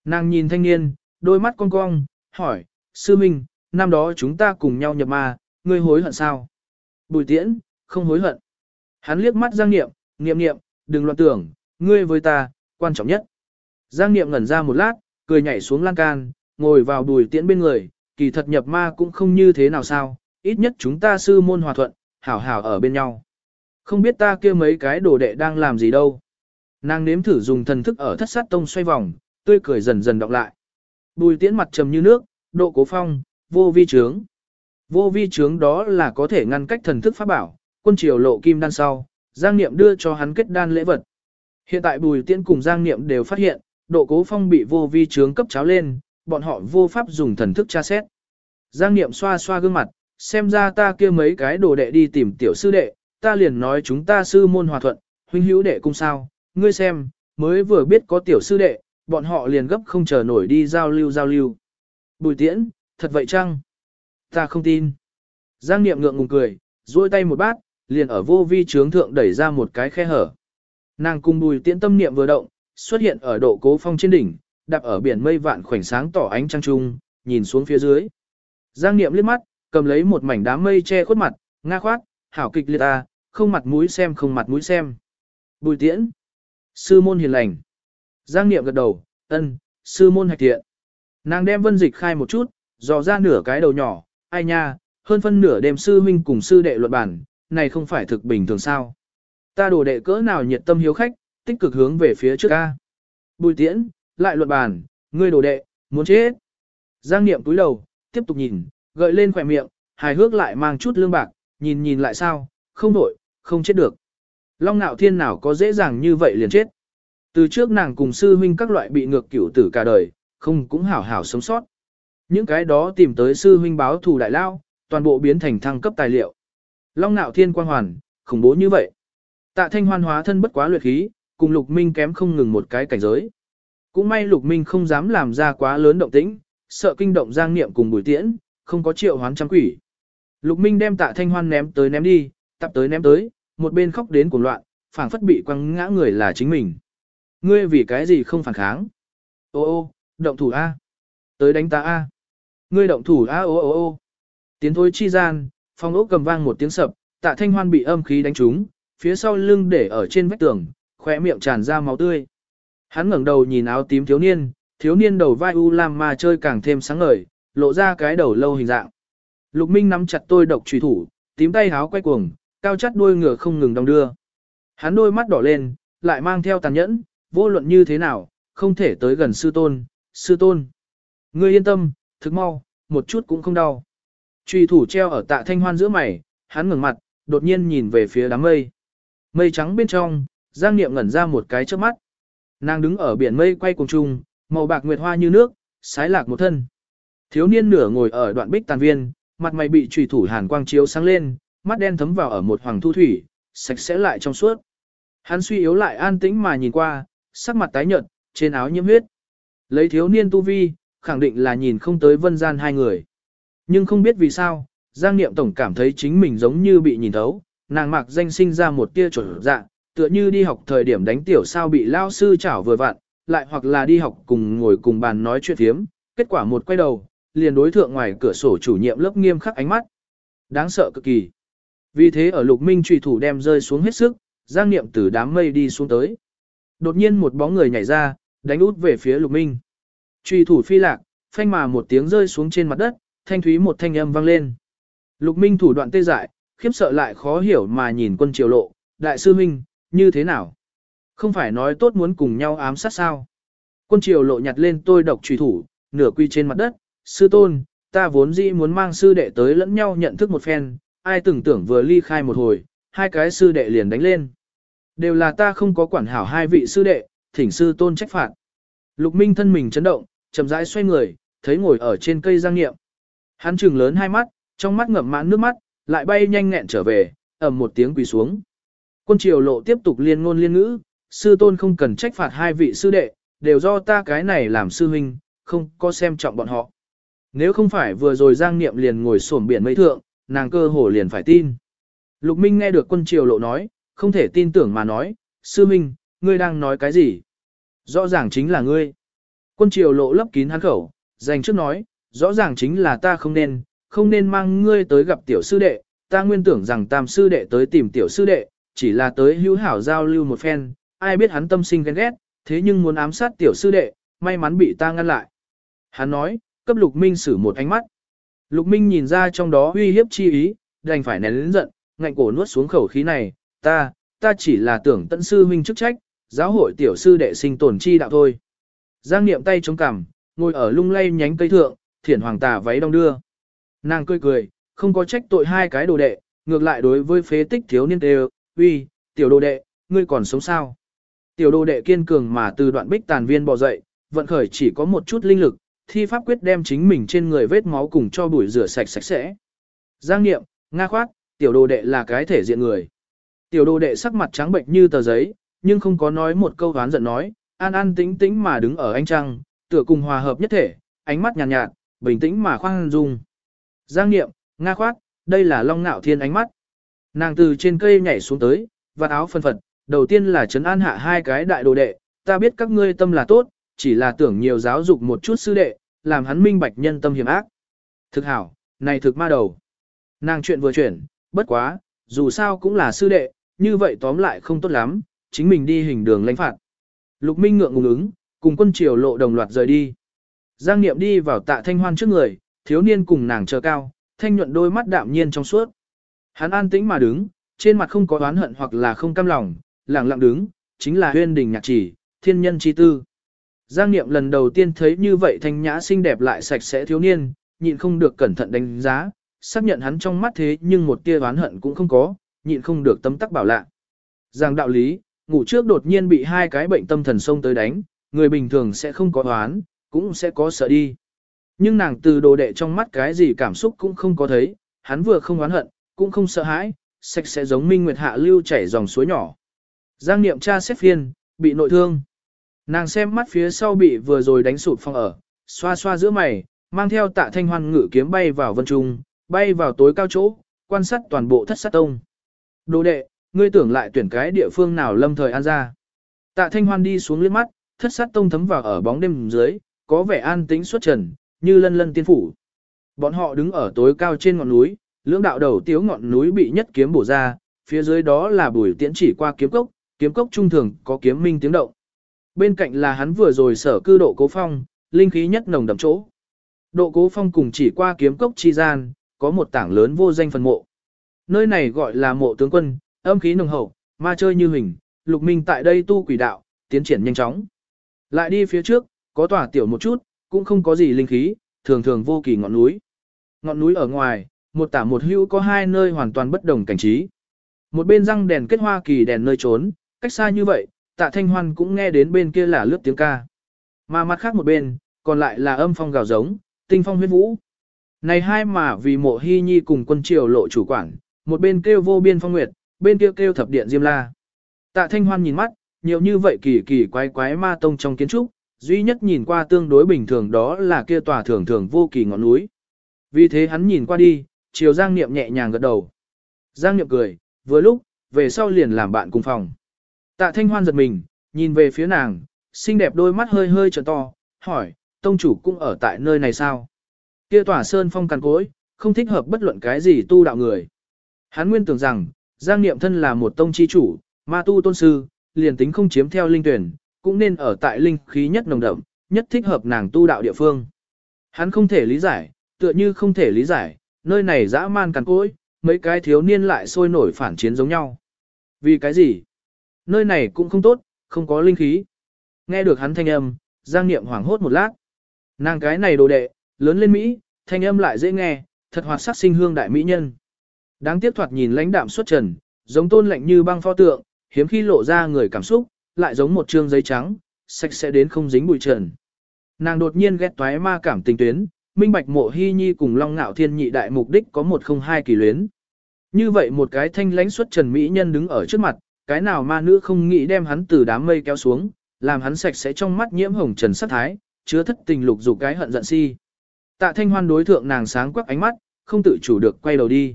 Nàng nhìn thanh niên, đôi mắt cong cong, hỏi, sư minh, năm đó chúng ta cùng nhau nhập ma, ngươi hối hận sao? Bùi tiễn, không hối hận. Hắn liếc mắt Giang Niệm, Niệm Niệm, đừng loạn tưởng, ngươi với ta, quan trọng nhất. Giang Niệm ngẩn ra một lát, cười nhảy xuống lan can, ngồi vào bùi tiễn bên người, kỳ thật nhập ma cũng không như thế nào sao, ít nhất chúng ta sư môn hòa thuận, hảo hảo ở bên nhau. Không biết ta kia mấy cái đồ đệ đang làm gì đâu. Nàng nếm thử dùng thần thức ở thất sát tông xoay vòng, tươi cười dần dần đọc lại. Bùi tiễn mặt trầm như nước, độ cố phong, vô vi trướng. Vô vi trướng đó là có thể ngăn cách thần thức pháp bảo, quân triều lộ kim đan sau, Giang Niệm đưa cho hắn kết đan lễ vật. Hiện tại Bùi Tiễn cùng Giang Niệm đều phát hiện, độ cố phong bị vô vi trướng cấp cháo lên, bọn họ vô pháp dùng thần thức tra xét. Giang Niệm xoa xoa gương mặt, xem ra ta kia mấy cái đồ đệ đi tìm tiểu sư đệ, ta liền nói chúng ta sư môn hòa thuận, huynh hữu đệ cung sao, ngươi xem, mới vừa biết có tiểu sư đệ, bọn họ liền gấp không chờ nổi đi giao lưu giao lưu. Bùi tiễn, thật vậy chăng? Ta không tin. Giang Niệm ngượng ngùng cười, duỗi tay một bát, liền ở vô vi trướng thượng đẩy ra một cái khe hở. Nàng cùng bùi tiễn tâm niệm vừa động, xuất hiện ở độ cố phong trên đỉnh, đạp ở biển mây vạn khoảnh sáng tỏ ánh trăng trung, nhìn xuống phía dưới. Giang Niệm liếc mắt, cầm lấy một mảnh đám mây che khuất mặt, nga khoát, hảo kịch liệt ta, không mặt mũi xem không mặt mũi xem. Bùi tiễn. Sư môn hiền lành. Giang Niệm gật đầu, ân, sư môn hạch tiện. Nàng đem vân dịch khai một chút, dò ra nửa cái đầu nhỏ, ai nha, hơn phân nửa đêm sư huynh cùng sư đệ luận bản, này không phải thực bình thường sao. Ta đồ đệ cỡ nào nhiệt tâm hiếu khách, tích cực hướng về phía trước ca. Bùi tiễn, lại luận bàn, ngươi đồ đệ, muốn chết. Giang Niệm túi đầu, tiếp tục nhìn, gợi lên khỏe miệng, hài hước lại mang chút lương bạc, nhìn nhìn lại sao, không nổi, không chết được. Long nạo thiên nào có dễ dàng như vậy liền chết. Từ trước nàng cùng sư huynh các loại bị ngược cửu tử cả đời, không cũng hảo hảo sống sót. Những cái đó tìm tới sư huynh báo thù đại lao, toàn bộ biến thành thăng cấp tài liệu. Long nạo thiên quang hoàn, khủng bố như vậy. Tạ thanh hoan hóa thân bất quá luyện khí, cùng lục minh kém không ngừng một cái cảnh giới. Cũng may lục minh không dám làm ra quá lớn động tĩnh, sợ kinh động giang niệm cùng bùi tiễn, không có triệu hoán trăm quỷ. Lục minh đem tạ thanh hoan ném tới ném đi, tập tới ném tới, một bên khóc đến cuồng loạn, phảng phất bị quăng ngã người là chính mình. Ngươi vì cái gì không phản kháng? Ô ô, động thủ A. Tới đánh ta A. Ngươi động thủ A ô ô ô. Tiến thôi chi gian, phong ốc cầm vang một tiếng sập, tạ thanh hoan bị âm khí đánh trúng, phía sau lưng để ở trên vách tường, khỏe miệng tràn ra máu tươi. Hắn ngẩng đầu nhìn áo tím thiếu niên, thiếu niên đầu vai u lam mà chơi càng thêm sáng ngời, lộ ra cái đầu lâu hình dạng. Lục Minh nắm chặt tôi độc trùy thủ, tím tay háo quay cuồng, cao chắt đuôi ngựa không ngừng đong đưa. Hắn đôi mắt đỏ lên, lại mang theo tàn nhẫn, vô luận như thế nào, không thể tới gần sư tôn, sư tôn. Ngươi yên tâm, thực mau, một chút cũng không đau. Trùy thủ treo ở tạ thanh hoan giữa mày, hắn ngừng mặt, đột nhiên nhìn về phía đám mây. Mây trắng bên trong, Giang Niệm ngẩn ra một cái trước mắt. Nàng đứng ở biển mây quay cùng chung, màu bạc nguyệt hoa như nước, sái lạc một thân. Thiếu niên nửa ngồi ở đoạn bích tàn viên, mặt mày bị trùy thủ hàn quang chiếu sáng lên, mắt đen thấm vào ở một hoàng thu thủy, sạch sẽ lại trong suốt. Hắn suy yếu lại an tĩnh mà nhìn qua, sắc mặt tái nhợt, trên áo nhiễm huyết. Lấy thiếu niên tu vi, khẳng định là nhìn không tới vân gian hai người. Nhưng không biết vì sao, Giang Niệm Tổng cảm thấy chính mình giống như bị nhìn thấu, nàng mặc danh sinh ra một tia chuẩn dạng, tựa như đi học thời điểm đánh tiểu sao bị lao sư chảo vừa vặn, lại hoặc là đi học cùng ngồi cùng bàn nói chuyện thiếm, kết quả một quay đầu, liền đối thượng ngoài cửa sổ chủ nhiệm lớp nghiêm khắc ánh mắt. Đáng sợ cực kỳ. Vì thế ở lục minh trùy thủ đem rơi xuống hết sức, giang niệm từ đám mây đi xuống tới. Đột nhiên một bóng người nhảy ra, đánh út về phía lục minh. Trùy thủ phi lạc, phanh mà một tiếng rơi xuống trên mặt đất, thanh thúy một thanh âm vang lên. Lục minh thủ đoạn tê dại, khiếp sợ lại khó hiểu mà nhìn quân triều lộ, đại sư minh, như thế nào? Không phải nói tốt muốn cùng nhau ám sát sao? Quân triều lộ nhặt lên tôi độc trùy thủ, nửa quy trên mặt đất, sư tôn, ta vốn dĩ muốn mang sư đệ tới lẫn nhau nhận thức một phen, ai từng tưởng vừa ly khai một hồi, hai cái sư đệ liền đánh lên. Đều là ta không có quản hảo hai vị sư đệ, thỉnh sư tôn trách phạt. Lục Minh thân mình chấn động, chậm rãi xoay người, thấy ngồi ở trên cây giang nghiệm. Hắn trừng lớn hai mắt, trong mắt ngậm mãn nước mắt, lại bay nhanh nghẹn trở về, ầm một tiếng quỳ xuống. Quân triều lộ tiếp tục liên ngôn liên ngữ, sư tôn không cần trách phạt hai vị sư đệ, đều do ta cái này làm sư huynh, không có xem trọng bọn họ. Nếu không phải vừa rồi giang niệm liền ngồi sổm biển mây thượng, nàng cơ hồ liền phải tin. Lục Minh nghe được quân triều lộ nói, không thể tin tưởng mà nói, sư minh, ngươi đang nói cái gì? Rõ ràng chính là ngươi. Quân triều lộ lấp kín hắn khẩu, dành trước nói, rõ ràng chính là ta không nên, không nên mang ngươi tới gặp tiểu sư đệ, ta nguyên tưởng rằng tam sư đệ tới tìm tiểu sư đệ, chỉ là tới hữu hảo giao lưu một phen, ai biết hắn tâm sinh ghen ghét, thế nhưng muốn ám sát tiểu sư đệ, may mắn bị ta ngăn lại. Hắn nói, cấp Lục Minh xử một ánh mắt. Lục Minh nhìn ra trong đó uy hiếp chi ý, đành phải nén lớn giận, ngạnh cổ nuốt xuống khẩu khí này, ta, ta chỉ là tưởng tận sư huynh chức trách, giáo hội tiểu sư đệ sinh tồn chi đạo thôi. Giang niệm tay chống cằm, ngồi ở lung lay nhánh cây thượng, thiển hoàng tà váy đông đưa. Nàng cười cười, không có trách tội hai cái đồ đệ, ngược lại đối với phế tích thiếu niên đều, uy, tiểu đồ đệ, ngươi còn sống sao? Tiểu đồ đệ kiên cường mà từ đoạn bích tàn viên bò dậy, vận khởi chỉ có một chút linh lực, thi pháp quyết đem chính mình trên người vết máu cùng cho bụi rửa sạch sạch sẽ. Giang niệm, nga khoát, tiểu đồ đệ là cái thể diện người. Tiểu đồ đệ sắc mặt trắng bệnh như tờ giấy, nhưng không có nói một câu oán giận nói, an an tĩnh tĩnh mà đứng ở anh trăng, tựa cùng hòa hợp nhất thể, ánh mắt nhàn nhạt, nhạt, bình tĩnh mà khoan dung. Giang niệm, nga khoát, đây là long ngạo thiên ánh mắt. Nàng từ trên cây nhảy xuống tới, và áo phân phật, đầu tiên là trấn an hạ hai cái đại đồ đệ, ta biết các ngươi tâm là tốt, chỉ là tưởng nhiều giáo dục một chút sư đệ, làm hắn minh bạch nhân tâm hiểm ác. Thực hảo, này thực ma đầu. Nàng chuyện vừa chuyển, bất quá, dù sao cũng là sư đệ, như vậy tóm lại không tốt lắm, chính mình đi hình đường lãnh phạt. Lục Minh ngượng ngùng ứng, cùng quân triều lộ đồng loạt rời đi. Giang Niệm đi vào tạ thanh hoan trước người, thiếu niên cùng nàng chờ cao, thanh nhuận đôi mắt đạm nhiên trong suốt. Hắn an tĩnh mà đứng, trên mặt không có oán hận hoặc là không cam lòng, lặng lặng đứng, chính là huyên đình nhạc chỉ, thiên nhân chi tư. Giang Niệm lần đầu tiên thấy như vậy thanh nhã xinh đẹp lại sạch sẽ thiếu niên, nhịn không được cẩn thận đánh giá, xác nhận hắn trong mắt thế nhưng một tia oán hận cũng không có, nhịn không được tấm tắc bảo lạ. Giang đạo lý, ngủ trước đột nhiên bị hai cái bệnh tâm thần xông tới đánh, người bình thường sẽ không có oán, cũng sẽ có sợ đi. Nhưng nàng từ đồ đệ trong mắt cái gì cảm xúc cũng không có thấy, hắn vừa không oán hận, cũng không sợ hãi, sạch sẽ giống minh nguyệt hạ lưu chảy dòng suối nhỏ. Giang niệm cha xếp phiên, bị nội thương. Nàng xem mắt phía sau bị vừa rồi đánh sụp phong ở, xoa xoa giữa mày, mang theo tạ thanh hoan ngự kiếm bay vào vân trung, bay vào tối cao chỗ, quan sát toàn bộ thất sát tông. Đồ đệ, ngươi tưởng lại tuyển cái địa phương nào lâm thời an ra. Tạ thanh hoan đi xuống liếc mắt, thất sát tông thấm vào ở bóng đêm dưới, có vẻ an tĩnh xuất trần, như lân lân tiên phủ. Bọn họ đứng ở tối cao trên ngọn núi, lưỡng đạo đầu tiếu ngọn núi bị nhất kiếm bổ ra, phía dưới đó là bùi tiễn chỉ qua kiếm cốc, kiếm cốc trung thường có kiếm minh tiếng động. Bên cạnh là hắn vừa rồi sở cư độ cố phong, linh khí nhất nồng đậm chỗ. Độ cố phong cùng chỉ qua kiếm cốc chi gian, có một tảng lớn vô danh phần mộ. Nơi này gọi là mộ tướng quân, âm khí nồng hậu, ma chơi như hình, lục minh tại đây tu quỷ đạo, tiến triển nhanh chóng. Lại đi phía trước, có tỏa tiểu một chút, cũng không có gì linh khí, thường thường vô kỳ ngọn núi. Ngọn núi ở ngoài, một tả một hữu có hai nơi hoàn toàn bất đồng cảnh trí. Một bên răng đèn kết hoa kỳ đèn nơi trốn, cách xa như vậy, tạ thanh hoan cũng nghe đến bên kia là lướt tiếng ca. Mà mặt khác một bên, còn lại là âm phong gào giống, tinh phong huyết vũ. Này hai mà vì mộ hy nhi cùng quân triều lộ chủ quản, một bên kêu vô biên phong nguyệt, bên kia kêu thập điện diêm la. Tạ thanh hoan nhìn mắt, nhiều như vậy kỳ kỳ quái quái ma tông trong kiến trúc, duy nhất nhìn qua tương đối bình thường đó là kia tòa thường thường vô kỳ ngọn núi. Vì thế hắn nhìn qua đi, chiều Giang Niệm nhẹ nhàng gật đầu. Giang Niệm cười, vừa lúc, về sau liền làm bạn cùng phòng. Tạ Thanh Hoan giật mình, nhìn về phía nàng, xinh đẹp đôi mắt hơi hơi trợn to, hỏi, tông chủ cũng ở tại nơi này sao? Kia tòa sơn phong cằn cối, không thích hợp bất luận cái gì tu đạo người. Hắn nguyên tưởng rằng, Giang Niệm thân là một tông chi chủ, ma tu tôn sư, liền tính không chiếm theo linh tuyển, cũng nên ở tại linh khí nhất nồng đậm, nhất thích hợp nàng tu đạo địa phương. Hắn không thể lý giải, tựa như không thể lý giải, nơi này dã man cằn cỗi, mấy cái thiếu niên lại sôi nổi phản chiến giống nhau. Vì cái gì? Nơi này cũng không tốt, không có linh khí. Nghe được hắn thanh âm, Giang Niệm hoảng hốt một lát. Nàng cái này đồ đệ, lớn lên Mỹ, thanh âm lại dễ nghe, thật hoạt sắc sinh hương đại mỹ nhân. Đáng tiếc thoạt nhìn lãnh đạm xuất trần, giống tôn lạnh như băng pho tượng, hiếm khi lộ ra người cảm xúc, lại giống một trương giấy trắng, sạch sẽ đến không dính bụi trần. Nàng đột nhiên ghét toái ma cảm tình tuyến, minh bạch mộ hy nhi cùng long ngạo thiên nhị đại mục đích có một không hai kỳ luyến. Như vậy một cái thanh lãnh xuất trần mỹ nhân đứng ở trước mặt, cái nào ma nữ không nghĩ đem hắn từ đám mây kéo xuống, làm hắn sạch sẽ trong mắt nhiễm hồng trần sắc thái, chứa thất tình lục dục cái hận giận si. Tạ thanh hoan đối thượng nàng sáng quắc ánh mắt, không tự chủ được quay đầu đi.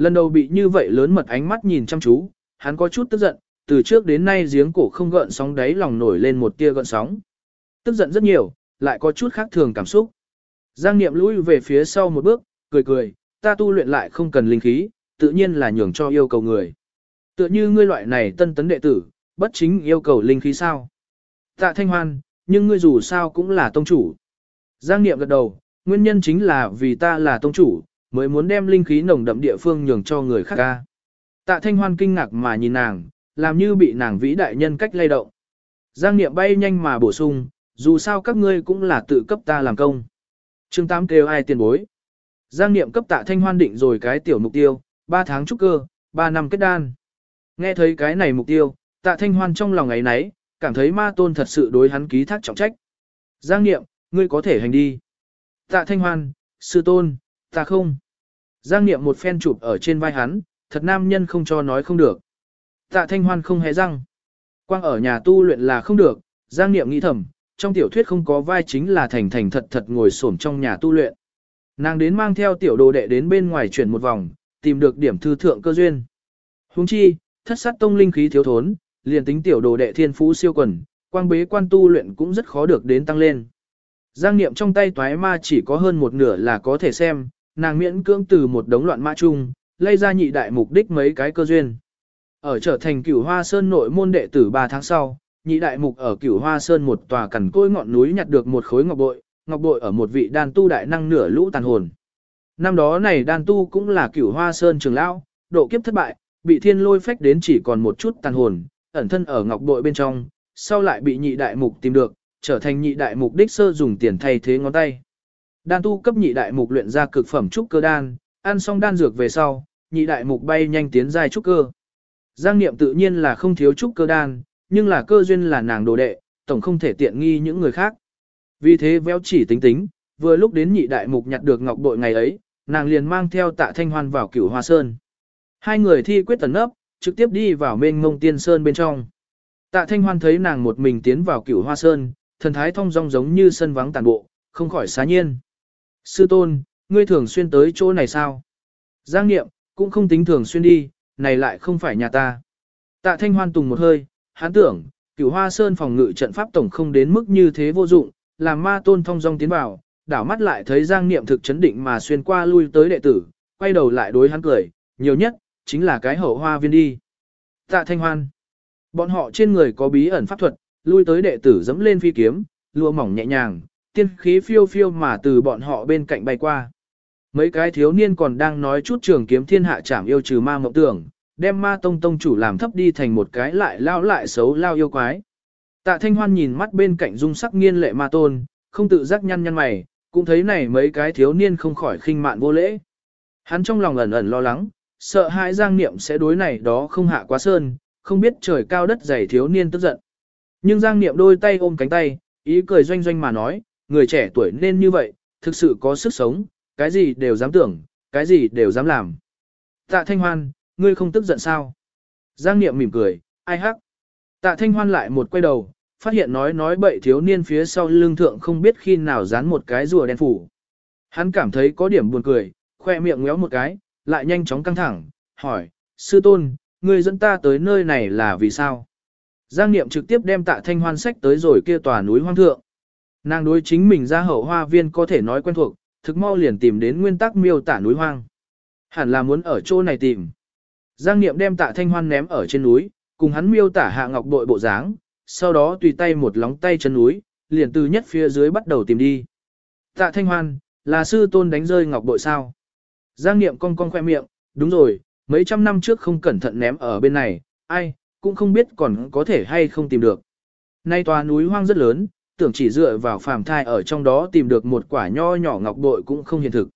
Lần đầu bị như vậy lớn mật ánh mắt nhìn chăm chú, hắn có chút tức giận, từ trước đến nay giếng cổ không gợn sóng đáy lòng nổi lên một tia gợn sóng. Tức giận rất nhiều, lại có chút khác thường cảm xúc. Giang Niệm lùi về phía sau một bước, cười cười, ta tu luyện lại không cần linh khí, tự nhiên là nhường cho yêu cầu người. Tựa như ngươi loại này tân tấn đệ tử, bất chính yêu cầu linh khí sao. Tạ Thanh Hoan, nhưng ngươi dù sao cũng là tông chủ. Giang Niệm gật đầu, nguyên nhân chính là vì ta là tông chủ, mới muốn đem linh khí nồng đậm địa phương nhường cho người khác ca. Tạ Thanh Hoan kinh ngạc mà nhìn nàng, làm như bị nàng vĩ đại nhân cách lay động. Giang Niệm bay nhanh mà bổ sung, dù sao các ngươi cũng là tự cấp ta làm công. Chương 8 kêu ai tiền bối. Giang Niệm cấp tạ thanh hoan định rồi cái tiểu mục tiêu, 3 tháng trúc cơ, 3 năm kết đan. Nghe thấy cái này mục tiêu, tạ thanh hoan trong lòng ấy nấy, cảm thấy ma tôn thật sự đối hắn ký thác trọng trách. Giang Niệm, ngươi có thể hành đi. Tạ thanh hoan, sư tôn, ta không. Giang Niệm một phen chụp ở trên vai hắn, thật nam nhân không cho nói không được. Tạ thanh hoan không hề răng. Quang ở nhà tu luyện là không được, Giang Niệm nghĩ thầm, trong tiểu thuyết không có vai chính là thành thành thật thật ngồi xổm trong nhà tu luyện. Nàng đến mang theo tiểu đồ đệ đến bên ngoài chuyển một vòng, tìm được điểm thư thượng cơ duyên. Huống chi, thất sát tông linh khí thiếu thốn, liền tính tiểu đồ đệ thiên phú siêu quần, quang bế quan tu luyện cũng rất khó được đến tăng lên. Giang niệm trong tay toái ma chỉ có hơn một nửa là có thể xem, nàng miễn cưỡng từ một đống loạn ma chung, lây ra nhị đại mục đích mấy cái cơ duyên. Ở trở thành cửu hoa sơn nội môn đệ tử 3 tháng sau, nhị đại mục ở cửu hoa sơn một tòa cằn côi ngọn núi nhặt được một khối ngọc bội, ngọc bội ở một vị đan tu đại năng nửa lũ tàn hồn. Năm đó này đan tu cũng là cửu hoa sơn trường lão, độ kiếp thất bại, bị thiên lôi phách đến chỉ còn một chút tàn hồn, ẩn thân ở ngọc bội bên trong, sau lại bị nhị đại mục tìm được, trở thành nhị đại mục đích sơ dùng tiền thay thế ngón tay. Đan tu cấp nhị đại mục luyện ra cực phẩm trúc cơ đan, ăn xong đan dược về sau, nhị đại mục bay nhanh tiến giai trúc cơ. Giang niệm tự nhiên là không thiếu trúc cơ đan, nhưng là cơ duyên là nàng đồ đệ, tổng không thể tiện nghi những người khác. Vì thế véo chỉ tính tính, vừa lúc đến nhị đại mục nhặt được ngọc bội ngày ấy, nàng liền mang theo tạ thanh hoan vào cửu hoa sơn. Hai người thi quyết tần ấp, trực tiếp đi vào mênh ngông tiên sơn bên trong. Tạ thanh hoan thấy nàng một mình tiến vào cửu hoa sơn, thần thái thông dong giống như sân vắng tàn bộ, không khỏi xá nhiên. Sư tôn, ngươi thường xuyên tới chỗ này sao? Giang niệm, cũng không tính thường xuyên đi, này lại không phải nhà ta. Tạ thanh hoan tùng một hơi, hắn tưởng, cửu hoa sơn phòng ngự trận pháp tổng không đến mức như thế vô dụng, làm ma tôn thông dong tiến vào, đảo mắt lại thấy giang niệm thực chấn định mà xuyên qua lui tới đệ tử, quay đầu lại đối hắn cười, nhiều nhất, chính là cái hậu hoa viên đi. Tạ thanh hoan, bọn họ trên người có bí ẩn pháp thuật, lui tới đệ tử dẫm lên phi kiếm, lùa mỏng nhẹ nhàng, tiên khí phiêu phiêu mà từ bọn họ bên cạnh bay qua. Mấy cái thiếu niên còn đang nói chút trường kiếm thiên hạ chảm yêu trừ ma mộng tưởng, đem ma tông tông chủ làm thấp đi thành một cái lại lao lại xấu lao yêu quái. Tạ thanh hoan nhìn mắt bên cạnh dung sắc nghiên lệ ma tôn, không tự giác nhăn nhăn mày, cũng thấy này mấy cái thiếu niên không khỏi khinh mạn vô lễ. Hắn trong lòng ẩn ẩn lo lắng, sợ hãi giang niệm sẽ đối này đó không hạ quá sơn, không biết trời cao đất dày thiếu niên tức giận. Nhưng giang niệm đôi tay ôm cánh tay, ý cười doanh doanh mà nói, người trẻ tuổi nên như vậy, thực sự có sức sống, cái gì đều dám tưởng, cái gì đều dám làm. Tạ Thanh Hoan, ngươi không tức giận sao? Giang Niệm mỉm cười, ai hắc. Tạ Thanh Hoan lại một quay đầu, phát hiện nói nói bậy thiếu niên phía sau lưng thượng không biết khi nào dán một cái rùa đen phủ. Hắn cảm thấy có điểm buồn cười, khoe miệng ngéo một cái, lại nhanh chóng căng thẳng, hỏi, sư tôn, ngươi dẫn ta tới nơi này là vì sao? Giang Niệm trực tiếp đem tạ thanh hoan sách tới rồi kia tòa núi hoang thượng. Nàng đối chính mình ra hậu hoa viên có thể nói quen thuộc, thực mau liền tìm đến nguyên tắc miêu tả núi hoang. Hẳn là muốn ở chỗ này tìm. Giang Niệm đem tạ thanh hoan ném ở trên núi, cùng hắn miêu tả hạ ngọc bội bộ dáng, sau đó tùy tay một lóng tay chân núi, liền từ nhất phía dưới bắt đầu tìm đi. Tạ thanh hoan, là sư tôn đánh rơi ngọc bội sao? Giang Niệm cong cong khoe miệng, đúng rồi, mấy trăm năm trước không cẩn thận ném ở bên này, ai, cũng không biết còn có thể hay không tìm được. Nay tòa núi hoang rất lớn, tưởng chỉ dựa vào phàm thai ở trong đó tìm được một quả nho nhỏ ngọc bội cũng không hiện thực.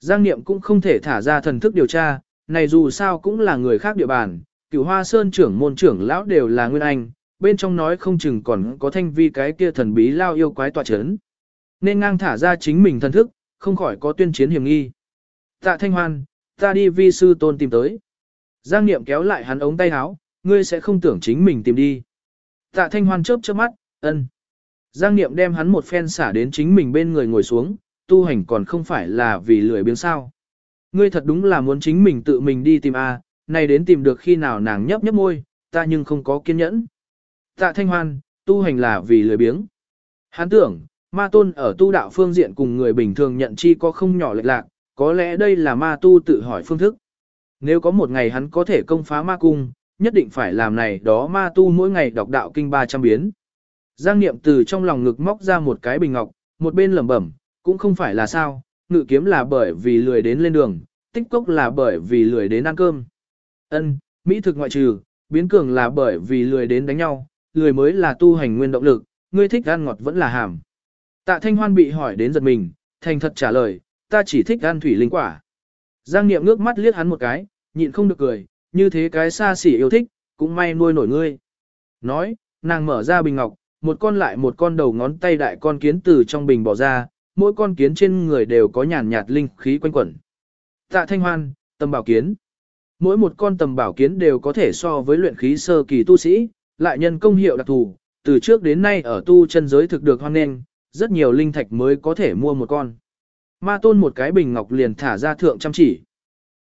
Giang Niệm cũng không thể thả ra thần thức điều tra, này dù sao cũng là người khác địa bàn, cửu hoa sơn trưởng môn trưởng lão đều là nguyên anh, bên trong nói không chừng còn có thanh vi cái kia thần bí lao yêu quái tọa chấn. Nên ngang thả ra chính mình thần thức, không khỏi có tuyên chiến hiểm nghi. Tạ thanh hoan, ta đi vi sư tôn tìm tới. Giang Niệm kéo lại hắn ống tay áo, ngươi sẽ không tưởng chính mình tìm đi. Tạ thanh hoan chớp chớp mắt, ân. Giang Niệm đem hắn một phen xả đến chính mình bên người ngồi xuống, tu hành còn không phải là vì lười biếng sao. Ngươi thật đúng là muốn chính mình tự mình đi tìm A, nay đến tìm được khi nào nàng nhấp nhấp môi, ta nhưng không có kiên nhẫn. Tạ thanh hoan, tu hành là vì lười biếng. Hắn tưởng, ma tôn ở tu đạo phương diện cùng người bình thường nhận chi có không nhỏ lệch lạc, có lẽ đây là ma tu tự hỏi phương thức. Nếu có một ngày hắn có thể công phá ma cung, nhất định phải làm này đó ma tu mỗi ngày đọc đạo kinh 300 biến. Giang Niệm từ trong lòng ngực móc ra một cái bình ngọc, một bên lẩm bẩm, cũng không phải là sao, ngự kiếm là bởi vì lười đến lên đường, tích cốc là bởi vì lười đến ăn cơm. Ân, mỹ thực ngoại trừ, biến cường là bởi vì lười đến đánh nhau, lười mới là tu hành nguyên động lực, ngươi thích ăn ngọt vẫn là hàm. Tạ Thanh Hoan bị hỏi đến giật mình, thành thật trả lời, ta chỉ thích ăn thủy linh quả. Giang Niệm ngước mắt liếc hắn một cái, nhịn không được cười, như thế cái xa xỉ yêu thích, cũng may nuôi nổi ngươi. Nói, nàng mở ra bình ngọc, một con lại một con đầu ngón tay đại con kiến từ trong bình bỏ ra, mỗi con kiến trên người đều có nhàn nhạt linh khí quanh quẩn. Tạ Thanh Hoan, tầm bảo kiến. Mỗi một con tầm bảo kiến đều có thể so với luyện khí sơ kỳ tu sĩ, lại nhân công hiệu đặc thù, từ trước đến nay ở tu chân giới thực được hoan nghênh, rất nhiều linh thạch mới có thể mua một con. Ma tôn một cái bình ngọc liền thả ra thượng chăm chỉ.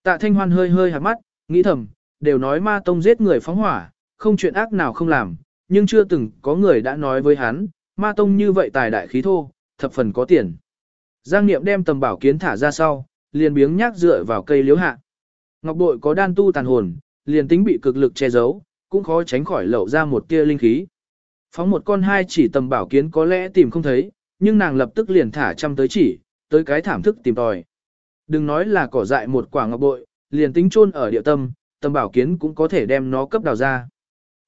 Tạ Thanh Hoan hơi hơi hạt mắt, nghĩ thầm, đều nói ma tông giết người phóng hỏa, không chuyện ác nào không làm, nhưng chưa từng có người đã nói với hắn, ma tông như vậy tài đại khí thô, thập phần có tiền. Giang Niệm đem tầm bảo kiến thả ra sau, liền biếng nhác dựa vào cây liếu hạ. Ngọc bội có đan tu tàn hồn, liền tính bị cực lực che giấu, cũng khó tránh khỏi lậu ra một tia linh khí. Phóng một con hai chỉ tầm bảo kiến có lẽ tìm không thấy, nhưng nàng lập tức liền thả trăm tới chỉ, tới cái thảm thức tìm tòi. Đừng nói là cỏ dại một quả ngọc bội, liền tính chôn ở địa tâm, tầm bảo kiến cũng có thể đem nó cấp đào ra.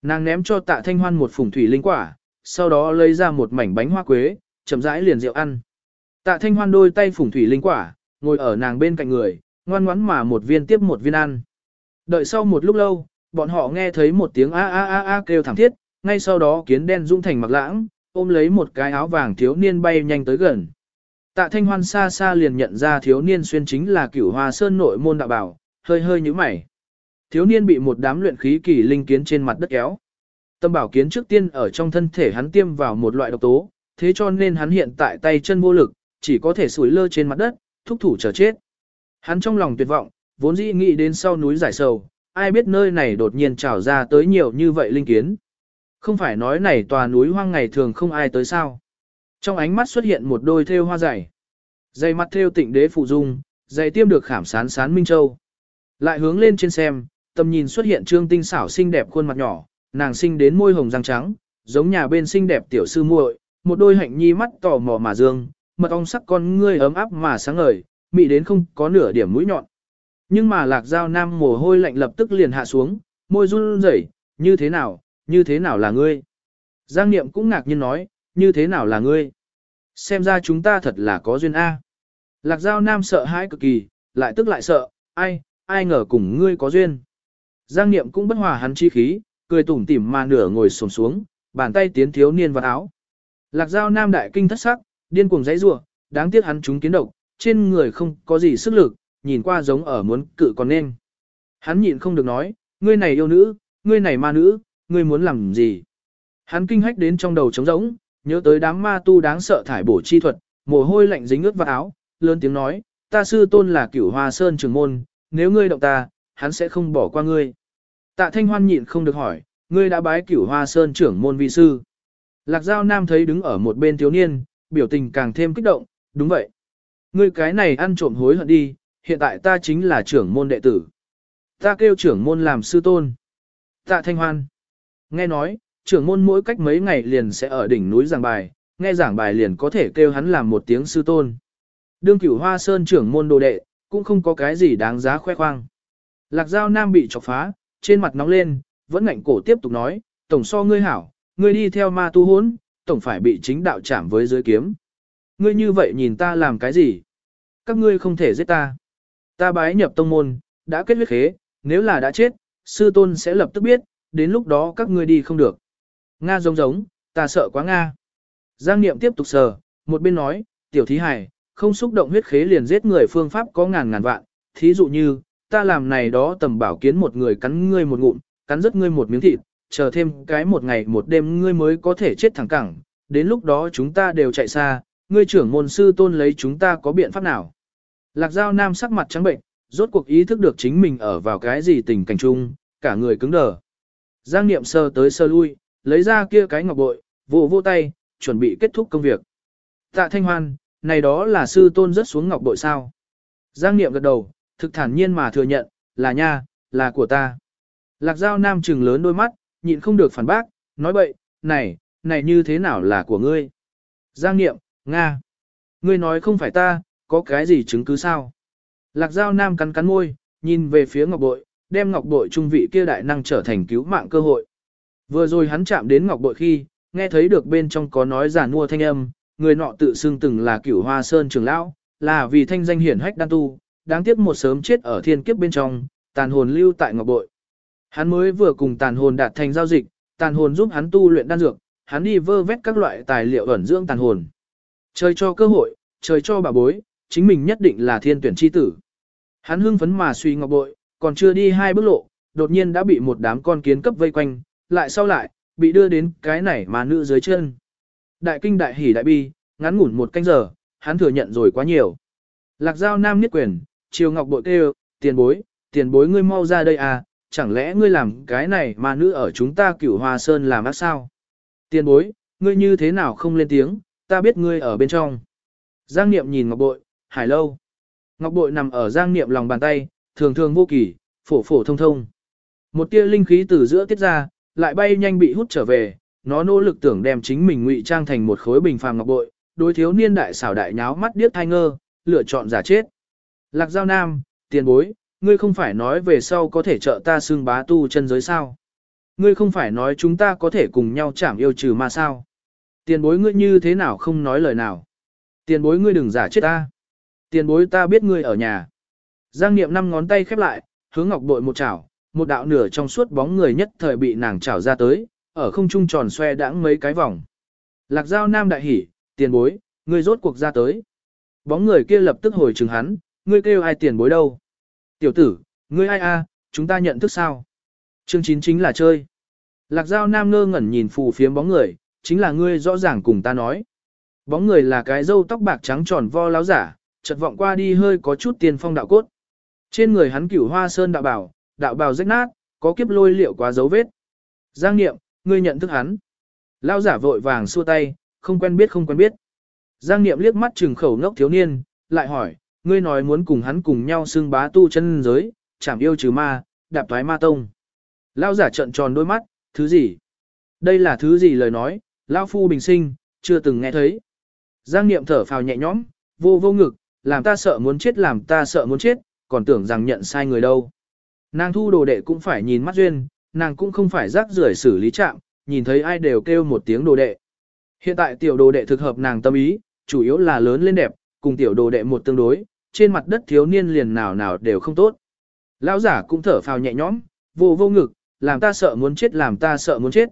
Nàng ném cho tạ thanh hoan một phùng thủy linh quả, sau đó lấy ra một mảnh bánh hoa quế, chậm rãi liền rượu ăn. Tạ thanh hoan đôi tay phùng thủy linh quả, ngồi ở nàng bên cạnh người, ngoan ngoãn mà một viên tiếp một viên ăn. Đợi sau một lúc lâu, bọn họ nghe thấy một tiếng a a a a kêu thảm thiết, ngay sau đó kiến đen dung thành mặc lãng, ôm lấy một cái áo vàng thiếu niên bay nhanh tới gần. Tạ Thanh Hoan xa xa liền nhận ra thiếu niên xuyên chính là cửu hoa sơn nội môn đạo bảo, hơi hơi như mày. Thiếu niên bị một đám luyện khí kỳ linh kiến trên mặt đất kéo. Tâm bảo kiến trước tiên ở trong thân thể hắn tiêm vào một loại độc tố, thế cho nên hắn hiện tại tay chân vô lực, chỉ có thể sủi lơ trên mặt đất, thúc thủ chờ chết. Hắn trong lòng tuyệt vọng, vốn dĩ nghĩ đến sau núi giải sầu, ai biết nơi này đột nhiên trào ra tới nhiều như vậy linh kiến. Không phải nói này tòa núi hoang ngày thường không ai tới sao. Trong ánh mắt xuất hiện một đôi thêu hoa dày. Dày mặt thêu tịnh đế phụ dung, dày tiêm được khảm sán sán Minh Châu. Lại hướng lên trên xem, tầm nhìn xuất hiện trương tinh xảo xinh đẹp khuôn mặt nhỏ, nàng sinh đến môi hồng răng trắng, giống nhà bên xinh đẹp tiểu sư muội, một đôi hạnh nhi mắt tò mò mà dương, mật ong sắc con ngươi ấm áp mà sáng ngời, mị đến không có nửa điểm mũi nhọn. Nhưng mà lạc giao nam mồ hôi lạnh lập tức liền hạ xuống, môi run rẩy, như thế nào, như thế nào là ngươi? Giang Niệm cũng ngạc nhiên nói, như thế nào là ngươi? Xem ra chúng ta thật là có duyên A. Lạc giao nam sợ hãi cực kỳ, lại tức lại sợ, ai, ai ngờ cùng ngươi có duyên. Giang Niệm cũng bất hòa hắn chi khí, cười tủm tỉm mà nửa ngồi xổm xuống, bàn tay tiến thiếu niên vào áo. Lạc giao nam đại kinh thất sắc, điên cuồng giãy giụa, đáng tiếc hắn chúng kiến độc, trên người không có gì sức lực, nhìn qua giống ở muốn cự còn nên. Hắn nhịn không được nói, ngươi này yêu nữ, ngươi này ma nữ, ngươi muốn làm gì? Hắn kinh hách đến trong đầu trống rỗng, nhớ tới đám ma tu đáng sợ thải bổ chi thuật, mồ hôi lạnh dính ướt vào áo, lớn tiếng nói, ta sư tôn là cửu hoa sơn trường môn, nếu ngươi động ta, hắn sẽ không bỏ qua ngươi. Tạ thanh hoan nhịn không được hỏi, ngươi đã bái cửu hoa sơn trưởng môn vi sư. Lạc Giao Nam thấy đứng ở một bên thiếu niên, biểu tình càng thêm kích động, đúng vậy. Ngươi cái này ăn trộm hối hận đi, hiện tại ta chính là trưởng môn đệ tử. Ta kêu trưởng môn làm sư tôn. Tạ Thanh Hoan. Nghe nói, trưởng môn mỗi cách mấy ngày liền sẽ ở đỉnh núi giảng bài, nghe giảng bài liền có thể kêu hắn làm một tiếng sư tôn. Đương cửu hoa sơn trưởng môn đồ đệ, cũng không có cái gì đáng giá khoe khoang. Lạc Giao Nam bị chọc phá, trên mặt nóng lên, vẫn ngạnh cổ tiếp tục nói, tổng so ngươi hảo, ngươi đi theo ma tu hốn, tổng phải bị chính đạo chạm với dưới kiếm. Ngươi như vậy nhìn ta làm cái gì? Các ngươi không thể giết ta. Ta bái nhập tông môn, đã kết huyết khế, nếu là đã chết, sư tôn sẽ lập tức biết, đến lúc đó các ngươi đi không được. Nga giống giống, ta sợ quá Nga. Giang Niệm tiếp tục sờ, một bên nói, tiểu thí hải, không xúc động huyết khế liền giết người phương pháp có ngàn ngàn vạn, thí dụ như, ta làm này đó tầm bảo kiến một người cắn ngươi một ngụm, cắn rất ngươi một miếng thịt, chờ thêm cái một ngày một đêm ngươi mới có thể chết thẳng cẳng, đến lúc đó chúng ta đều chạy xa, ngươi trưởng môn sư tôn lấy chúng ta có biện pháp nào. Lạc Giao Nam sắc mặt trắng bệnh, rốt cuộc ý thức được chính mình ở vào cái gì tình cảnh chung, cả người cứng đờ. Giang Niệm sơ tới sơ lui, lấy ra kia cái ngọc bội, vô vô tay, chuẩn bị kết thúc công việc. Tạ Thanh Hoan, này đó là sư tôn rất xuống ngọc bội sao. Giang Niệm gật đầu, thực thản nhiên mà thừa nhận, là nha, là của ta. Lạc Giao Nam trừng lớn đôi mắt, nhịn không được phản bác, nói bậy, này, này như thế nào là của ngươi? Giang Niệm, Nga. Ngươi nói không phải ta, có cái gì chứng cứ sao? Lạc Giao Nam cắn cắn môi, nhìn về phía ngọc bội, đem ngọc bội trung vị kia đại năng trở thành cứu mạng cơ hội. Vừa rồi hắn chạm đến ngọc bội khi, nghe thấy được bên trong có nói giả mua thanh âm, người nọ tự xưng từng là cửu hoa sơn trưởng lão, là vì thanh danh hiển hách đan tu, đáng tiếc một sớm chết ở thiên kiếp bên trong, tàn hồn lưu tại ngọc bội. Hắn mới vừa cùng tàn hồn đạt thành giao dịch, tàn hồn giúp hắn tu luyện đan dược, hắn đi vơ vét các loại tài liệu ẩn dưỡng tàn hồn. Trời cho cơ hội, trời cho bà bối, chính mình nhất định là thiên tuyển chi tử. Hắn hưng phấn mà suy ngọc bội, còn chưa đi hai bước lộ, đột nhiên đã bị một đám con kiến cấp vây quanh, lại sau lại, bị đưa đến cái này mà nữ dưới chân. Đại kinh đại hỉ đại bi, ngắn ngủn một canh giờ, hắn thừa nhận rồi quá nhiều. Lạc giao nam niết quyền, chiều ngọc bội kêu, tiền bối, tiền bối ngươi mau ra đây à, chẳng lẽ ngươi làm cái này mà nữ ở chúng ta cửu hoa sơn làm ác sao? Tiền bối, ngươi như thế nào không lên tiếng, ta biết ngươi ở bên trong. Giang Niệm nhìn Ngọc Bội, hải lâu. Ngọc Bội nằm ở Giang Niệm lòng bàn tay, thường thường vô kỳ, phổ phổ thông thông. Một tia linh khí từ giữa tiết ra, lại bay nhanh bị hút trở về, nó nỗ lực tưởng đem chính mình ngụy trang thành một khối bình phàm ngọc bội, đối thiếu niên đại xảo đại nháo mắt điếc thai ngơ, lựa chọn giả chết. Lạc Giao Nam, tiền bối, ngươi không phải nói về sau có thể trợ ta xương bá tu chân giới sao? Ngươi không phải nói chúng ta có thể cùng nhau chảm yêu trừ mà sao? Tiền bối ngươi như thế nào không nói lời nào? Tiền bối ngươi đừng giả chết ta. Tiền bối ta biết ngươi ở nhà. Giang Niệm năm ngón tay khép lại, hướng ngọc bội một chảo, một đạo nửa trong suốt bóng người nhất thời bị nàng chảo ra tới, ở không trung tròn xoe đãng mấy cái vòng. Lạc Giao Nam đại hỉ, tiền bối, ngươi rốt cuộc ra tới. Bóng người kia lập tức hồi chừng hắn, ngươi kêu ai tiền bối đâu? Tiểu tử, ngươi ai a, chúng ta nhận thức sao? Chương 9 chính là chơi. Lạc Giao Nam ngơ ngẩn nhìn phù phiếm bóng người, chính là ngươi rõ ràng cùng ta nói. Bóng người là cái râu tóc bạc trắng tròn vo láo giả, chợt vọng qua đi hơi có chút tiền phong đạo cốt. Trên người hắn cửu hoa sơn đạo bảo, đạo bào rách nát, có kiếp lôi liệu quá dấu vết. Giang Niệm, ngươi nhận thức hắn. Lao giả vội vàng xua tay, không quen biết không quen biết. Giang Niệm liếc mắt trừng khẩu ngốc thiếu niên, lại hỏi, ngươi nói muốn cùng hắn cùng nhau xưng bá tu chân giới, chảm yêu trừ ma, đạp thoái ma tông. Lao giả trợn tròn đôi mắt, thứ gì? Đây là thứ gì lời nói, Lao phu bình sinh, chưa từng nghe thấy. Giang Niệm thở phào nhẹ nhõm, vô vô ngực, làm ta sợ muốn chết làm ta sợ muốn chết, còn tưởng rằng nhận sai người đâu. Nàng thu đồ đệ cũng phải nhìn mắt duyên, nàng cũng không phải rác rưởi xử lý trạng, nhìn thấy ai đều kêu một tiếng đồ đệ. Hiện tại tiểu đồ đệ thực hợp nàng tâm ý, chủ yếu là lớn lên đẹp, cùng tiểu đồ đệ một tương đối, trên mặt đất thiếu niên liền nào nào đều không tốt. Lão giả cũng thở phào nhẹ nhõm, vô vô ngực, làm ta sợ muốn chết làm ta sợ muốn chết.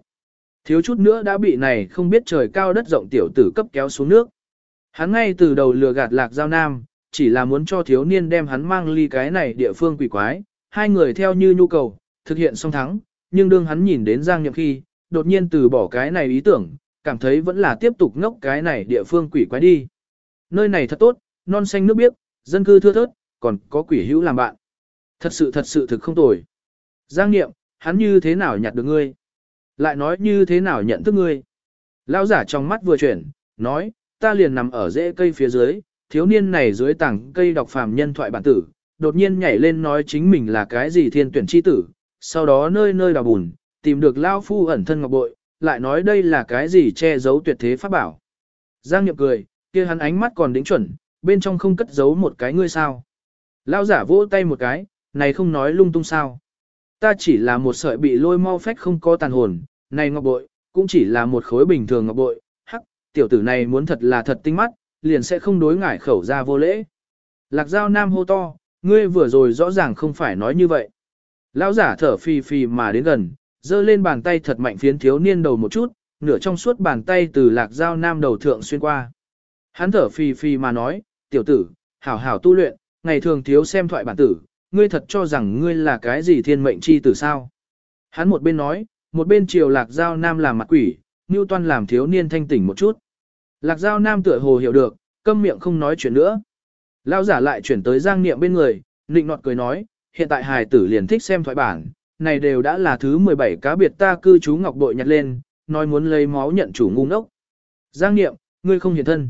Thiếu chút nữa đã bị này không biết trời cao đất rộng tiểu tử cấp kéo xuống nước. Hắn ngay từ đầu lừa gạt lạc giao nam, chỉ là muốn cho thiếu niên đem hắn mang ly cái này địa phương quỷ quái, hai người theo như nhu cầu, thực hiện xong thắng, nhưng đương hắn nhìn đến Giang Nhậm khi, đột nhiên từ bỏ cái này ý tưởng, cảm thấy vẫn là tiếp tục ngốc cái này địa phương quỷ quái đi. Nơi này thật tốt, non xanh nước biếc, dân cư thưa thớt, còn có quỷ hữu làm bạn. Thật sự thật sự thực không tồi. Giang Niệm, hắn như thế nào nhặt được ngươi? Lại nói như thế nào nhận thức ngươi? Lão giả trong mắt vừa chuyển, nói, ta liền nằm ở rễ cây phía dưới, thiếu niên này dưới tảng cây đọc phàm nhân thoại bản tử, đột nhiên nhảy lên nói chính mình là cái gì thiên tuyển chi tử, sau đó nơi nơi đào bùn, tìm được Lao Phu ẩn thân ngọc bội, lại nói đây là cái gì che giấu tuyệt thế pháp bảo. Giang Niệm cười, kia hắn ánh mắt còn đính chuẩn, bên trong không cất giấu một cái ngươi sao. Lao giả vỗ tay một cái, này không nói lung tung sao. Ta chỉ là một sợi bị lôi mau phách không có tàn hồn, này ngọc bội, cũng chỉ là một khối bình thường ngọc bội, hắc, tiểu tử này muốn thật là thật tinh mắt, liền sẽ không đối ngải khẩu ra vô lễ. Lạc Giao Nam hô to, ngươi vừa rồi rõ ràng không phải nói như vậy. Lão giả thở phì phì mà đến gần, giơ lên bàn tay thật mạnh phiến thiếu niên đầu một chút, nửa trong suốt bàn tay từ Lạc Giao Nam đầu thượng xuyên qua. Hắn thở phì phì mà nói, tiểu tử, hảo hảo tu luyện, ngày thường thiếu xem thoại bản tử, ngươi thật cho rằng ngươi là cái gì thiên mệnh chi tử sao. Hắn một bên nói, một bên chiều Lạc Giao Nam làm mặt quỷ, Toan làm thiếu niên thanh tỉnh một chút. Lạc Giao Nam tựa hồ hiểu được, câm miệng không nói chuyện nữa. Lao giả lại chuyển tới Giang Niệm bên người, nịnh nọt cười nói, hiện tại hài tử liền thích xem thoại bản, này đều đã là thứ 17 cá biệt ta cư trú ngọc bội nhặt lên, nói muốn lấy máu nhận chủ ngu ngốc. Giang Niệm, ngươi không hiền thân.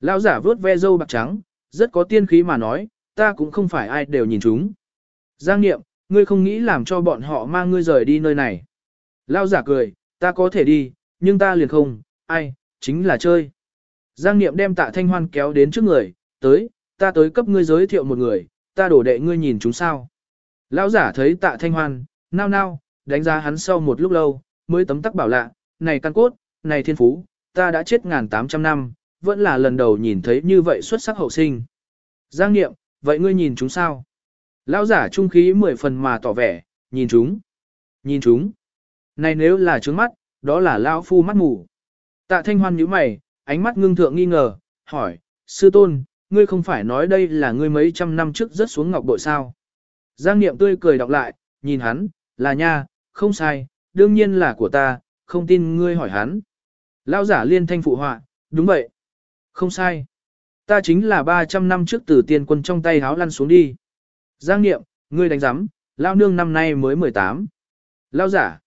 Lão giả vớt ve dâu bạc trắng, rất có tiên khí mà nói, ta cũng không phải ai đều nhìn chúng. Giang Niệm, ngươi không nghĩ làm cho bọn họ mang ngươi rời đi nơi này. Lão giả cười, ta có thể đi, nhưng ta liền không, ai, chính là chơi. Giang Niệm đem tạ thanh hoan kéo đến trước người, tới, ta tới cấp ngươi giới thiệu một người, ta đổ đệ ngươi nhìn chúng sao. Lão giả thấy tạ thanh hoan, nao nao, đánh giá hắn sau một lúc lâu, mới tấm tắc bảo lạ, này căn cốt, này thiên phú, ta đã chết ngàn tám trăm năm, vẫn là lần đầu nhìn thấy như vậy xuất sắc hậu sinh. Giang Niệm, vậy ngươi nhìn chúng sao? Lão giả trung khí mười phần mà tỏ vẻ, nhìn chúng. Nhìn chúng. Này nếu là trướng mắt, đó là lão phu mắt mù. Tạ thanh hoan nhíu mày, ánh mắt ngưng thượng nghi ngờ, hỏi, sư tôn, ngươi không phải nói đây là ngươi mấy trăm năm trước rớt xuống ngọc bội sao? Giang Niệm tươi cười đọc lại, nhìn hắn, là nha, không sai, đương nhiên là của ta, không tin ngươi hỏi hắn. Lão giả liên thanh phụ họa, đúng vậy. Không sai. Ta chính là 300 năm trước từ tiên quân trong tay háo lăn xuống đi. Giang Niệm, ngươi đánh giám, Lão nương năm nay mới 18. Lão giả.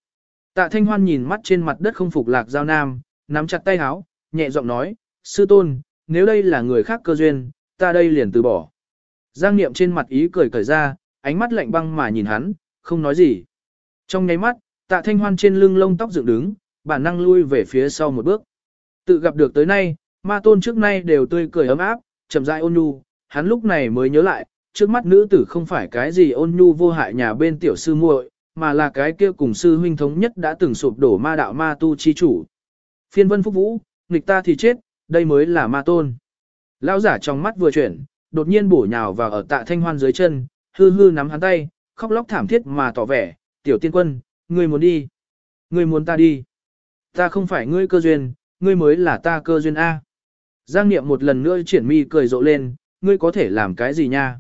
Tạ Thanh Hoan nhìn mắt trên mặt đất không phục lạc giao nam, nắm chặt tay háo, nhẹ giọng nói, sư tôn, nếu đây là người khác cơ duyên, ta đây liền từ bỏ. Giang Niệm trên mặt ý cười cởi ra, ánh mắt lạnh băng mà nhìn hắn, không nói gì. Trong nháy mắt, tạ thanh hoan trên lưng lông tóc dựng đứng, bản năng lui về phía sau một bước. Tự gặp được tới nay, ma tôn trước nay đều tươi cười ấm áp, chậm rãi ôn nhu, hắn lúc này mới nhớ lại, trước mắt nữ tử không phải cái gì ôn nhu vô hại nhà bên tiểu sư muội, mà là cái kia cùng sư huynh thống nhất đã từng sụp đổ ma đạo ma tu chi chủ. Phiên vân phúc vũ, nghịch ta thì chết, đây mới là ma tôn. Lão giả trong mắt vừa chuyển, đột nhiên bổ nhào vào ở tạ thanh hoan dưới chân, hư hư nắm hắn tay, khóc lóc thảm thiết mà tỏ vẻ, tiểu tiên quân, ngươi muốn đi. Ngươi muốn ta đi. Ta không phải ngươi cơ duyên, ngươi mới là ta cơ duyên A. Giang Niệm một lần nữa triển mi cười rộ lên, ngươi có thể làm cái gì nha?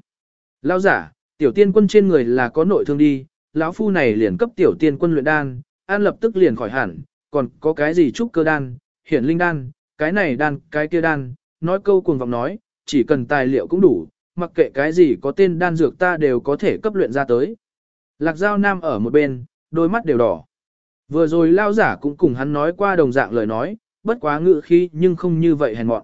Lão giả, tiểu tiên quân trên người là có nội thương đi, lão phu này liền cấp tiểu tiên quân luyện đan, an lập tức liền khỏi hẳn, còn có cái gì trúc cơ đan, hiển linh đan, cái này đan, cái kia đan, nói câu cuồng vọng nói, chỉ cần tài liệu cũng đủ, mặc kệ cái gì có tên đan dược ta đều có thể cấp luyện ra tới. Lạc Giao Nam ở một bên, đôi mắt đều đỏ. Vừa rồi lao giả cũng cùng hắn nói qua đồng dạng lời nói, bất quá ngự khi nhưng không như vậy hèn mọn.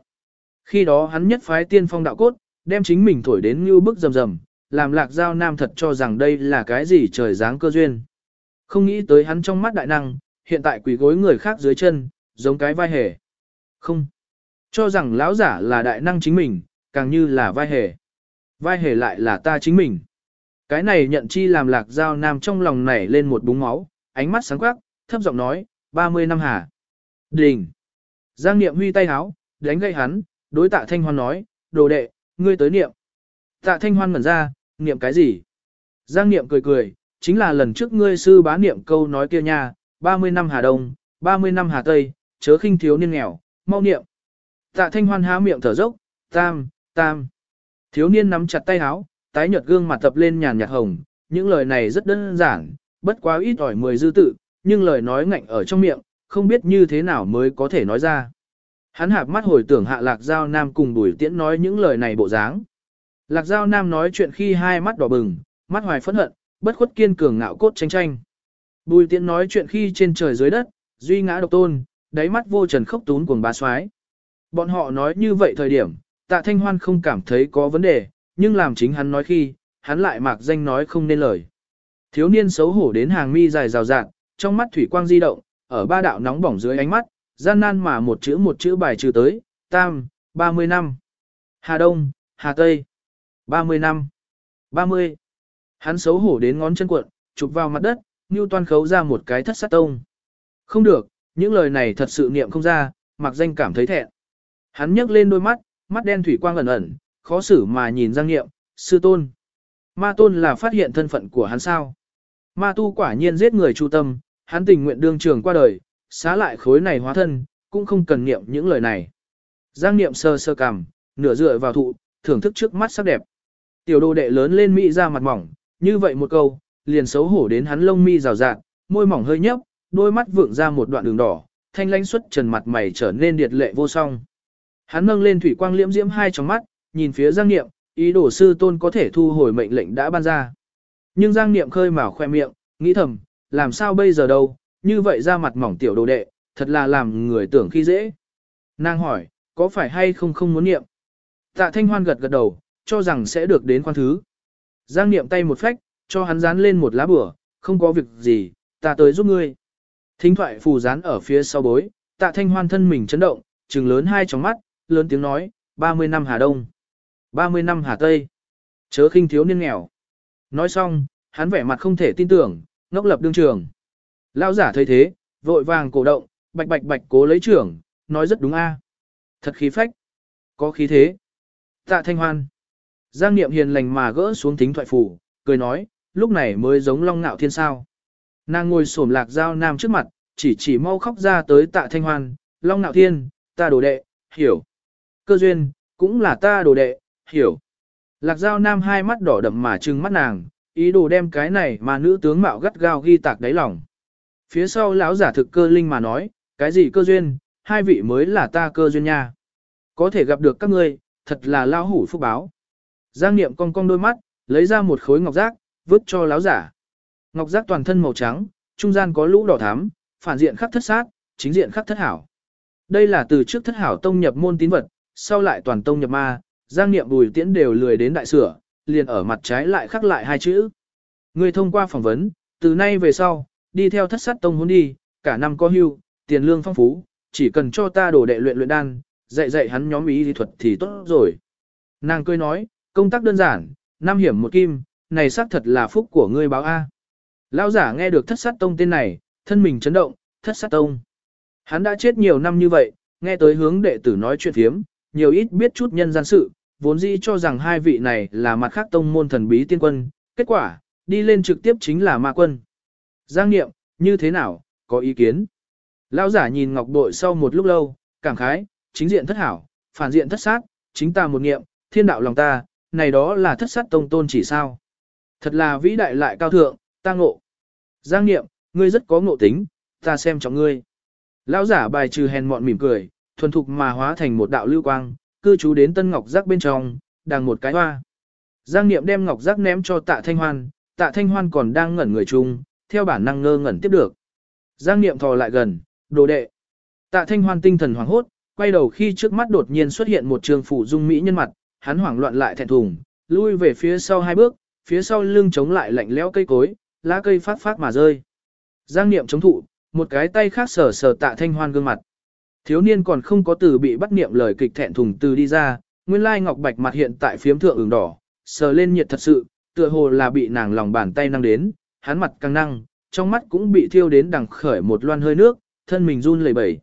Khi đó hắn nhất phái tiên phong đạo cốt, đem chính mình thổi đến như bức rầm rầm, làm lạc giao nam thật cho rằng đây là cái gì trời dáng cơ duyên. Không nghĩ tới hắn trong mắt đại năng, hiện tại quỷ gối người khác dưới chân, giống cái vai hề. Không. Cho rằng lão giả là đại năng chính mình, càng như là vai hề. Vai hề lại là ta chính mình. Cái này nhận chi làm lạc giao nam trong lòng nảy lên một búng máu, ánh mắt sáng quắc, thấp giọng nói, 30 năm hả? Đình! Giang Niệm huy tay háo, đánh gây hắn, đối tạ Thanh Hoan nói, đồ đệ, ngươi tới niệm. Tạ Thanh Hoan ngẩn ra, niệm cái gì? Giang Niệm cười cười, chính là lần trước ngươi sư bá niệm câu nói kia nha, 30 năm Hà Đông, 30 năm Hà Tây, chớ khinh thiếu niên nghèo, mau niệm. Tạ Thanh Hoan há miệng thở dốc, tam, tam. Thiếu niên nắm chặt tay háo, tái nhợt gương mặt tập lên nhàn nhạt hồng, những lời này rất đơn giản, bất quá ít ỏi mười dư tự, nhưng lời nói ngạnh ở trong miệng, không biết như thế nào mới có thể nói ra. Hắn hạp mắt hồi tưởng hạ Lạc Giao Nam cùng Bùi Tiễn nói những lời này bộ dáng. Lạc Giao Nam nói chuyện khi hai mắt đỏ bừng, mắt hoài phẫn hận, bất khuất kiên cường ngạo cốt tranh tranh. Bùi Tiễn nói chuyện khi trên trời dưới đất, duy ngã độc tôn, đáy mắt vô trần khốc tún cuồng bà soái. Bọn họ nói như vậy thời điểm, tạ thanh hoan không cảm thấy có vấn đề, nhưng làm chính hắn nói khi, hắn lại mạc danh nói không nên lời. Thiếu niên xấu hổ đến hàng mi dài rào rạt, trong mắt thủy quang di động, ở ba đạo nóng bỏng dưới ánh mắt, gian nan mà một chữ một chữ bài trừ tới, tam, 30 năm. Hà Đông, Hà Tây, 30 năm. 30. Hắn xấu hổ đến ngón chân cuộn, chụp vào mặt đất, như toan khấu ra một cái thất sát tông. Không được, những lời này thật sự niệm không ra, mặc danh cảm thấy thẹn. Hắn nhấc lên đôi mắt, mắt đen thủy quang ẩn ẩn, khó xử mà nhìn Giang Niệm, sư tôn. Ma tôn là phát hiện thân phận của hắn sao. Ma tu quả nhiên giết người chu tâm, hắn tình nguyện đương trường qua đời, xá lại khối này hóa thân, cũng không cần niệm những lời này. Giang niệm sơ sơ cằm, nửa dựa vào thụ, thưởng thức trước mắt sắc đẹp. Tiểu đồ đệ lớn lên mỹ ra mặt mỏng, như vậy một câu, liền xấu hổ đến hắn lông mi rào rạt, môi mỏng hơi nhấp, đôi mắt vượng ra một đoạn đường đỏ, thanh lãnh xuất trần mặt mày trở nên điệt lệ vô song. Hắn nâng lên thủy quang liễm diễm hai trong mắt, nhìn phía Giang Niệm, ý đồ sư tôn có thể thu hồi mệnh lệnh đã ban ra. Nhưng Giang Niệm khơi mào khoe miệng, nghĩ thầm, làm sao bây giờ đâu, như vậy ra mặt mỏng tiểu đồ đệ, thật là làm người tưởng khi dễ. Nàng hỏi, có phải hay không không muốn niệm? Tạ Thanh Hoan gật gật đầu, cho rằng sẽ được đến khoan thứ. Giang niệm tay một phách, cho hắn dán lên một lá bửa, không có việc gì, ta tới giúp ngươi. Thính thoại phù dán ở phía sau bối, tạ thanh hoan thân mình chấn động, trừng lớn hai tròng mắt, lớn tiếng nói, 30 năm Hà Đông, 30 năm Hà Tây, chớ khinh thiếu niên nghèo. Nói xong, hắn vẻ mặt không thể tin tưởng, ngốc lập đương trường. Lão giả thấy thế, vội vàng cổ động, bạch bạch bạch cố lấy trưởng, nói rất đúng a. Thật khí phách. Có khí thế. Tạ thanh hoan. Giang niệm hiền lành mà gỡ xuống thính thoại phủ, cười nói, lúc này mới giống long ngạo thiên sao. Nàng ngồi xổm lạc dao nam trước mặt, chỉ chỉ mau khóc ra tới tạ thanh hoan, long ngạo thiên, ta đồ đệ, hiểu. Cơ duyên, cũng là ta đồ đệ, hiểu. Lạc dao nam hai mắt đỏ đậm mà trừng mắt nàng, ý đồ đem cái này mà nữ tướng mạo gắt gao ghi tạc đáy lòng. Phía sau lão giả thực cơ linh mà nói, cái gì cơ duyên, hai vị mới là ta cơ duyên nha. Có thể gặp được các ngươi, thật là lão hủ phúc báo. Giang niệm cong cong đôi mắt, lấy ra một khối ngọc giác, vứt cho lão giả. Ngọc giác toàn thân màu trắng, trung gian có lũ đỏ thắm, phản diện khắc thất sát, chính diện khắc thất hảo. Đây là từ trước thất hảo tông nhập môn tín vật, sau lại toàn tông nhập ma, giang niệm bùi tiễn đều lười đến đại sửa, liền ở mặt trái lại khắc lại hai chữ. Người thông qua phỏng vấn, từ nay về sau, đi theo thất sát tông huấn đi, cả năm có hưu, tiền lương phong phú, chỉ cần cho ta đổ đệ luyện luyện đan, dạy dạy hắn nhóm ý lý thuật thì tốt rồi. Nàng cười nói, công tác đơn giản, năm hiểm một kim, này xác thật là phúc của ngươi báo A. Lão giả nghe được thất sát tông tên này, thân mình chấn động, thất sát tông. Hắn đã chết nhiều năm như vậy, nghe tới hướng đệ tử nói chuyện thiếm, nhiều ít biết chút nhân gian sự, vốn dĩ cho rằng hai vị này là mặt khác tông môn thần bí tiên quân, kết quả, đi lên trực tiếp chính là ma quân. Giang Niệm, như thế nào, có ý kiến? Lão giả nhìn ngọc bội sau một lúc lâu, cảm khái, chính diện thất hảo, phản diện thất sát, chính ta một nghiệm, thiên đạo lòng ta, này đó là thất sát tông tôn chỉ sao. Thật là vĩ đại lại cao thượng, ta ngộ. Giang Niệm, ngươi rất có ngộ tính, ta xem trọng ngươi. Lão giả bài trừ hèn mọn mỉm cười, thuần thục mà hóa thành một đạo lưu quang, cư trú đến tân ngọc giác bên trong, đằng một cái hoa. Giang Niệm đem ngọc giác ném cho tạ thanh hoan, tạ thanh hoan còn đang ngẩn người chung, theo bản năng ngơ ngẩn tiếp được. Giang Niệm thò lại gần, đồ đệ. Tạ thanh hoan tinh thần hoảng hốt, quay đầu khi trước mắt đột nhiên xuất hiện một trường phủ dung mỹ nhân mặt, hắn hoảng loạn lại thẹn thùng, lui về phía sau hai bước, phía sau lưng chống lại lạnh lẽo cây cối, lá cây phát phát mà rơi. Giang Niệm chống thụ, một cái tay khác sờ sờ tạ thanh hoan gương mặt. Thiếu niên còn không có từ bị bắt niệm lời kịch thẹn thùng từ đi ra, nguyên lai ngọc bạch mặt hiện tại phiếm thượng ửng đỏ, sờ lên nhiệt thật sự, tựa hồ là bị nàng lòng bàn tay năng đến, hắn mặt căng năng, trong mắt cũng bị thiêu đến đằng khởi một loan hơi nước, thân mình run lẩy bẩy.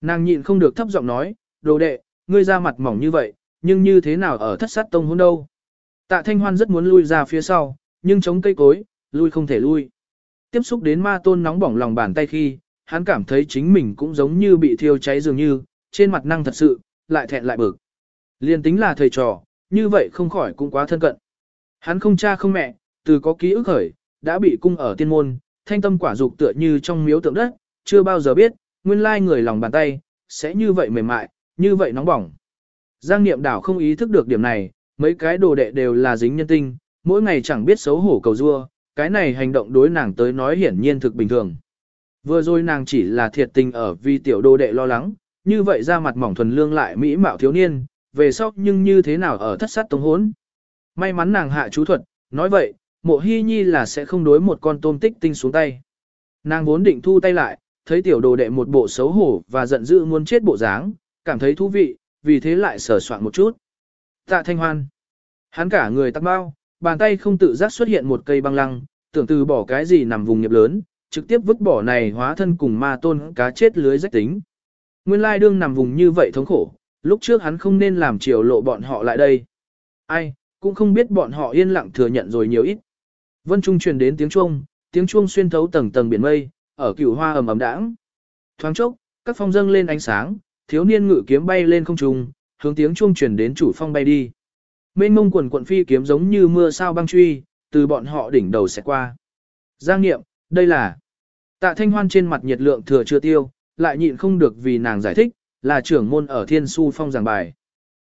Nàng nhịn không được thấp giọng nói, đồ đệ, ngươi ra mặt mỏng như vậy, nhưng như thế nào ở thất sát tông hôn đâu. Tạ thanh hoan rất muốn lui ra phía sau, nhưng chống cây cối, lui không thể lui. Tiếp xúc đến ma tôn nóng bỏng lòng bàn tay khi, hắn cảm thấy chính mình cũng giống như bị thiêu cháy dường như, trên mặt năng thật sự, lại thẹn lại bực. Liên tính là thầy trò, như vậy không khỏi cũng quá thân cận. Hắn không cha không mẹ, từ có ký ức khởi, đã bị cung ở tiên môn, thanh tâm quả dục tựa như trong miếu tượng đất, chưa bao giờ biết, nguyên lai người lòng bàn tay, sẽ như vậy mềm mại, như vậy nóng bỏng. Giang niệm đảo không ý thức được điểm này, mấy cái đồ đệ đều là dính nhân tinh, mỗi ngày chẳng biết xấu hổ cầu rua, cái này hành động đối nàng tới nói hiển nhiên thực bình thường. Vừa rồi nàng chỉ là thiệt tình ở vì tiểu đồ đệ lo lắng, như vậy ra mặt mỏng thuần lương lại mỹ mạo thiếu niên, về sau nhưng như thế nào ở thất sát tống hốn. May mắn nàng hạ chú thuật, nói vậy, mộ hy nhi là sẽ không đối một con tôm tích tinh xuống tay. Nàng vốn định thu tay lại, thấy tiểu đồ đệ một bộ xấu hổ và giận dữ muốn chết bộ dáng, cảm thấy thú vị, vì thế lại sở soạn một chút. Tạ thanh hoan. Hắn cả người tắc bao, bàn tay không tự giác xuất hiện một cây băng lăng, tưởng từ bỏ cái gì nằm vùng nghiệp lớn, trực tiếp vứt bỏ này hóa thân cùng ma tôn cá chết lưới rách tính. Nguyên lai đương nằm vùng như vậy thống khổ, lúc trước hắn không nên làm chiều lộ bọn họ lại đây. Ai, cũng không biết bọn họ yên lặng thừa nhận rồi nhiều ít. Vân Trung truyền đến tiếng chuông, tiếng chuông xuyên thấu tầng tầng biển mây, ở cửu hoa ầm ầm đãng. Thoáng chốc, các phong dâng lên ánh sáng, thiếu niên ngự kiếm bay lên không trung, hướng tiếng chuông truyền đến chủ phong bay đi. Mênh mông quần quận phi kiếm giống như mưa sao băng truy, từ bọn họ đỉnh đầu sẽ qua. Giang nghiệm, đây là Tạ Thanh Hoan trên mặt nhiệt lượng thừa chưa tiêu, lại nhịn không được vì nàng giải thích, là trưởng môn ở Thiên Su Phong giảng bài.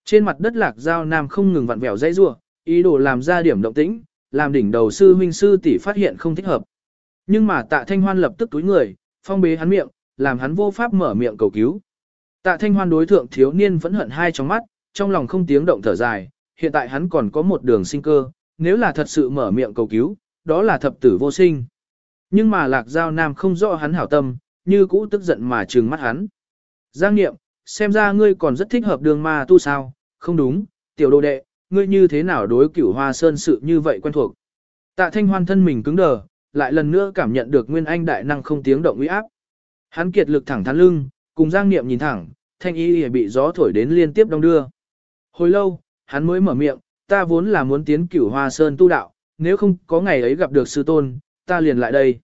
Trên mặt đất lạc giao nam không ngừng vặn vẹo dãy rủa, ý đồ làm ra điểm động tĩnh, làm đỉnh đầu sư huynh sư tỷ phát hiện không thích hợp. Nhưng mà Tạ Thanh Hoan lập tức túi người, phong bế hắn miệng, làm hắn vô pháp mở miệng cầu cứu. Tạ Thanh Hoan đối thượng thiếu niên vẫn hận hai trong mắt, trong lòng không tiếng động thở dài, hiện tại hắn còn có một đường sinh cơ, nếu là thật sự mở miệng cầu cứu, đó là thập tử vô sinh. Nhưng mà lạc giao nam không rõ hắn hảo tâm, như cũ tức giận mà trừng mắt hắn. Giang nghiệm, xem ra ngươi còn rất thích hợp đường ma tu sao, không đúng, tiểu đồ đệ, ngươi như thế nào đối cửu hoa sơn sự như vậy quen thuộc. Tạ thanh hoan thân mình cứng đờ, lại lần nữa cảm nhận được nguyên anh đại năng không tiếng động uy áp. Hắn kiệt lực thẳng thắn lưng, cùng giang niệm nhìn thẳng, thanh y bị gió thổi đến liên tiếp đông đưa. Hồi lâu, hắn mới mở miệng, ta vốn là muốn tiến cửu hoa sơn tu đạo, nếu không có ngày ấy gặp được sư tôn, ta liền lại đây.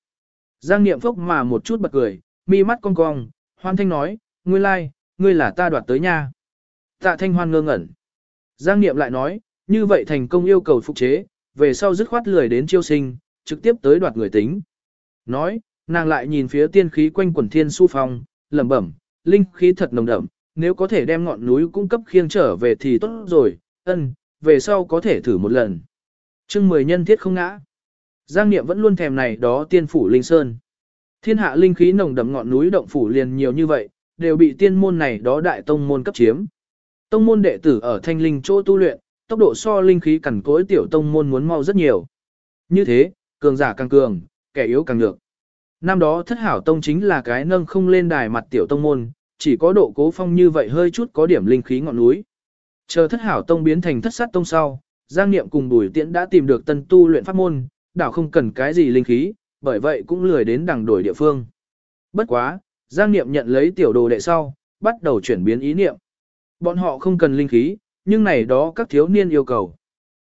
Giang niệm phốc mà một chút bật cười, mi mắt cong cong, hoan thanh nói, ngươi lai, like, ngươi là ta đoạt tới nha. Tạ thanh hoan ngơ ngẩn. Giang niệm lại nói, như vậy thành công yêu cầu phục chế, về sau dứt khoát lười đến chiêu sinh, trực tiếp tới đoạt người tính. Nói, nàng lại nhìn phía tiên khí quanh quần thiên su phong, lẩm bẩm, linh khí thật nồng đậm, nếu có thể đem ngọn núi cung cấp khiêng trở về thì tốt rồi, ân, về sau có thể thử một lần. chương mười nhân thiết không ngã. Giang Niệm vẫn luôn thèm này đó tiên phủ linh sơn. Thiên hạ linh khí nồng đậm ngọn núi động phủ liền nhiều như vậy, đều bị tiên môn này đó đại tông môn cấp chiếm. Tông môn đệ tử ở thanh linh chỗ tu luyện, tốc độ so linh khí cẩn cối tiểu tông môn muốn mau rất nhiều. Như thế, cường giả càng cường, kẻ yếu càng được. Năm đó thất hảo tông chính là cái nâng không lên đài mặt tiểu tông môn, chỉ có độ cố phong như vậy hơi chút có điểm linh khí ngọn núi. Chờ thất hảo tông biến thành thất sát tông sau, Giang Niệm cùng Bùi Tiễn đã tìm được tân tu luyện pháp môn, đảo không cần cái gì linh khí, bởi vậy cũng lười đến đằng đổi địa phương. Bất quá, Giang Niệm nhận lấy tiểu đồ đệ sau, bắt đầu chuyển biến ý niệm. Bọn họ không cần linh khí, nhưng này đó các thiếu niên yêu cầu.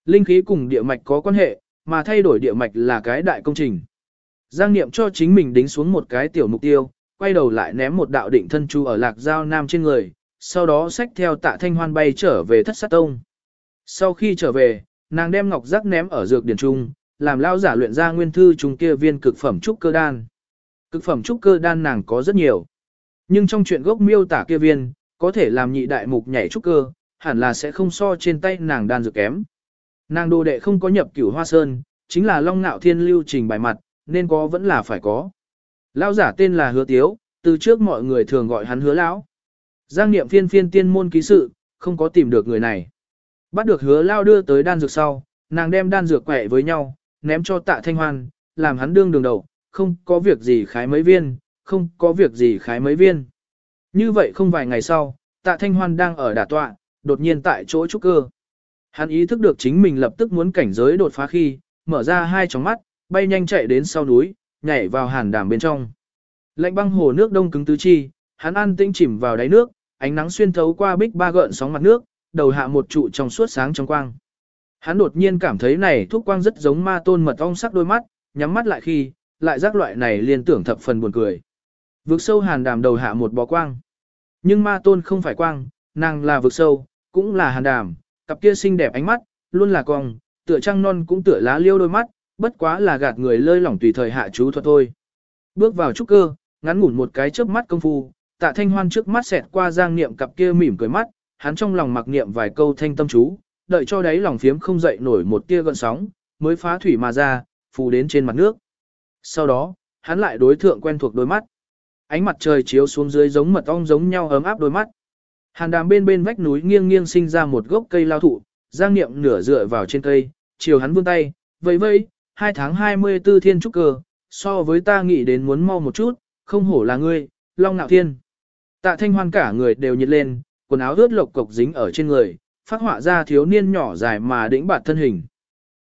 Linh khí cùng địa mạch có quan hệ, mà thay đổi địa mạch là cái đại công trình. Giang Niệm cho chính mình đính xuống một cái tiểu mục tiêu, quay đầu lại ném một đạo định thân chú ở lạc giao nam trên người, sau đó xách theo tạ thanh hoan bay trở về thất sát tông. Sau khi trở về, nàng đem ngọc giác ném ở dược điển trung, làm lao giả luyện ra nguyên thư trùng kia viên cực phẩm trúc cơ đan. Cực phẩm trúc cơ đan nàng có rất nhiều. Nhưng trong chuyện gốc miêu tả kia viên, có thể làm nhị đại mục nhảy trúc cơ, hẳn là sẽ không so trên tay nàng đan dược kém. Nàng đồ đệ không có nhập cửu hoa sơn, chính là long nạo thiên lưu trình bài mặt, nên có vẫn là phải có. Lão giả tên là hứa tiếu, từ trước mọi người thường gọi hắn hứa lão. Giang niệm phiên phiên tiên môn ký sự, không có tìm được người này. Bắt được hứa lao đưa tới đan dược sau, nàng đem đan dược quẹ với nhau, ném cho tạ thanh hoan, làm hắn đương đường đầu, không có việc gì khái mấy viên, không có việc gì khái mấy viên. Như vậy không vài ngày sau, tạ thanh hoan đang ở đả tọa, đột nhiên tại chỗ trúc cơ. Hắn ý thức được chính mình lập tức muốn cảnh giới đột phá khi, mở ra hai tròng mắt, bay nhanh chạy đến sau núi, nhảy vào hàn đàm bên trong. Lạnh băng hồ nước đông cứng tứ chi, hắn an tĩnh chìm vào đáy nước, ánh nắng xuyên thấu qua bích ba gợn sóng mặt nước, đầu hạ một trụ trong suốt sáng trong quang. Hắn đột nhiên cảm thấy này thuốc quang rất giống ma tôn mật ong sắc đôi mắt, nhắm mắt lại khi, lại giác loại này liên tưởng thập phần buồn cười. Vượt sâu hàn đàm đầu hạ một bó quang. Nhưng ma tôn không phải quang, nàng là vực sâu, cũng là hàn đàm, cặp kia xinh đẹp ánh mắt, luôn là cong, tựa trăng non cũng tựa lá liêu đôi mắt, bất quá là gạt người lơi lỏng tùy thời hạ chú thuật thôi. Bước vào trúc cơ, ngắn ngủn một cái chớp mắt công phu, tạ thanh hoan trước mắt xẹt qua giang niệm cặp kia mỉm cười mắt, hắn trong lòng mặc niệm vài câu thanh tâm chú, đợi cho đáy lòng phiếm không dậy nổi một tia gợn sóng, mới phá thủy mà ra, phù đến trên mặt nước. Sau đó, hắn lại đối thượng quen thuộc đôi mắt. Ánh mặt trời chiếu xuống dưới giống mật ong giống nhau ấm áp đôi mắt. Hàn đàm bên bên vách núi nghiêng nghiêng sinh ra một gốc cây lao thụ, Giang Niệm nửa dựa vào trên cây, chiều hắn vươn tay, vẫy vẫy, hai tháng 24 thiên trúc cơ, so với ta nghĩ đến muốn mau một chút, không hổ là ngươi, long nạo thiên. Tạ thanh hoan cả người đều nhiệt lên, quần áo ướt lộc cộc dính ở trên người, phát họa ra thiếu niên nhỏ dài mà đĩnh bạt thân hình.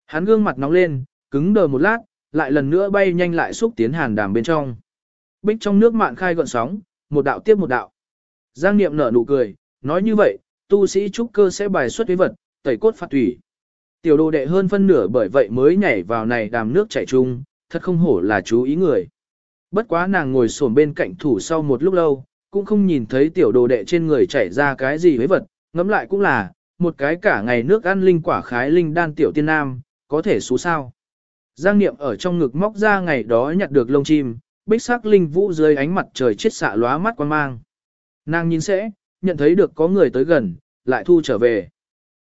Hắn gương mặt nóng lên, cứng đờ một lát, lại lần nữa bay nhanh lại xúc tiến hàn đàm bên trong. Bích trong nước mạn khai gọn sóng, một đạo tiếp một đạo. Giang Niệm nở nụ cười, nói như vậy, tu sĩ trúc cơ sẽ bài xuất với vật, tẩy cốt phạt thủy. Tiểu đồ đệ hơn phân nửa bởi vậy mới nhảy vào này đàm nước chảy chung, thật không hổ là chú ý người. Bất quá nàng ngồi xổm bên cạnh thủ sau một lúc lâu, cũng không nhìn thấy tiểu đồ đệ trên người chảy ra cái gì với vật, ngẫm lại cũng là, một cái cả ngày nước ăn linh quả khái linh đan tiểu tiên nam, có thể xú sao. Giang Niệm ở trong ngực móc ra ngày đó nhặt được lông chim, bích sắc linh vũ dưới ánh mặt trời chết xạ lóa mắt quan mang. Nàng nhìn sẽ, nhận thấy được có người tới gần, lại thu trở về.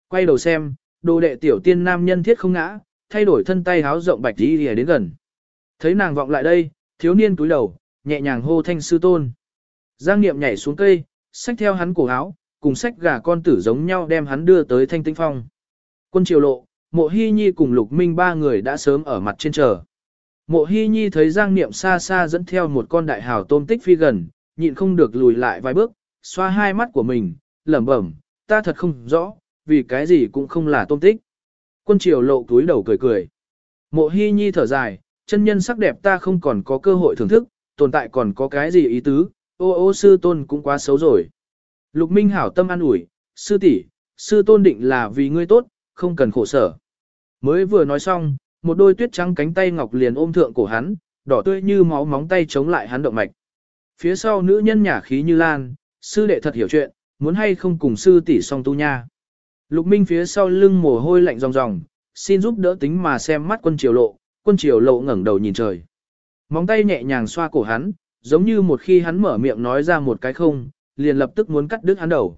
Quay đầu xem, đồ đệ tiểu tiên nam nhân thiết không ngã, thay đổi thân tay háo rộng bạch đi đến gần. Thấy nàng vọng lại đây, thiếu niên túi đầu, nhẹ nhàng hô thanh sư tôn. Giang Niệm nhảy xuống cây, xách theo hắn cổ áo, cùng xách gà con tử giống nhau đem hắn đưa tới thanh tinh phong. Quân triều lộ, mộ hy nhi cùng lục minh ba người đã sớm ở mặt trên chờ. Mộ Hi nhi thấy Giang Niệm xa xa dẫn theo một con đại hào tôm tích phi gần, nhịn không được lùi lại vài bước, xoa hai mắt của mình, lẩm bẩm, ta thật không rõ, vì cái gì cũng không là tôm tích. Quân triều lộ túi đầu cười cười. Mộ Hi nhi thở dài, chân nhân sắc đẹp ta không còn có cơ hội thưởng thức, tồn tại còn có cái gì ý tứ, ô ô sư tôn cũng quá xấu rồi. Lục Minh hảo tâm an ủi, sư tỷ, sư tôn định là vì ngươi tốt, không cần khổ sở. Mới vừa nói xong, một đôi tuyết trắng cánh tay ngọc liền ôm thượng cổ hắn, đỏ tươi như máu móng tay chống lại hắn động mạch. Phía sau nữ nhân nhả khí như lan, sư đệ thật hiểu chuyện, muốn hay không cùng sư tỷ song tu nha. Lục Minh phía sau lưng mồ hôi lạnh ròng ròng, xin giúp đỡ tính mà xem mắt quân triều lộ, quân triều lộ ngẩng đầu nhìn trời. Móng tay nhẹ nhàng xoa cổ hắn, giống như một khi hắn mở miệng nói ra một cái không, liền lập tức muốn cắt đứt hắn đầu.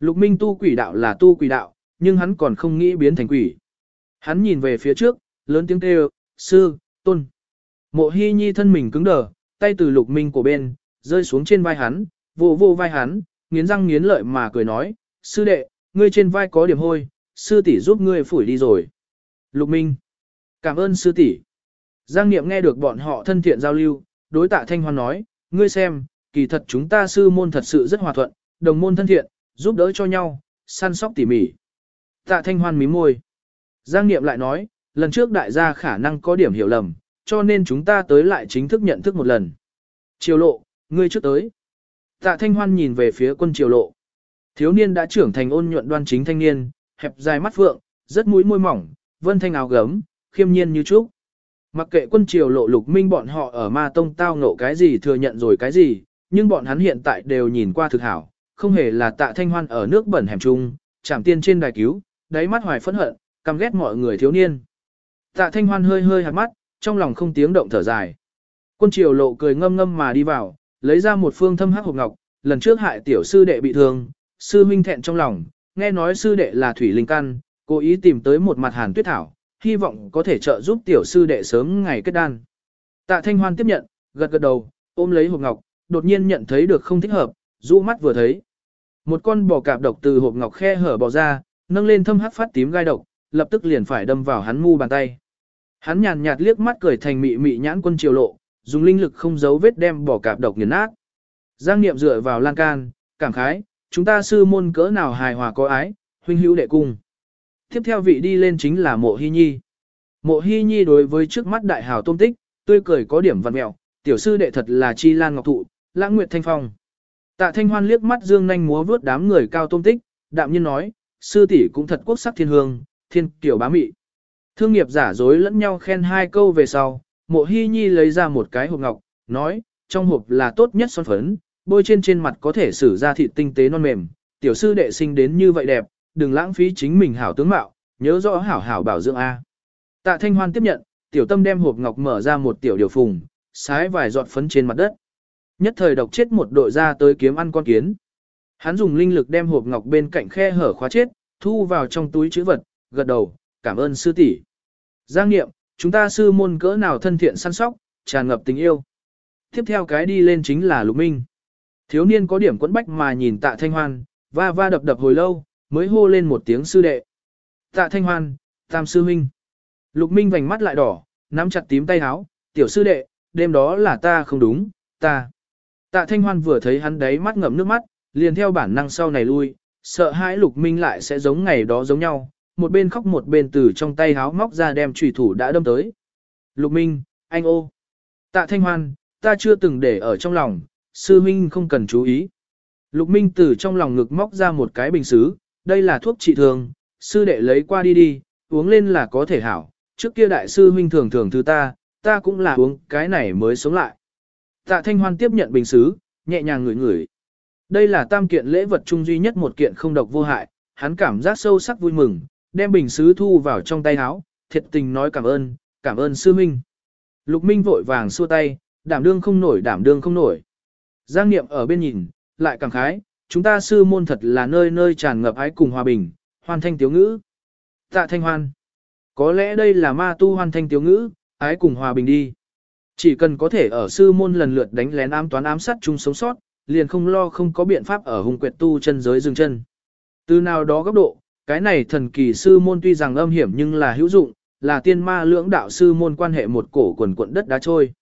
Lục Minh tu quỷ đạo là tu quỷ đạo, nhưng hắn còn không nghĩ biến thành quỷ. Hắn nhìn về phía trước, lớn tiếng kêu, sư, tôn. Mộ hy nhi thân mình cứng đờ, tay từ lục minh của bên, rơi xuống trên vai hắn, vô vô vai hắn, nghiến răng nghiến lợi mà cười nói, sư đệ, ngươi trên vai có điểm hôi, sư tỷ giúp ngươi phủi đi rồi. Lục minh, cảm ơn sư tỷ. Giang Niệm nghe được bọn họ thân thiện giao lưu, đối tạ thanh hoan nói, ngươi xem, kỳ thật chúng ta sư môn thật sự rất hòa thuận, đồng môn thân thiện, giúp đỡ cho nhau, săn sóc tỉ mỉ. Tạ thanh hoan mím môi. Giang Niệm lại nói, lần trước đại gia khả năng có điểm hiểu lầm, cho nên chúng ta tới lại chính thức nhận thức một lần. Triều lộ, ngươi trước tới. Tạ thanh hoan nhìn về phía quân triều lộ. Thiếu niên đã trưởng thành ôn nhuận đoan chính thanh niên, hẹp dài mắt phượng, rất mũi môi mỏng, vân thanh áo gấm, khiêm nhiên như trúc. Mặc kệ quân triều lộ lục minh bọn họ ở ma tông tao ngộ cái gì thừa nhận rồi cái gì, nhưng bọn hắn hiện tại đều nhìn qua thực hảo, không hề là tạ thanh hoan ở nước bẩn hẻm trung, chạm tiên trên đài cứu, đáy mắt hoài phẫn hận, căm ghét mọi người thiếu niên. Tạ thanh hoan hơi hơi hạt mắt, trong lòng không tiếng động thở dài. Quân triều lộ cười ngâm ngâm mà đi vào, lấy ra một phương thâm hắc hộp ngọc, lần trước hại tiểu sư đệ bị thương, sư huynh thẹn trong lòng, nghe nói sư đệ là thủy linh căn, cố ý tìm tới một mặt hàn tuyết thảo, hy vọng có thể trợ giúp tiểu sư đệ sớm ngày kết đan. Tạ Thanh Hoan tiếp nhận, gật gật đầu, ôm lấy hộp ngọc, đột nhiên nhận thấy được không thích hợp, rũ mắt vừa thấy. Một con bò cạp độc từ hộp ngọc khe hở bò ra, nâng lên thâm hắc phát tím gai độc, lập tức liền phải đâm vào hắn mu bàn tay. Hắn nhàn nhạt liếc mắt cười thành mị mị nhãn quân triều lộ, dùng linh lực không giấu vết đem bỏ cạp độc nghiền nát. Giang Niệm dựa vào lan can, cảm khái, chúng ta sư môn cỡ nào hài hòa có ái, huynh hữu đệ cung. Tiếp theo vị đi lên chính là mộ hi nhi. Mộ hi nhi đối với trước mắt đại hào tôm tích, tươi cười có điểm văn mẹo, tiểu sư đệ thật là chi lan ngọc thụ, lãng nguyệt thanh phong. Tạ thanh hoan liếc mắt dương nhanh múa vướt đám người cao tôm tích, đạm nhiên nói, sư tỷ cũng thật quốc sắc thiên hương, thiên kiểu bá mị. Thương nghiệp giả dối lẫn nhau khen hai câu về sau, mộ hy nhi lấy ra một cái hộp ngọc, nói, trong hộp là tốt nhất son phấn, bôi trên trên mặt có thể sử ra thịt tinh tế non mềm, tiểu sư đệ sinh đến như vậy đẹp, đừng lãng phí chính mình hảo tướng mạo, nhớ rõ hảo hảo bảo dưỡng A. Tạ Thanh Hoan tiếp nhận, tiểu tâm đem hộp ngọc mở ra một tiểu điều phùng, sái vài giọt phấn trên mặt đất. Nhất thời độc chết một đội ra tới kiếm ăn con kiến. Hắn dùng linh lực đem hộp ngọc bên cạnh khe hở khóa chết, thu vào trong túi chữ vật, gật đầu, cảm ơn sư tỷ. Giang nghiệm, chúng ta sư môn cỡ nào thân thiện săn sóc, tràn ngập tình yêu. Tiếp theo cái đi lên chính là Lục Minh. Thiếu niên có điểm quẫn bách mà nhìn tạ thanh hoan, va va đập đập hồi lâu, mới hô lên một tiếng sư đệ. Tạ thanh hoan, tam sư huynh. Lục Minh vành mắt lại đỏ, nắm chặt tím tay háo, tiểu sư đệ, đêm đó là ta không đúng, ta. Tạ thanh hoan vừa thấy hắn đấy mắt ngậm nước mắt, liền theo bản năng sau này lui, sợ hãi Lục Minh lại sẽ giống ngày đó giống nhau, một bên khóc một bên từ trong tay háo móc ra đem trùy thủ đã đâm tới. Lục Minh, anh ô. Tạ thanh hoan, ta chưa từng để ở trong lòng, sư minh không cần chú ý. Lục Minh từ trong lòng ngực móc ra một cái bình xứ, đây là thuốc trị thương, sư đệ lấy qua đi đi, uống lên là có thể hảo, trước kia đại sư huynh thường thường thứ ta, ta cũng là uống cái này mới sống lại. Tạ Thanh Hoan tiếp nhận bình xứ, nhẹ nhàng ngửi ngửi. Đây là tam kiện lễ vật chung duy nhất một kiện không độc vô hại, hắn cảm giác sâu sắc vui mừng, đem bình sứ thu vào trong tay áo, thiệt tình nói cảm ơn, cảm ơn sư minh. Lục Minh vội vàng xua tay, đảm đương không nổi đảm đương không nổi. Giang Niệm ở bên nhìn, lại cảm khái, chúng ta sư môn thật là nơi nơi tràn ngập ái cùng hòa bình, hoan thanh tiếu ngữ. Tạ thanh hoan. Có lẽ đây là ma tu hoan thanh tiếu ngữ, ái cùng hòa bình đi. Chỉ cần có thể ở sư môn lần lượt đánh lén ám toán ám sát chung sống sót, liền không lo không có biện pháp ở hung quyệt tu chân giới dừng chân. Từ nào đó góc độ, cái này thần kỳ sư môn tuy rằng âm hiểm nhưng là hữu dụng, là tiên ma lưỡng đạo sư môn quan hệ một cổ quần quận đất đá trôi.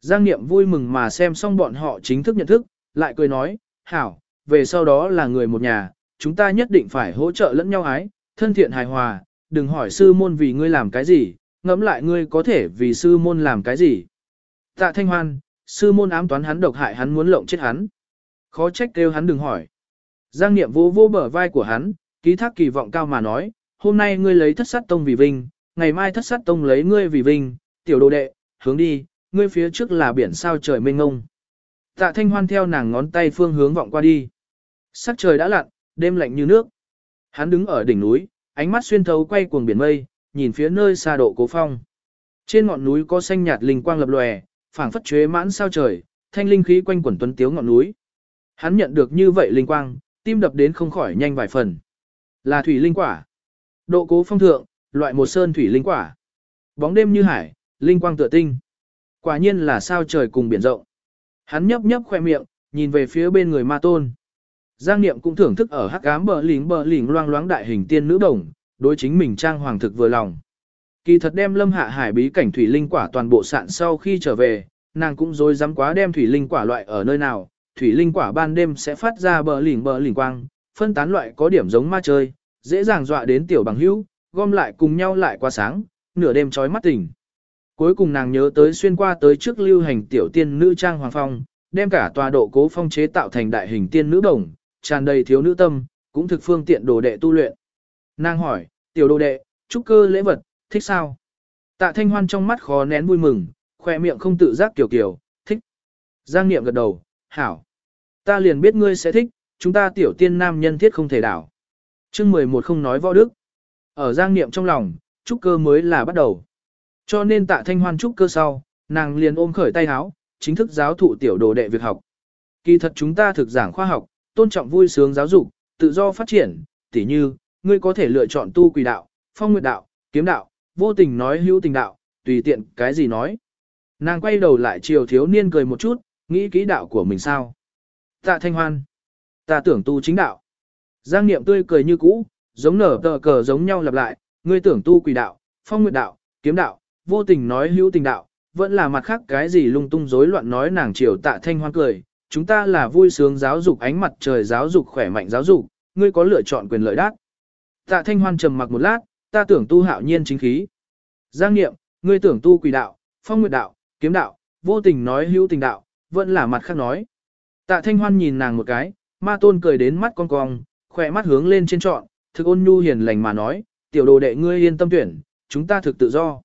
Giang Niệm vui mừng mà xem xong bọn họ chính thức nhận thức, lại cười nói, hảo, về sau đó là người một nhà, chúng ta nhất định phải hỗ trợ lẫn nhau ái, thân thiện hài hòa, đừng hỏi sư môn vì ngươi làm cái gì, ngẫm lại ngươi có thể vì sư môn làm cái gì. Tạ Thanh Hoan, sư môn ám toán hắn độc hại hắn muốn lộng chết hắn. Khó trách kêu hắn đừng hỏi. Giang Niệm vô vô bờ vai của hắn, ký thác kỳ vọng cao mà nói, hôm nay ngươi lấy thất sát tông vì vinh, ngày mai thất sát tông lấy ngươi vì vinh, tiểu đồ đệ, hướng đi, ngươi phía trước là biển sao trời mênh ngông. Tạ thanh hoan theo nàng ngón tay phương hướng vọng qua đi. Sắc trời đã lặn, đêm lạnh như nước. Hắn đứng ở đỉnh núi, ánh mắt xuyên thấu quay cuồng biển mây, nhìn phía nơi xa độ cố phong. Trên ngọn núi có xanh nhạt linh quang lập lòe, phảng phất chế mãn sao trời, thanh linh khí quanh quẩn tuấn tiếu ngọn núi. Hắn nhận được như vậy linh quang, tim đập đến không khỏi nhanh vài phần. Là thủy linh quả. Độ cố phong thượng, loại một sơn thủy linh quả. Bóng đêm như hải, linh quang tựa tinh. Quả nhiên là sao trời cùng biển rộng. Hắn nhấp nhấp khoe miệng, nhìn về phía bên người ma tôn. Giang Niệm cũng thưởng thức ở hắc ám bờ lỉnh bờ lỉnh loang loáng đại hình tiên nữ đồng, đối chính mình trang hoàng thực vừa lòng. Kỳ thật đem lâm hạ hải bí cảnh thủy linh quả toàn bộ sạn sau khi trở về, nàng cũng dối dám quá đem thủy linh quả loại ở nơi nào, thủy linh quả ban đêm sẽ phát ra bờ lỉnh bờ lỉnh quang, phân tán loại có điểm giống ma chơi, dễ dàng dọa đến tiểu bằng hữu, gom lại cùng nhau lại qua sáng, nửa đêm trói mắt tỉnh. Cuối cùng nàng nhớ tới xuyên qua tới trước lưu hành tiểu tiên nữ trang hoàng phong, đem cả tòa độ cố phong chế tạo thành đại hình tiên nữ đồng, tràn đầy thiếu nữ tâm, cũng thực phương tiện đồ đệ tu luyện. Nàng hỏi, tiểu đồ đệ, trúc cơ lễ vật, thích sao? Tạ thanh hoan trong mắt khó nén vui mừng, khoe miệng không tự giác kiểu kiểu, thích. Giang niệm gật đầu, hảo. Ta liền biết ngươi sẽ thích, chúng ta tiểu tiên nam nhân thiết không thể đảo. chương 11 không nói võ đức. Ở giang niệm trong lòng, trúc cơ mới là bắt đầu. Cho nên tạ thanh hoan trúc cơ sau, nàng liền ôm khởi tay háo, chính thức giáo thụ tiểu đồ đệ việc học. Kỳ thật chúng ta thực giảng khoa học, tôn trọng vui sướng giáo dục, tự do phát triển, tỉ như, ngươi có thể lựa chọn tu quỷ đạo, phong nguyệt đạo, kiếm đạo, vô tình nói hữu tình đạo, tùy tiện cái gì nói. Nàng quay đầu lại chiều thiếu niên cười một chút, nghĩ kỹ đạo của mình sao. Tạ thanh hoan. Ta tưởng tu chính đạo. Giang niệm tươi cười như cũ, giống nở tờ cờ giống nhau lặp lại, ngươi tưởng tu quỷ đạo, phong nguyệt đạo, kiếm đạo, vô tình nói hữu tình đạo, vẫn là mặt khác cái gì lung tung rối loạn nói nàng triều tạ thanh hoan cười. Chúng ta là vui sướng giáo dục ánh mặt trời giáo dục khỏe mạnh giáo dục, ngươi có lựa chọn quyền lợi đắc. Tạ thanh hoan trầm mặc một lát, ta tưởng tu hạo nhiên chính khí. Giang niệm, ngươi tưởng tu quỷ đạo, phong nguyệt đạo, kiếm đạo, vô tình nói hữu tình đạo, vẫn là mặt khác nói. Tạ thanh hoan nhìn nàng một cái, ma tôn cười đến mắt con cong, khỏe mắt hướng lên trên trọn, thực ôn nhu hiền lành mà nói, tiểu đồ đệ ngươi yên tâm tuyển, chúng ta thực tự do.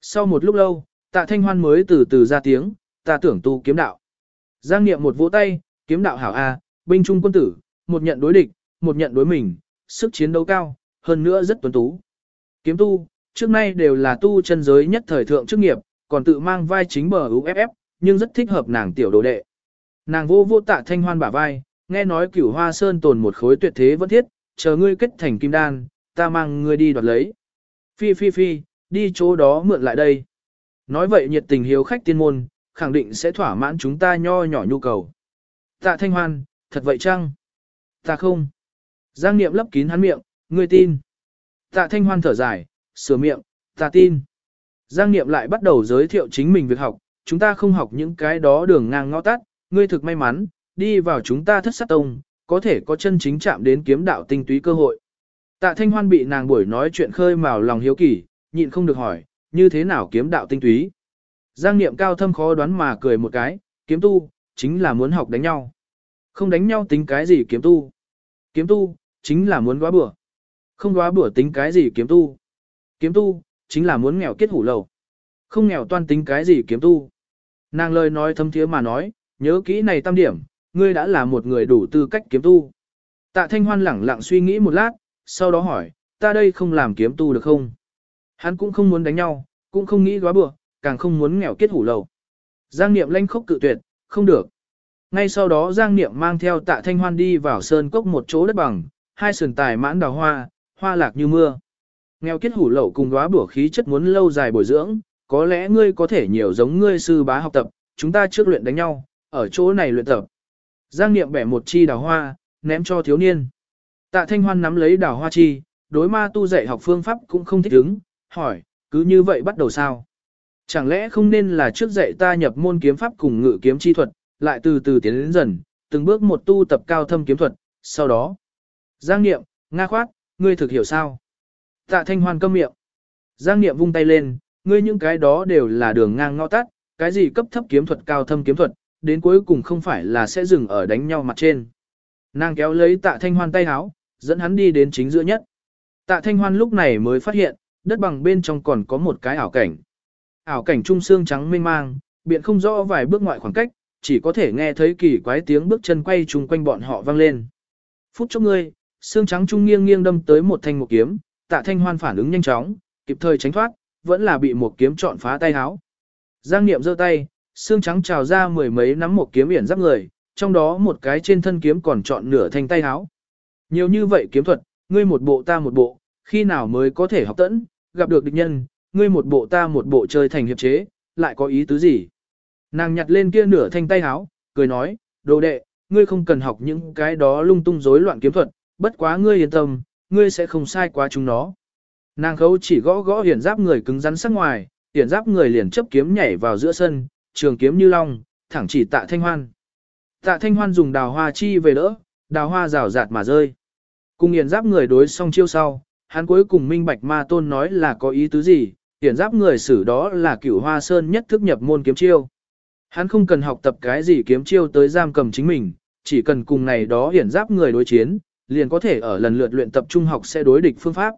Sau một lúc lâu, tạ thanh hoan mới từ từ ra tiếng, ta tưởng tu kiếm đạo. Giang niệm một vỗ tay, kiếm đạo hảo A, binh trung quân tử, một nhận đối địch, một nhận đối mình, sức chiến đấu cao, hơn nữa rất tuấn tú. Kiếm tu, trước nay đều là tu chân giới nhất thời thượng chức nghiệp, còn tự mang vai chính bờ UFF, nhưng rất thích hợp nàng tiểu đồ đệ. Nàng vô vô tạ thanh hoan bả vai, nghe nói cửu hoa sơn tồn một khối tuyệt thế vẫn thiết, chờ ngươi kết thành kim đan, ta mang ngươi đi đoạt lấy. Phi phi phi, đi chỗ đó mượn lại đây. Nói vậy nhiệt tình hiếu khách tiên môn, khẳng định sẽ thỏa mãn chúng ta nho nhỏ nhu cầu. Tạ thanh hoan, thật vậy chăng? Ta không. Giang niệm lấp kín hắn miệng, ngươi tin. Tạ thanh hoan thở dài, sửa miệng, ta tin. Giang niệm lại bắt đầu giới thiệu chính mình việc học, chúng ta không học những cái đó đường ngang ngõ tắt, ngươi thực may mắn, đi vào chúng ta thất sát tông, có thể có chân chính chạm đến kiếm đạo tinh túy cơ hội. Tạ Thanh Hoan bị nàng buổi nói chuyện khơi mào lòng hiếu kỳ, nhịn không được hỏi, như thế nào kiếm đạo tinh túy. Giang niệm cao thâm khó đoán mà cười một cái, kiếm tu, chính là muốn học đánh nhau. Không đánh nhau tính cái gì kiếm tu. Kiếm tu, chính là muốn góa bữa. Không góa bữa tính cái gì kiếm tu. Kiếm tu, chính là muốn nghèo kết hủ lầu. Không nghèo toan tính cái gì kiếm tu. Nàng lời nói thâm thiế mà nói, nhớ kỹ này tam điểm, ngươi đã là một người đủ tư cách kiếm tu. Tạ Thanh Hoan lẳng lặng suy nghĩ một lát, sau đó hỏi, ta đây không làm kiếm tu được không? Hắn cũng không muốn đánh nhau, cũng không nghĩ góa bừa, càng không muốn nghèo kết hủ lầu. Giang Niệm lanh khốc cự tuyệt, không được. Ngay sau đó Giang Niệm mang theo tạ Thanh Hoan đi vào sơn cốc một chỗ đất bằng, hai sườn tài mãn đào hoa, hoa lạc như mưa. Nghèo kết hủ lậu cùng đóa bửa khí chất muốn lâu dài bồi dưỡng, có lẽ ngươi có thể nhiều giống ngươi sư bá học tập, chúng ta trước luyện đánh nhau, ở chỗ này luyện tập. Giang Niệm bẻ một chi đào hoa, ném cho thiếu niên. Tạ Thanh Hoan nắm lấy đào hoa chi, đối ma tu dạy học phương pháp cũng không thích ứng, hỏi, cứ như vậy bắt đầu sao? Chẳng lẽ không nên là trước dạy ta nhập môn kiếm pháp cùng ngự kiếm chi thuật, lại từ từ tiến đến dần, từng bước một tu tập cao thâm kiếm thuật, sau đó. Giang Niệm, Nga khoát, ngươi thực hiểu sao? Tạ Thanh Hoan câm miệng. Giang Niệm vung tay lên, ngươi những cái đó đều là đường ngang ngõ tắt, cái gì cấp thấp kiếm thuật cao thâm kiếm thuật, đến cuối cùng không phải là sẽ dừng ở đánh nhau mặt trên. Nàng kéo lấy tạ thanh hoan tay háo, dẫn hắn đi đến chính giữa nhất. Tạ thanh hoan lúc này mới phát hiện, đất bằng bên trong còn có một cái ảo cảnh. Ảo cảnh trung xương trắng mênh mang, biện không rõ vài bước ngoại khoảng cách, chỉ có thể nghe thấy kỳ quái tiếng bước chân quay chung quanh bọn họ vang lên. Phút chốc ngươi, xương trắng trung nghiêng nghiêng đâm tới một thanh một kiếm, tạ thanh hoan phản ứng nhanh chóng, kịp thời tránh thoát, vẫn là bị một kiếm chọn phá tay háo. Giang Niệm giơ tay, xương trắng trào ra mười mấy nắm một kiếm biển giáp người, trong đó một cái trên thân kiếm còn chọn nửa thanh tay háo. Nhiều như vậy kiếm thuật, ngươi một bộ ta một bộ, khi nào mới có thể học tẫn, gặp được địch nhân, ngươi một bộ ta một bộ chơi thành hiệp chế, lại có ý tứ gì? Nàng nhặt lên kia nửa thanh tay háo, cười nói, đồ đệ, ngươi không cần học những cái đó lung tung rối loạn kiếm thuật, bất quá ngươi yên tâm, ngươi sẽ không sai quá chúng nó. Nàng khấu chỉ gõ gõ hiển giáp người cứng rắn sắc ngoài, hiển giáp người liền chấp kiếm nhảy vào giữa sân, trường kiếm như long, thẳng chỉ tạ thanh hoan. Tạ thanh hoan dùng đào hoa chi về đỡ, đào hoa rào rạt mà rơi. Cùng hiển giáp người đối xong chiêu sau, hắn cuối cùng minh bạch ma tôn nói là có ý tứ gì, hiển giáp người xử đó là cửu hoa sơn nhất thức nhập môn kiếm chiêu. Hắn không cần học tập cái gì kiếm chiêu tới giam cầm chính mình, chỉ cần cùng này đó hiển giáp người đối chiến, liền có thể ở lần lượt luyện tập trung học sẽ đối địch phương pháp.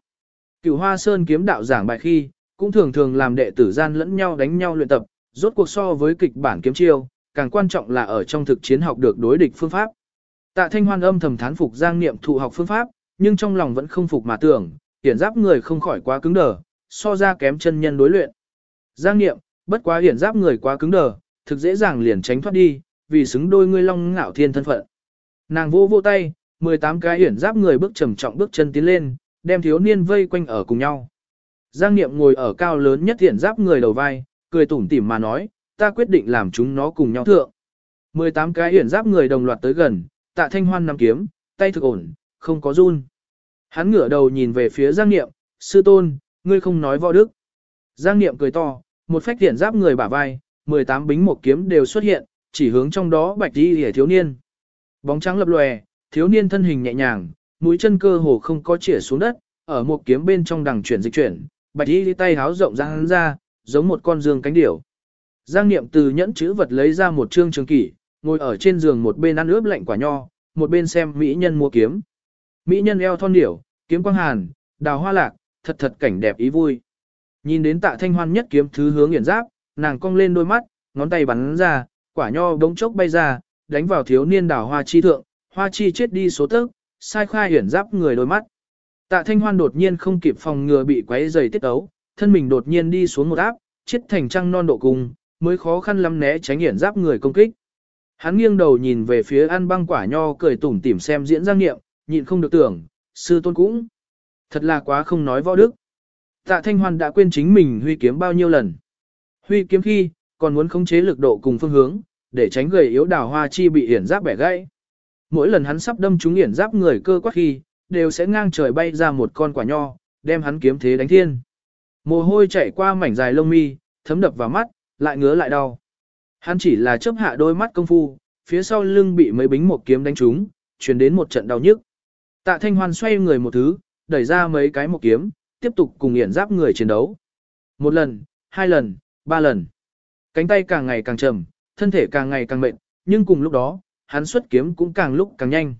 Cửu Hoa Sơn kiếm đạo giảng bài khi, cũng thường thường làm đệ tử gian lẫn nhau đánh nhau luyện tập, rốt cuộc so với kịch bản kiếm chiêu, càng quan trọng là ở trong thực chiến học được đối địch phương pháp. Tạ Thanh Hoan âm thầm thán phục Giang Niệm thụ học phương pháp, nhưng trong lòng vẫn không phục mà tưởng, hiển giáp người không khỏi quá cứng đờ, so ra kém chân nhân đối luyện. Giang Niệm, bất quá hiển giáp người quá cứng đờ, thực dễ dàng liền tránh thoát đi, vì xứng đôi ngươi long ngạo thiên thân phận. Nàng vô vô tay, 18 cái hiển giáp người bước trầm trọng bước chân tiến lên, đem thiếu niên vây quanh ở cùng nhau. Giang Niệm ngồi ở cao lớn nhất hiển giáp người đầu vai, cười tủm tỉm mà nói, ta quyết định làm chúng nó cùng nhau thượng. 18 cái hiển giáp người đồng loạt tới gần, tạ thanh hoan nắm kiếm, tay thực ổn, không có run. Hắn ngửa đầu nhìn về phía Giang Niệm, sư tôn, ngươi không nói võ đức. Giang Niệm cười to, một phách hiển giáp người bả vai, 18 bính một kiếm đều xuất hiện, chỉ hướng trong đó bạch đi hề thiếu niên. Bóng trắng lập lòe, thiếu niên thân hình nhẹ nhàng, mũi chân cơ hồ không có chĩa xuống đất, ở một kiếm bên trong đằng chuyển dịch chuyển, bạch đi tay háo rộng ra hắn ra, giống một con dương cánh điểu. Giang Niệm từ nhẫn chữ vật lấy ra một trương trường kỷ, ngồi ở trên giường một bên ăn ướp lạnh quả nho, một bên xem mỹ nhân mua kiếm. Mỹ nhân eo thon điểu, kiếm quang hàn, đào hoa lạc, thật thật cảnh đẹp ý vui. Nhìn đến tạ thanh hoan nhất kiếm thứ hướng hiển giáp, nàng cong lên đôi mắt, ngón tay bắn ra, quả nho đống chốc bay ra, đánh vào thiếu niên đào hoa chi thượng, hoa chi chết đi số tức, sai khai hiển giáp người đôi mắt. Tạ thanh hoan đột nhiên không kịp phòng ngừa bị quấy giày tiết ấu, thân mình đột nhiên đi xuống một áp, chết thành trăng non độ cùng, mới khó khăn lắm né tránh hiển giáp người công kích. Hắn nghiêng đầu nhìn về phía ăn băng quả nho cười tủm tỉm xem diễn giang nghiệm, nhịn không được tưởng, sư tôn cũng. Thật là quá không nói võ đức. Tạ Thanh Hoan đã quên chính mình huy kiếm bao nhiêu lần. Huy kiếm khi, còn muốn khống chế lực độ cùng phương hướng, để tránh gầy yếu đào hoa chi bị hiển giáp bẻ gãy. Mỗi lần hắn sắp đâm trúng hiển giáp người cơ quắc khi, đều sẽ ngang trời bay ra một con quả nho, đem hắn kiếm thế đánh thiên. Mồ hôi chảy qua mảnh dài lông mi, thấm đập vào mắt, lại ngứa lại đau. Hắn chỉ là chớp hạ đôi mắt công phu, phía sau lưng bị mấy bính một kiếm đánh trúng, truyền đến một trận đau nhức. Tạ Thanh Hoan xoay người một thứ, đẩy ra mấy cái một kiếm, tiếp tục cùng hiển giáp người chiến đấu. Một lần, hai lần, ba lần. Cánh tay càng ngày càng trầm, thân thể càng ngày càng mệt, nhưng cùng lúc đó, hắn xuất kiếm cũng càng lúc càng nhanh.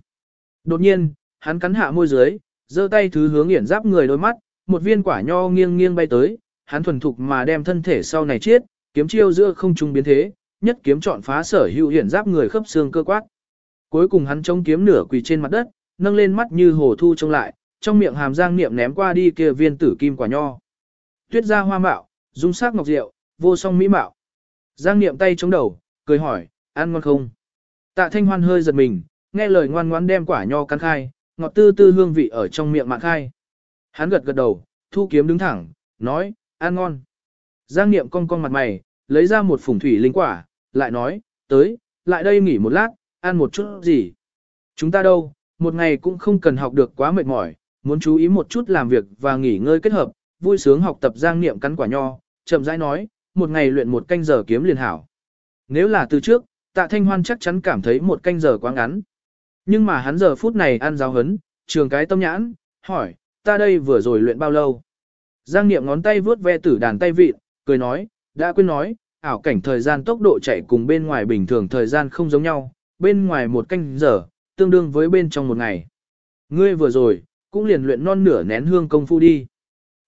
Đột nhiên, hắn cắn hạ môi dưới, giơ tay thứ hướng hiển giáp người đôi mắt, một viên quả nho nghiêng nghiêng bay tới, hắn thuần thục mà đem thân thể sau này chiết, kiếm chiêu giữa không trung biến thế, nhất kiếm chọn phá sở hữu hiển giáp người khớp xương cơ quát. Cuối cùng hắn chống kiếm nửa quỳ trên mặt đất, nâng lên mắt như hồ thu trông lại, trong miệng hàm giang niệm ném qua đi kia viên tử kim quả nho. Tuyết ra hoa mạo, dung sắc ngọc diệu, vô song mỹ mạo. Giang niệm tay chống đầu, cười hỏi, ăn ngon không? Tạ thanh hoan hơi giật mình, nghe lời ngoan ngoãn đem quả nho cắn khai, ngọt tư tư hương vị ở trong miệng mạng khai. Hắn gật gật đầu, thu kiếm đứng thẳng, nói, ăn ngon. Giang niệm cong cong mặt mày, lấy ra một phủng thủy linh quả, lại nói, tới, lại đây nghỉ một lát, ăn một chút gì. Chúng ta đâu, một ngày cũng không cần học được quá mệt mỏi, muốn chú ý một chút làm việc và nghỉ ngơi kết hợp, vui sướng học tập giang niệm cắn quả nho, chậm rãi nói, một ngày luyện một canh giờ kiếm liền hảo. Nếu là từ trước, tạ thanh hoan chắc chắn cảm thấy một canh giờ quá ngắn. Nhưng mà hắn giờ phút này ăn giáo hấn, trường cái tâm nhãn, hỏi, ta đây vừa rồi luyện bao lâu? Giang niệm ngón tay vướt ve tử đàn tay vịt, cười nói, đã quên nói, ảo cảnh thời gian tốc độ chạy cùng bên ngoài bình thường thời gian không giống nhau, bên ngoài một canh giờ, tương đương với bên trong một ngày. Ngươi vừa rồi, cũng liền luyện non nửa nén hương công phu đi.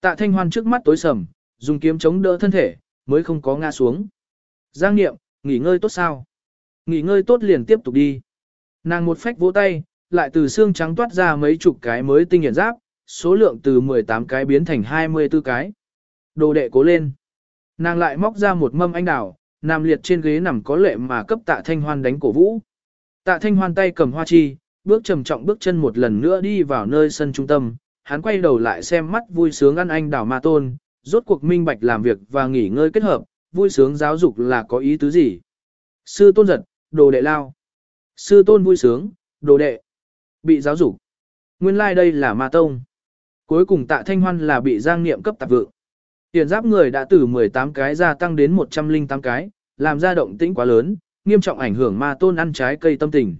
Tạ thanh hoan trước mắt tối sầm, dùng kiếm chống đỡ thân thể, mới không có ngã xuống. Giang niệm, nghỉ ngơi tốt sao? Nghỉ ngơi tốt liền tiếp tục đi. Nàng một phách vỗ tay, lại từ xương trắng toát ra mấy chục cái mới tinh hiển giáp, số lượng từ 18 cái biến thành 24 cái. Đồ đệ cố lên. Nàng lại móc ra một mâm anh đào, nằm liệt trên ghế nằm có lệ mà cấp tạ thanh hoan đánh cổ vũ. Tạ thanh hoan tay cầm hoa chi, bước trầm trọng bước chân một lần nữa đi vào nơi sân trung tâm, hắn quay đầu lại xem mắt vui sướng ăn anh đào ma tôn, rốt cuộc minh bạch làm việc và nghỉ ngơi kết hợp, vui sướng giáo dục là có ý tứ gì. Sư tôn giật, đồ đệ lao. Sư tôn vui sướng, đồ đệ. Bị giáo dục. Nguyên lai like đây là ma tông. Cuối cùng tạ thanh hoan là bị giang niệm cấp tạp vượng. Tiền giáp người đã từ 18 cái gia tăng đến 108 cái, làm ra động tĩnh quá lớn, nghiêm trọng ảnh hưởng ma tôn ăn trái cây tâm tình.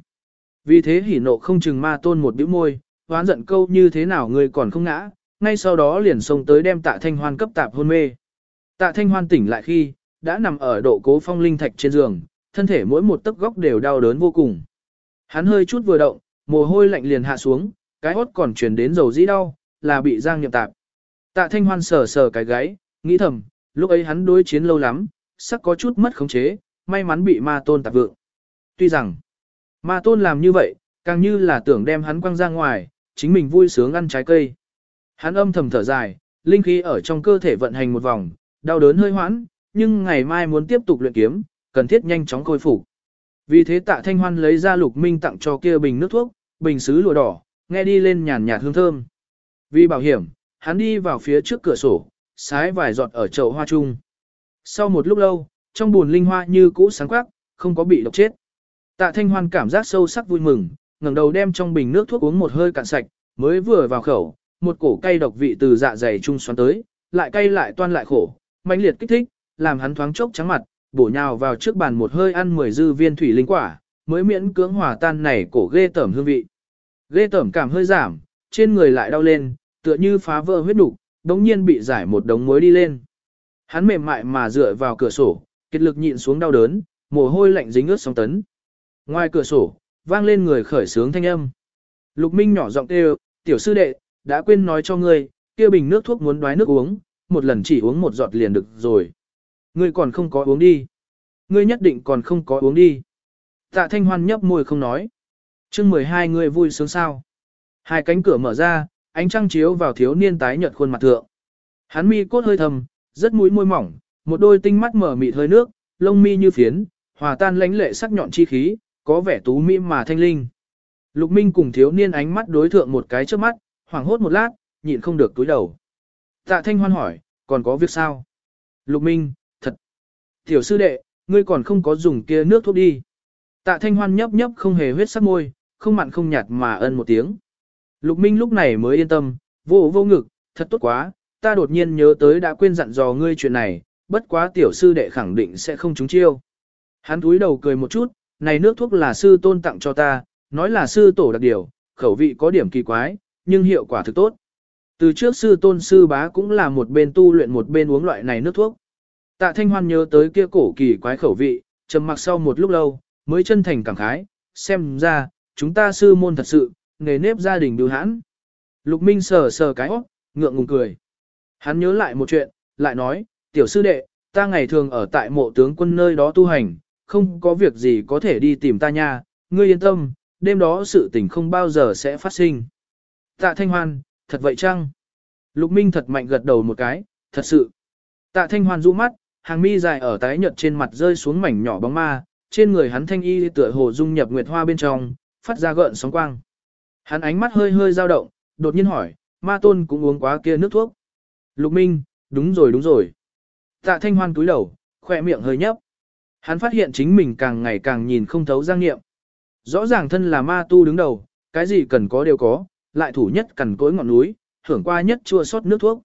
Vì thế hỉ nộ không chừng ma tôn một bĩu môi, hoán giận câu như thế nào người còn không ngã, ngay sau đó liền xông tới đem tạ thanh hoan cấp tạp hôn mê. Tạ thanh hoan tỉnh lại khi, đã nằm ở độ cố phong linh thạch trên giường, thân thể mỗi một tấc góc đều đau đớn vô cùng. Hắn hơi chút vừa động, mồ hôi lạnh liền hạ xuống, cái hốt còn chuyển đến dầu dĩ đau, là bị giang niệm tạp. Tạ thanh hoan sờ sờ cái gáy, nghĩ thầm, lúc ấy hắn đối chiến lâu lắm, sắc có chút mất khống chế, may mắn bị ma tôn tạp vượng. Tuy rằng, ma tôn làm như vậy, Càng như là tưởng đem hắn quăng ra ngoài, chính mình vui sướng ăn trái cây. Hắn âm thầm thở dài, linh khí ở trong cơ thể vận hành một vòng, đau đớn hơi hoãn, nhưng ngày mai muốn tiếp tục luyện kiếm, cần thiết nhanh chóng khôi phục. Vì thế tạ thanh hoan lấy ra lục minh tặng cho kia bình nước thuốc, bình sứ lụa đỏ, nghe đi lên nhàn nhạt hương thơm. Vì bảo hiểm, hắn đi vào phía trước cửa sổ, sái vài giọt ở chậu hoa chung. Sau một lúc lâu, trong buồn linh hoa như cũ sáng quắc, không có bị độc chết. Tạ thanh hoan cảm giác sâu sắc vui mừng, ngẩng đầu đem trong bình nước thuốc uống một hơi cạn sạch, mới vừa vào khẩu, một cổ cay độc vị từ dạ dày trung xoắn tới, lại cay lại toan lại khổ, mãnh liệt kích thích, làm hắn thoáng chốc trắng mặt, bổ nhào vào trước bàn một hơi ăn 10 dư viên thủy linh quả, mới miễn cưỡng hòa tan này cổ ghê tởm hương vị. Ghê tởm cảm hơi giảm, trên người lại đau lên, tựa như phá vỡ huyết đủ, đống nhiên bị giải một đống muối đi lên. Hắn mềm mại mà dựa vào cửa sổ, kết lực nhịn xuống đau đớn, mồ hôi lạnh dính ướt sóng tấn. Ngoài cửa sổ, vang lên người khởi sướng thanh âm. Lục Minh nhỏ giọng kêu, tiểu sư đệ, đã quên nói cho ngươi, kia bình nước thuốc muốn đoái nước uống, một lần chỉ uống một giọt liền được rồi. Ngươi còn không có uống đi. Ngươi nhất định còn không có uống đi. Tạ Thanh Hoan nhấp môi không nói. chương 12 ngươi vui sướng sao. Hai cánh cửa mở ra, ánh trăng chiếu vào thiếu niên tái nhợt khuôn mặt thượng. Hắn mi cốt hơi thầm, rất mũi môi mỏng, một đôi tinh mắt mở mịt hơi nước, lông mi như phiến, hòa tan lãnh lệ sắc nhọn chi khí, có vẻ tú mỹ mà thanh linh. Lục Minh cùng thiếu niên ánh mắt đối thượng một cái trước mắt, hoảng hốt một lát, nhịn không được túi đầu. Tạ Thanh Hoan hỏi, còn có việc sao? Lục Minh, thật. Tiểu sư đệ, ngươi còn không có dùng kia nước thuốc đi. Tạ Thanh Hoan nhấp nhấp không hề huyết sắc môi, không mặn không nhạt mà ân một tiếng. Lục Minh lúc này mới yên tâm, vô vô ngực, thật tốt quá, ta đột nhiên nhớ tới đã quên dặn dò ngươi chuyện này, bất quá tiểu sư đệ khẳng định sẽ không trúng chiêu. Hắn túi đầu cười một chút, này nước thuốc là sư tôn tặng cho ta, nói là sư tổ đặc điều, khẩu vị có điểm kỳ quái, nhưng hiệu quả thực tốt. Từ trước sư tôn sư bá cũng là một bên tu luyện một bên uống loại này nước thuốc. Tạ Thanh Hoan nhớ tới kia cổ kỳ quái khẩu vị, trầm mặc sau một lúc lâu, mới chân thành cảm khái, xem ra, chúng ta sư môn thật sự, nề nếp gia đình đưa hãn. Lục Minh sờ sờ cái óc, ngượng ngùng cười. Hắn nhớ lại một chuyện, lại nói, tiểu sư đệ, ta ngày thường ở tại mộ tướng quân nơi đó tu hành, không có việc gì có thể đi tìm ta nha, ngươi yên tâm, đêm đó sự tình không bao giờ sẽ phát sinh. Tạ Thanh Hoan, thật vậy chăng? Lục Minh thật mạnh gật đầu một cái, thật sự. Tạ Thanh Hoan rũ mắt, hàng mi dài ở tái nhợt trên mặt rơi xuống mảnh nhỏ bóng ma, trên người hắn thanh y tựa hồ dung nhập nguyệt hoa bên trong, phát ra gợn sóng quang. Hắn ánh mắt hơi hơi dao động, đột nhiên hỏi, ma tôn cũng uống quá kia nước thuốc. Lục Minh, đúng rồi đúng rồi. Tạ Thanh Hoan cúi đầu, khỏe miệng hơi nhấp. Hắn phát hiện chính mình càng ngày càng nhìn không thấu giang nghiệm. Rõ ràng thân là ma tu đứng đầu, cái gì cần có đều có, lại thủ nhất cần cối ngọn núi, hưởng qua nhất chua sót nước thuốc.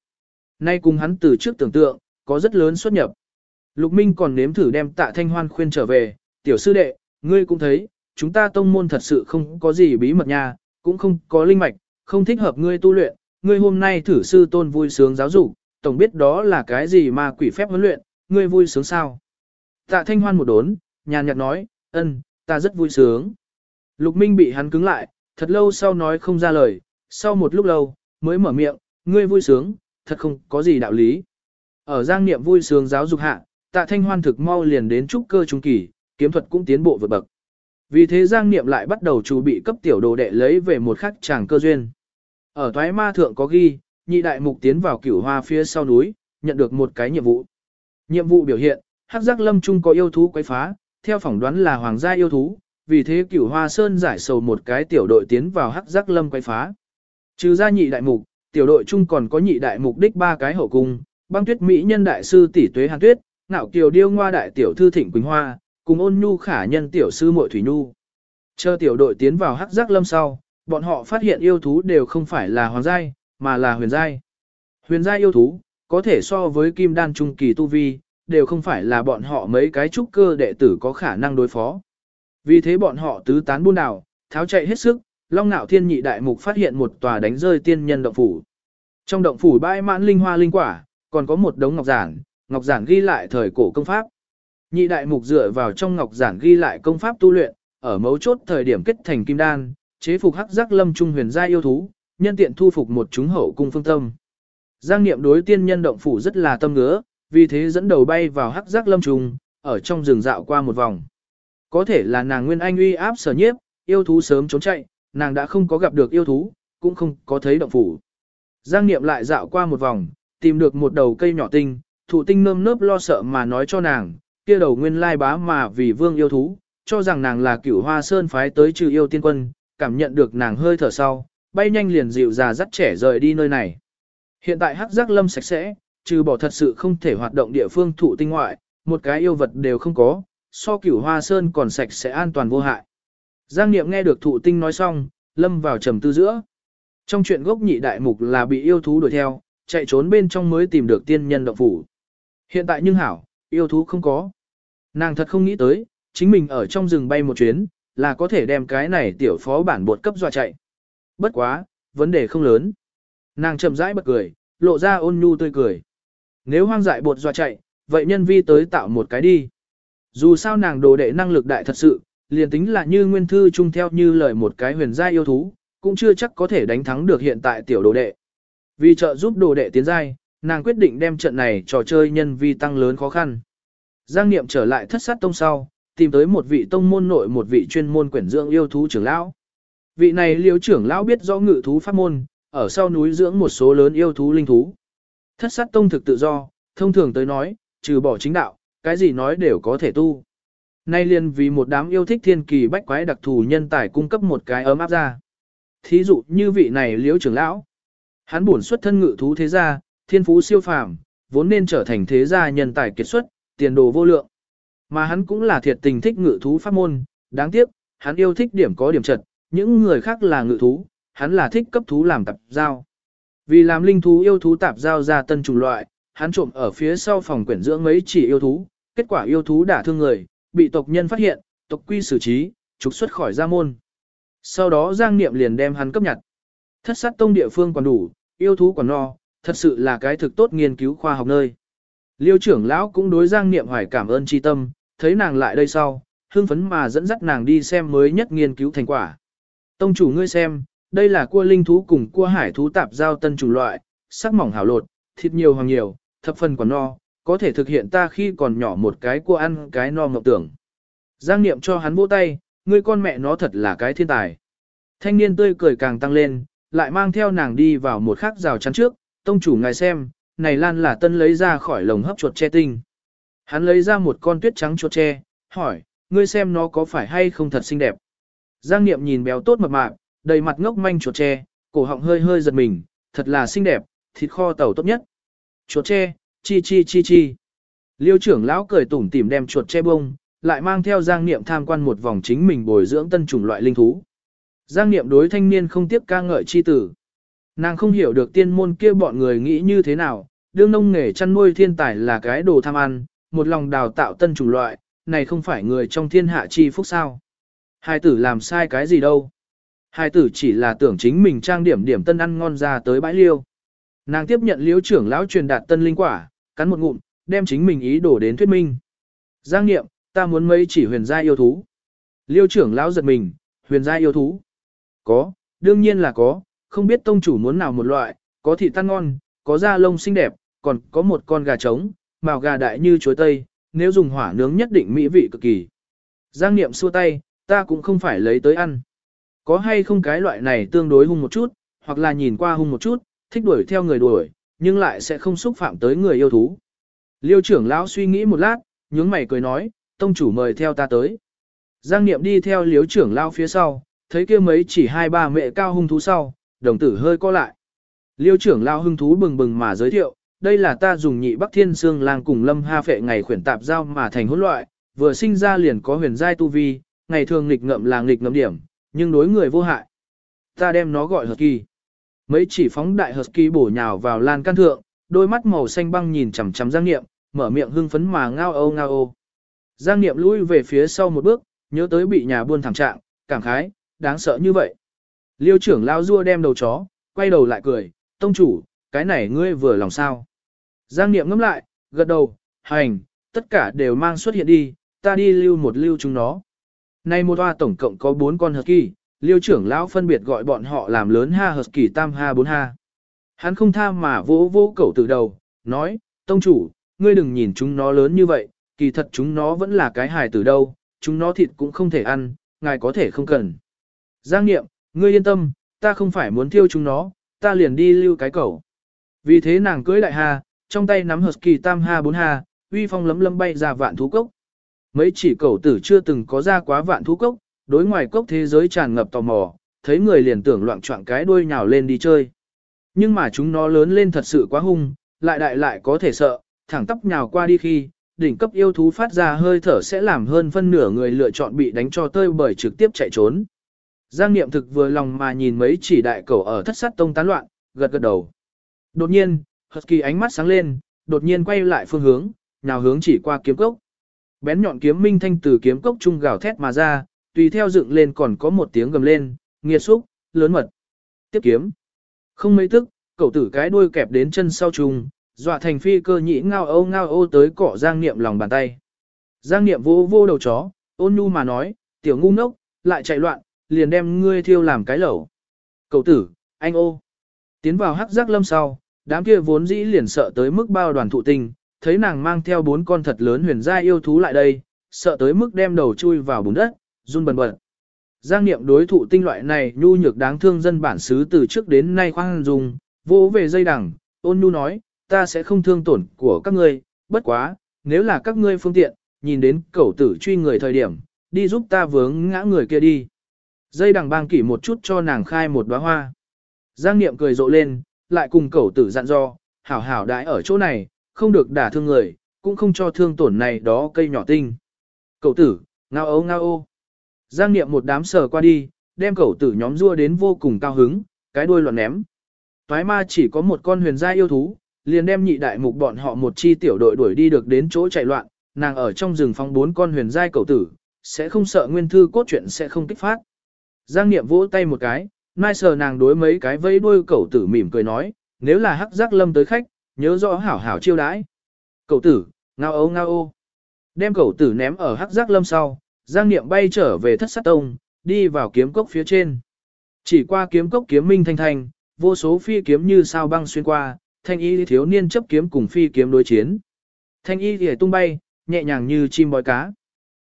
Nay cùng hắn từ trước tưởng tượng, có rất lớn xuất nhập. Lục Minh còn nếm thử đem tạ thanh hoan khuyên trở về, tiểu sư đệ, ngươi cũng thấy, chúng ta tông môn thật sự không có gì bí mật nha, cũng không có linh mạch, không thích hợp ngươi tu luyện, ngươi hôm nay thử sư tôn vui sướng giáo dục, tổng biết đó là cái gì mà quỷ phép huấn luyện, ngươi vui sướng sao? Tạ thanh hoan một đốn, nhàn nhạt nói, ân, ta rất vui sướng. Lục Minh bị hắn cứng lại, thật lâu sau nói không ra lời, sau một lúc lâu, mới mở miệng, ngươi vui sướng, thật không có gì đạo lý. Ở giang niệm vui sướng giáo dục hạ, tạ thanh hoan thực mau liền đến trúc cơ trung kỳ, kiếm thuật cũng tiến bộ vượt bậc. Vì thế giang niệm lại bắt đầu chuẩn bị cấp tiểu đồ đệ lấy về một khắc chàng cơ duyên. Ở thoái ma thượng có ghi, nhị đại mục tiến vào cửu hoa phía sau núi, nhận được một cái nhiệm vụ. Nhiệm vụ biểu hiện, hắc giác lâm trung có yêu thú quấy phá, theo phỏng đoán là hoàng gia yêu thú, vì thế cửu hoa sơn giải sầu một cái tiểu đội tiến vào hắc giác lâm quái phá. Trừ ra nhị đại mục, tiểu đội chung còn có nhị đại mục đích ba cái hậu cung, băng tuyết mỹ nhân đại sư tỷ tuế hàn tuyết, ngạo kiều điêu ngoa đại tiểu thư thịnh quỳnh hoa, cùng ôn nhu khả nhân tiểu sư muội thủy nhu. Chờ tiểu đội tiến vào hắc giác lâm sau, bọn họ phát hiện yêu thú đều không phải là hoàng giai, mà là huyền giai. Huyền giai yêu thú, có thể so với kim đan trung kỳ tu vi, đều không phải là bọn họ mấy cái trúc cơ đệ tử có khả năng đối phó. Vì thế bọn họ tứ tán buôn đảo, tháo chạy hết sức, Long Nạo Thiên nhị đại mục phát hiện một tòa đánh rơi tiên nhân động phủ. Trong động phủ bãi mãn linh hoa linh quả, còn có một đống ngọc giản, ngọc giản ghi lại thời cổ công pháp. Nhị đại mục dựa vào trong ngọc giản ghi lại công pháp tu luyện, ở mấu chốt thời điểm kết thành kim đan, chế phục hắc giác lâm trung huyền gia yêu thú, nhân tiện thu phục một chúng hậu cung phương tâm. Giang niệm đối tiên nhân động phủ rất là tâm ngứa, vì thế dẫn đầu bay vào hắc giác lâm trung, ở trong rừng dạo qua một vòng. Có thể là nàng nguyên anh uy áp sở nhiếp, yêu thú sớm trốn chạy, nàng đã không có gặp được yêu thú, cũng không có thấy động phủ. Giang Niệm lại dạo qua một vòng, tìm được một đầu cây nhỏ tinh, thụ tinh nơm nớp lo sợ mà nói cho nàng, kia đầu nguyên lai bá mà vì vương yêu thú, cho rằng nàng là cửu hoa sơn phái tới trừ yêu tiên quân, cảm nhận được nàng hơi thở sau, bay nhanh liền dịu già dắt trẻ rời đi nơi này. Hiện tại hắc giác lâm sạch sẽ, trừ bỏ thật sự không thể hoạt động địa phương thụ tinh ngoại, một cái yêu vật đều không có, so cửu hoa sơn còn sạch sẽ an toàn vô hại. Giang Niệm nghe được thụ tinh nói xong, lâm vào trầm tư giữa. Trong chuyện gốc nhị đại mục là bị yêu thú đuổi theo, chạy trốn bên trong mới tìm được tiên nhân động phủ. Hiện tại nhưng hảo, yêu thú không có. Nàng thật không nghĩ tới, chính mình ở trong rừng bay một chuyến, là có thể đem cái này tiểu phó bản bột cấp dọa chạy. Bất quá, vấn đề không lớn. Nàng chậm rãi bật cười, lộ ra ôn nhu tươi cười. Nếu hoang dại bột dọa chạy, vậy nhân vi tới tạo một cái đi. Dù sao nàng đồ đệ năng lực đại thật sự, liền tính là như nguyên thư chung theo như lời một cái huyền giai yêu thú, cũng chưa chắc có thể đánh thắng được hiện tại tiểu đồ đệ. Vì trợ giúp đồ đệ tiến giai, nàng quyết định đem trận này trò chơi nhân vi tăng lớn khó khăn. Giang Niệm trở lại thất sát tông sau, tìm tới một vị tông môn nội một vị chuyên môn quyển dưỡng yêu thú trưởng lão. Vị này liêu trưởng lão biết rõ ngự thú pháp môn, ở sau núi dưỡng một số lớn yêu thú linh thú. Thất sát tông thực tự do, thông thường tới nói, trừ bỏ chính đạo, cái gì nói đều có thể tu. Nay liền vì một đám yêu thích thiên kỳ bách quái đặc thù nhân tài cung cấp một cái ấm áp ra. Thí dụ như vị này liễu trưởng lão. Hắn bổn xuất thân ngự thú thế gia, thiên phú siêu phàm, vốn nên trở thành thế gia nhân tài kiệt xuất, tiền đồ vô lượng. Mà hắn cũng là thiệt tình thích ngự thú pháp môn, đáng tiếc, hắn yêu thích điểm có điểm trật, những người khác là ngự thú, hắn là thích cấp thú làm tạp giao. Vì làm linh thú yêu thú tạp giao ra tân chủng loại, hắn trộm ở phía sau phòng quyển dưỡng mấy chỉ yêu thú, kết quả yêu thú đả thương người, bị tộc nhân phát hiện, tộc quy xử trí, trục xuất khỏi gia môn. Sau đó Giang Niệm liền đem hắn cấp nhặt. Thất sát tông địa phương còn đủ, yêu thú còn no, thật sự là cái thực tốt nghiên cứu khoa học nơi. Liêu trưởng lão cũng đối Giang Niệm hoài cảm ơn tri tâm, thấy nàng lại đây sau, hưng phấn mà dẫn dắt nàng đi xem mới nhất nghiên cứu thành quả. Tông chủ ngươi xem, đây là cua linh thú cùng cua hải thú tạp giao tân chủng loại, sắc mỏng hảo lột, thịt nhiều hoàng nhiều, thập phần còn no, có thể thực hiện ta khi còn nhỏ một cái cua ăn cái no ngọc tưởng. Giang Niệm cho hắn vỗ tay, ngươi con mẹ nó thật là cái thiên tài. Thanh niên tươi cười càng tăng lên, lại mang theo nàng đi vào một khắc rào chắn trước, tông chủ ngài xem, này lan là tân lấy ra khỏi lồng hấp chuột tre tinh. Hắn lấy ra một con tuyết trắng chuột tre, hỏi, ngươi xem nó có phải hay không thật xinh đẹp. Giang Niệm nhìn béo tốt mập mạp, đầy mặt ngốc manh chuột tre, cổ họng hơi hơi giật mình, thật là xinh đẹp, thịt kho tàu tốt nhất. Chuột tre, chi chi chi chi. Liêu trưởng lão cười tủm tỉm đem chuột tre bông, lại mang theo Giang Niệm tham quan một vòng chính mình bồi dưỡng tân chủng loại linh thú. Giang Niệm đối thanh niên không tiếp ca ngợi chi tử. Nàng không hiểu được tiên môn kia bọn người nghĩ như thế nào, đương nông nghề chăn nuôi thiên tài là cái đồ tham ăn, một lòng đào tạo tân chủng loại, này không phải người trong thiên hạ chi phúc sao. Hai tử làm sai cái gì đâu. Hai tử chỉ là tưởng chính mình trang điểm điểm tân ăn ngon ra tới bãi liêu. Nàng tiếp nhận liễu trưởng lão truyền đạt tân linh quả, cắn một ngụm, đem chính mình ý đổ đến thuyết minh. Giang nghiệm, ta muốn mấy chỉ huyền gia yêu thú. Liêu trưởng lão giật mình, huyền gia yêu thú. Có, đương nhiên là có, không biết tông chủ muốn nào một loại, có thịt tan ngon, có da lông xinh đẹp, còn có một con gà trống, màu gà đại như chuối tây, nếu dùng hỏa nướng nhất định mỹ vị cực kỳ. Giang Niệm xua tay, ta cũng không phải lấy tới ăn. Có hay không cái loại này tương đối hung một chút, hoặc là nhìn qua hung một chút, thích đuổi theo người đuổi, nhưng lại sẽ không xúc phạm tới người yêu thú. Liêu trưởng lão suy nghĩ một lát, nhướng mày cười nói, tông chủ mời theo ta tới. Giang Niệm đi theo Liêu trưởng lão phía sau, thấy kia mấy chỉ hai ba mẹ cao hung thú sau, đồng tử hơi co lại. Liêu trưởng lão hung thú bừng bừng mà giới thiệu, đây là ta dùng nhị bắc thiên xương lang cùng lâm ha phệ ngày khuyển tạp giao mà thành hỗn loại, vừa sinh ra liền có huyền giai tu vi, ngày thường nghịch ngậm là nghịch ngậm điểm, nhưng đối người vô hại. Ta đem nó gọi hợp kỳ. Mấy chỉ phóng đại hợp kỳ bổ nhào vào lan can thượng, đôi mắt màu xanh băng nhìn chằm chằm Giang Niệm, mở miệng hưng phấn mà ngao ô ngao ô. Giang Niệm lui về phía sau một bước, nhớ tới bị nhà buôn thảm trạng, cảm khái, đáng sợ như vậy. Liêu trưởng lao rua đem đầu chó, quay đầu lại cười, tông chủ, cái này ngươi vừa lòng sao. Giang Niệm ngẫm lại, gật đầu, hành, tất cả đều mang xuất hiện đi, ta đi lưu một lưu chúng nó. Nay một hoa tổng cộng có 4 con hợp kỳ, liêu trưởng lão phân biệt gọi bọn họ làm lớn ha hợp kỳ tam ha bốn ha. Hắn không tha mà vỗ vỗ cẩu từ đầu, nói, tông chủ, ngươi đừng nhìn chúng nó lớn như vậy, kỳ thật chúng nó vẫn là cái hài từ đâu, chúng nó thịt cũng không thể ăn, ngài có thể không cần. Giang Niệm, ngươi yên tâm, ta không phải muốn thiêu chúng nó, ta liền đi lưu cái cẩu. Vì thế nàng cưới đại ha trong tay nắm husky tam ha bốn ha, uy phong lấm lấm bay ra vạn thú cốc. Mấy chỉ cẩu tử chưa từng có ra quá vạn thú cốc, đối ngoài cốc thế giới tràn ngập tò mò, thấy người liền tưởng loạn trọng cái đuôi nhào lên đi chơi. Nhưng mà chúng nó lớn lên thật sự quá hung, lại đại lại có thể sợ, thẳng tóc nhào qua đi khi, đỉnh cấp yêu thú phát ra hơi thở sẽ làm hơn phân nửa người lựa chọn bị đánh cho tơi bởi trực tiếp chạy trốn. Giang Niệm thực vừa lòng mà nhìn mấy chỉ đại cẩu ở thất sát tông tán loạn, gật gật đầu. Đột nhiên, Husky ánh mắt sáng lên, đột nhiên quay lại phương hướng, nào hướng chỉ qua kiếm cốc. Bén nhọn kiếm minh thanh từ kiếm cốc trung gào thét mà ra, tùy theo dựng lên còn có một tiếng gầm lên, nghiệt xúc, lớn mật. Tiếp kiếm. Không mấy tức, cậu tử cái đuôi kẹp đến chân sau trùng, dọa thành phi cơ nhĩ ngao âu ngao ô tới cỏ Giang Niệm lòng bàn tay. Giang Niệm vô vô đầu chó, ôn nhu mà nói, tiểu ngu ngốc, lại chạy loạn, liền đem ngươi thiêu làm cái lẩu. Cậu tử, anh ô. Tiến vào hắc giác lâm sau, đám kia vốn dĩ liền sợ tới mức bao đoàn thụ tình, thấy nàng mang theo bốn con thật lớn huyền gia yêu thú lại đây, sợ tới mức đem đầu chui vào bùn đất, run bần bật. Giang niệm đối thụ tinh loại này nhu nhược đáng thương dân bản xứ từ trước đến nay khoan dùng, vỗ về dây đằng, ôn nhu nói, ta sẽ không thương tổn của các ngươi, bất quá, nếu là các ngươi phương tiện, nhìn đến cẩu tử truy người thời điểm, đi giúp ta vướng ngã người kia đi. Dây đằng bang kỷ một chút cho nàng khai một đóa hoa. Giang niệm cười rộ lên, lại cùng cẩu tử dặn dò, hảo hảo đãi ở chỗ này, không được đả thương người, cũng không cho thương tổn này đó cây nhỏ tinh. Cậu tử, ngao ấu ngao ô. Giang niệm một đám sờ qua đi, đem cậu tử nhóm rua đến vô cùng cao hứng, cái đuôi loạn ném. Toái ma chỉ có một con huyền gia yêu thú, liền đem nhị đại mục bọn họ một chi tiểu đội đuổi đi được đến chỗ chạy loạn, nàng ở trong rừng phóng bốn con huyền giai cậu tử, sẽ không sợ nguyên thư cốt truyện sẽ không kích phát. Giang niệm vỗ tay một cái, Nai sờ nàng đối mấy cái vây đuôi cậu tử mỉm cười nói, nếu là hắc giác lâm tới khách, nhớ rõ hảo hảo chiêu đãi. Cậu tử, ngao ô ngao ô. Đem cậu tử ném ở hắc giác lâm sau, Giang Niệm bay trở về thất sát tông, đi vào kiếm cốc phía trên. Chỉ qua kiếm cốc kiếm minh thanh thanh, vô số phi kiếm như sao băng xuyên qua, thanh y thiếu niên chấp kiếm cùng phi kiếm đối chiến. Thanh y thì tung bay, nhẹ nhàng như chim bói cá.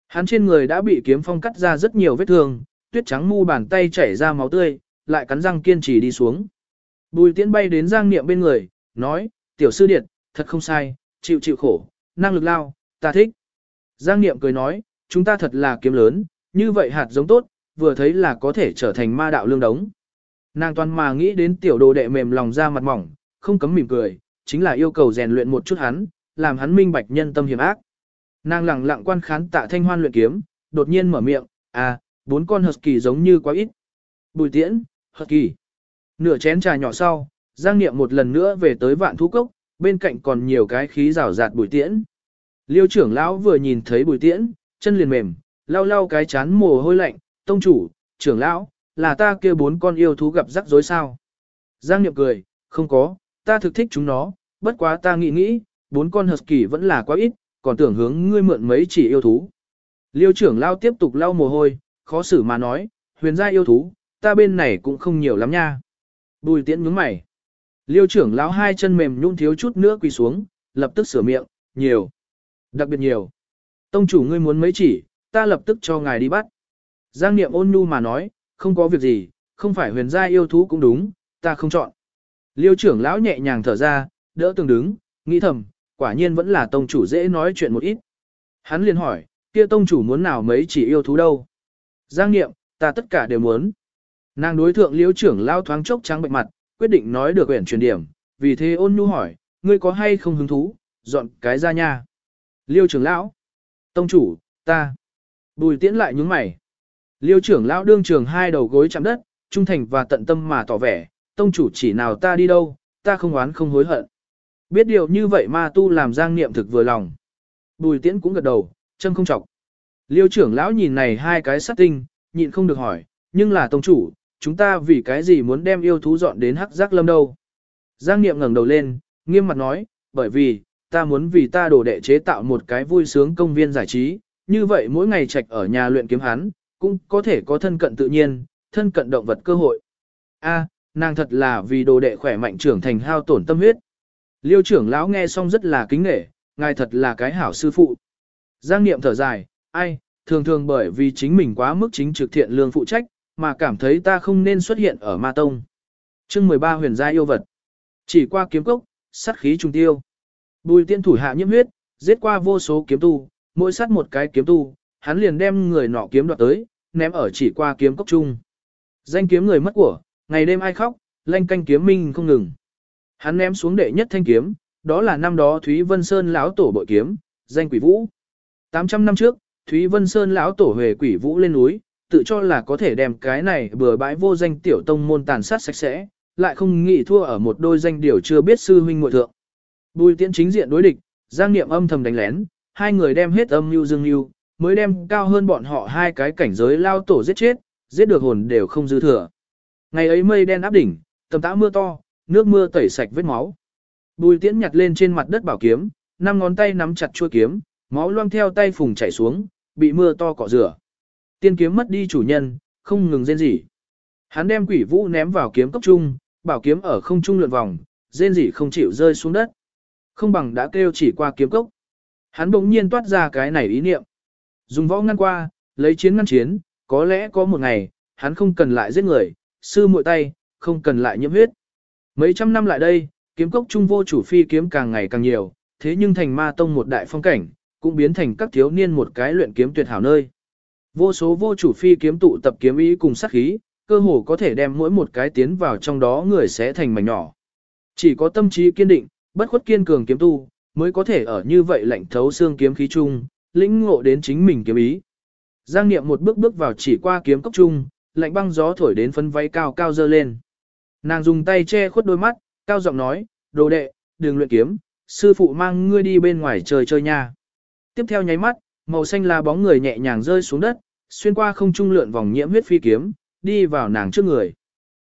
Hắn trên người đã bị kiếm phong cắt ra rất nhiều vết thương, tuyết trắng mu bàn tay chảy ra máu tươi, lại cắn răng kiên trì đi xuống. Bùi tiễn bay đến Giang Niệm bên người, nói, tiểu sư điệt, thật không sai, chịu chịu khổ, năng lực lao, ta thích. Giang Niệm cười nói, chúng ta thật là kiếm lớn, như vậy hạt giống tốt, vừa thấy là có thể trở thành ma đạo lương đống. Nàng toàn mà nghĩ đến tiểu đồ đệ mềm lòng ra mặt mỏng, không cấm mỉm cười, chính là yêu cầu rèn luyện một chút hắn, làm hắn minh bạch nhân tâm hiểm ác. Nàng lặng lặng quan khán tạ thanh hoan luyện kiếm, đột nhiên mở miệng, à, bốn con hợp kỳ giống như quá ít. Bùi tiễn, hợp kỳ. Nửa chén trà nhỏ sau, Giang Niệm một lần nữa về tới vạn thú cốc, bên cạnh còn nhiều cái khí rào rạt bùi tiễn. Liêu trưởng lão vừa nhìn thấy bùi tiễn, chân liền mềm, lau lau cái chán mồ hôi lạnh, tông chủ, trưởng lão, là ta kia bốn con yêu thú gặp rắc rối sao. Giang Niệm cười, không có, ta thực thích chúng nó, bất quá ta nghĩ nghĩ, bốn con hợp kỳ vẫn là quá ít, còn tưởng hướng ngươi mượn mấy chỉ yêu thú. Liêu trưởng lao tiếp tục lau mồ hôi, khó xử mà nói, huyền gia yêu thú, ta bên này cũng không nhiều lắm nha. Bùi tiễn nhướng mày. Liêu trưởng lão hai chân mềm nhún thiếu chút nữa quỳ xuống, lập tức sửa miệng, nhiều. Đặc biệt nhiều. Tông chủ ngươi muốn mấy chỉ, ta lập tức cho ngài đi bắt. Giang niệm ôn nhu mà nói, không có việc gì, không phải huyền gia yêu thú cũng đúng, ta không chọn. Liêu trưởng lão nhẹ nhàng thở ra, đỡ từng đứng, nghĩ thầm, quả nhiên vẫn là tông chủ dễ nói chuyện một ít. Hắn liền hỏi, kia tông chủ muốn nào mấy chỉ yêu thú đâu? Giang niệm, ta tất cả đều muốn. Nàng đối thượng liêu trưởng lao thoáng chốc trắng bệnh mặt, quyết định nói được quyển truyền điểm, vì thế ôn nhu hỏi, ngươi có hay không hứng thú, dọn cái ra nha. Liêu trưởng lão, tông chủ, ta. Bùi tiễn lại nhúng mày. Liêu trưởng lão đương trường hai đầu gối chạm đất, trung thành và tận tâm mà tỏ vẻ, tông chủ chỉ nào ta đi đâu, ta không oán không hối hận. Biết điều như vậy mà tu làm giang niệm thực vừa lòng. Bùi tiễn cũng gật đầu, chân không chọc. Liêu trưởng lão nhìn này hai cái sát tinh, nhịn không được hỏi, nhưng là tông chủ, chúng ta vì cái gì muốn đem yêu thú dọn đến hắc giác lâm đâu. Giang Niệm ngẩng đầu lên, nghiêm mặt nói, bởi vì, ta muốn vì ta đổ đệ chế tạo một cái vui sướng công viên giải trí, như vậy mỗi ngày trạch ở nhà luyện kiếm hắn, cũng có thể có thân cận tự nhiên, thân cận động vật cơ hội. A, nàng thật là vì đồ đệ khỏe mạnh trưởng thành hao tổn tâm huyết. Liêu trưởng lão nghe xong rất là kính nể, ngài thật là cái hảo sư phụ. Giang Niệm thở dài, ai, thường thường bởi vì chính mình quá mức chính trực thiện lương phụ trách, mà cảm thấy ta không nên xuất hiện ở ma tông. chương 13 huyền gia yêu vật. Chỉ qua kiếm cốc, sát khí trung tiêu. Bùi tiên thủ hạ nhiễm huyết, giết qua vô số kiếm tu, mỗi sát một cái kiếm tu, hắn liền đem người nọ kiếm đoạt tới, ném ở chỉ qua kiếm cốc trung. Danh kiếm người mất của, ngày đêm ai khóc, lanh canh kiếm minh không ngừng. Hắn ném xuống đệ nhất thanh kiếm, đó là năm đó Thúy Vân Sơn lão tổ bội kiếm, danh quỷ vũ. 800 năm trước, Thúy Vân Sơn lão tổ về quỷ vũ lên núi, tự cho là có thể đem cái này bừa bãi vô danh tiểu tông môn tàn sát sạch sẽ, lại không nghĩ thua ở một đôi danh điều chưa biết sư huynh muội thượng. Bùi tiễn chính diện đối địch, Giang Niệm âm thầm đánh lén, hai người đem hết âm mưu dương mưu, mới đem cao hơn bọn họ hai cái cảnh giới lao tổ giết chết, giết được hồn đều không dư thừa. Ngày ấy mây đen áp đỉnh, tầm tã mưa to, nước mưa tẩy sạch vết máu. Bùi tiễn nhặt lên trên mặt đất bảo kiếm, năm ngón tay nắm chặt chuôi kiếm, máu loang theo tay phùng chảy xuống, bị mưa to cọ rửa. Tiên kiếm mất đi chủ nhân, không ngừng rên rỉ. Hắn đem quỷ vũ ném vào kiếm cốc trung, bảo kiếm ở không trung lượn vòng, rên rỉ không chịu rơi xuống đất. Không bằng đã kêu chỉ qua kiếm cốc. Hắn bỗng nhiên toát ra cái này ý niệm. Dùng võ ngăn qua, lấy chiến ngăn chiến, có lẽ có một ngày, hắn không cần lại giết người, sư muội tay, không cần lại nhiễm huyết. Mấy trăm năm lại đây, kiếm cốc trung vô chủ phi kiếm càng ngày càng nhiều, thế nhưng thành ma tông một đại phong cảnh, cũng biến thành các thiếu niên một cái luyện kiếm tuyệt hảo nơi. Vô số vô chủ phi kiếm tụ tập kiếm ý cùng sát khí, cơ hồ có thể đem mỗi một cái tiến vào trong đó người sẽ thành mảnh nhỏ. Chỉ có tâm trí kiên định, bất khuất kiên cường kiếm tu, mới có thể ở như vậy lạnh thấu xương kiếm khí chung, lĩnh ngộ đến chính mình kiếm ý. Giang Niệm một bước bước vào chỉ qua kiếm cốc chung, lạnh băng gió thổi đến phân váy cao cao dơ lên. Nàng dùng tay che khuất đôi mắt, cao giọng nói, đồ đệ, đừng luyện kiếm, sư phụ mang ngươi đi bên ngoài trời chơi nha. Tiếp theo nháy mắt, màu xanh là bóng người nhẹ nhàng rơi xuống đất, xuyên qua không trung lượn vòng nhiễm huyết phi kiếm, đi vào nàng trước người.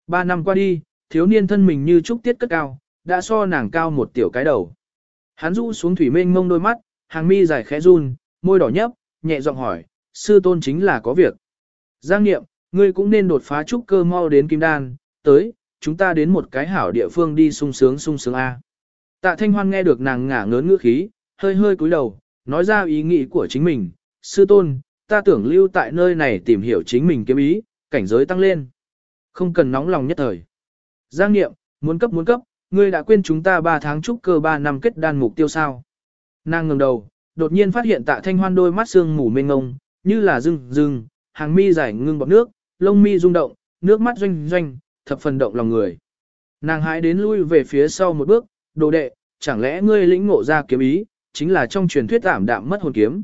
Ba năm qua đi, thiếu niên thân mình như trúc tiết cất cao, đã so nàng cao một tiểu cái đầu. Hắn rũ xuống thủy mênh mông đôi mắt, hàng mi dài khẽ run, môi đỏ nhấp, nhẹ giọng hỏi, sư tôn chính là có việc. Giang nghiệm, ngươi cũng nên đột phá trúc cơ mau đến kim đan, tới, chúng ta đến một cái hảo địa phương đi sung sướng sung sướng A. Tạ Thanh Hoan nghe được nàng ngả ngớn ngữ khí, hơi hơi cúi đầu, nói ra ý nghĩ của chính mình, sư tôn, ta tưởng lưu tại nơi này tìm hiểu chính mình kiếm ý, cảnh giới tăng lên. Không cần nóng lòng nhất thời. Giang nghiệm, muốn cấp muốn cấp, ngươi đã quên chúng ta 3 tháng trúc cơ 3 năm kết đan mục tiêu sao. Nàng ngừng đầu, đột nhiên phát hiện tạ thanh hoan đôi mắt sương mù mênh ngông, như là rừng rừng, hàng mi dài ngưng bọt nước, lông mi rung động, nước mắt doanh doanh, thập phần động lòng người. Nàng hãi đến lui về phía sau một bước, đồ đệ, chẳng lẽ ngươi lĩnh ngộ ra kiếm ý, chính là trong truyền thuyết ảm đạm mất hồn kiếm.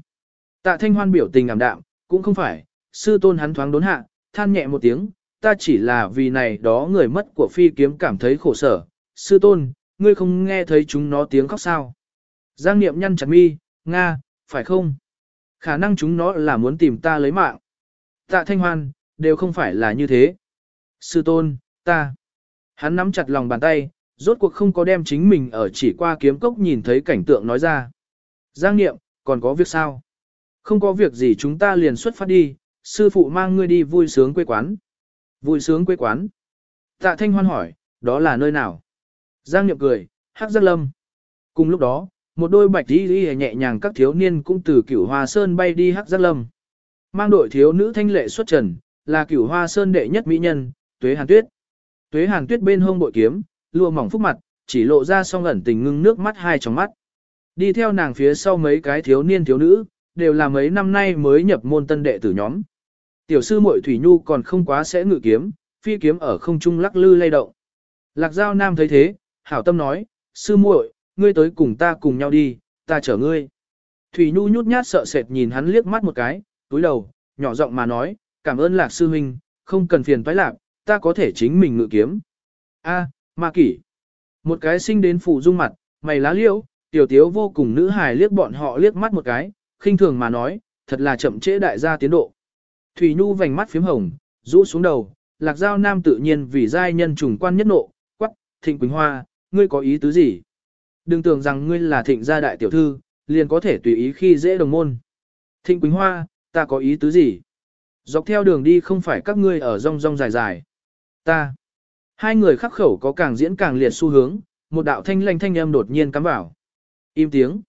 Tạ thanh hoan biểu tình ảm đạm, cũng không phải, sư tôn hắn thoáng đốn hạ, than nhẹ một tiếng, ta chỉ là vì này đó người mất của phi kiếm cảm thấy khổ sở. Sư tôn, ngươi không nghe thấy chúng nó tiếng khóc sao? Giang niệm nhăn chặt mi, Nga, phải không? Khả năng chúng nó là muốn tìm ta lấy mạng. Tạ thanh hoan, đều không phải là như thế. Sư tôn, ta. Hắn nắm chặt lòng bàn tay, rốt cuộc không có đem chính mình ở chỉ qua kiếm cốc nhìn thấy cảnh tượng nói ra. Giang niệm, còn có việc sao? Không có việc gì chúng ta liền xuất phát đi, sư phụ mang ngươi đi vui sướng quê quán. Vui sướng quê quán. Tạ Thanh Hoan hỏi, đó là nơi nào? Giang Niệm cười, Hắc Giác Lâm. Cùng lúc đó, một đôi bạch đi đi nhẹ nhàng các thiếu niên cũng từ cửu hoa sơn bay đi Hắc Giác Lâm. Mang đội thiếu nữ thanh lệ xuất trần, là cửu hoa sơn đệ nhất mỹ nhân, Tuế Hàn Tuyết. Tuế Hàn Tuyết bên hông bội kiếm, lùa mỏng phúc mặt, chỉ lộ ra song ẩn tình ngưng nước mắt hai trong mắt. Đi theo nàng phía sau mấy cái thiếu niên thiếu nữ, đều là mấy năm nay mới nhập môn tân đệ tử nhóm. Tiểu sư muội Thủy Nhu còn không quá sẽ ngự kiếm, phi kiếm ở không trung lắc lư lay động. Lạc Giao Nam thấy thế, hảo tâm nói, sư muội, ngươi tới cùng ta cùng nhau đi, ta chở ngươi. Thủy Nhu nhút nhát sợ sệt nhìn hắn liếc mắt một cái, túi đầu, nhỏ giọng mà nói, cảm ơn Lạc sư huynh, không cần phiền toái lạc, ta có thể chính mình ngự kiếm. A, ma kỷ. Một cái sinh đến phủ dung mặt, mày lá liễu, tiểu tiếu vô cùng nữ hài liếc bọn họ liếc mắt một cái, khinh thường mà nói, thật là chậm trễ đại gia tiến độ. Thủy Nhu vành mắt phím hồng, rũ xuống đầu, lạc giao nam tự nhiên vì giai nhân trùng quan nhất nộ, quắc, thịnh Quỳnh Hoa, ngươi có ý tứ gì? Đừng tưởng rằng ngươi là thịnh gia đại tiểu thư, liền có thể tùy ý khi dễ đồng môn. Thịnh Quỳnh Hoa, ta có ý tứ gì? Dọc theo đường đi không phải các ngươi ở rong rong dài dài. Ta. Hai người khắc khẩu có càng diễn càng liệt xu hướng, một đạo thanh lanh thanh âm đột nhiên cắm vào. Im tiếng.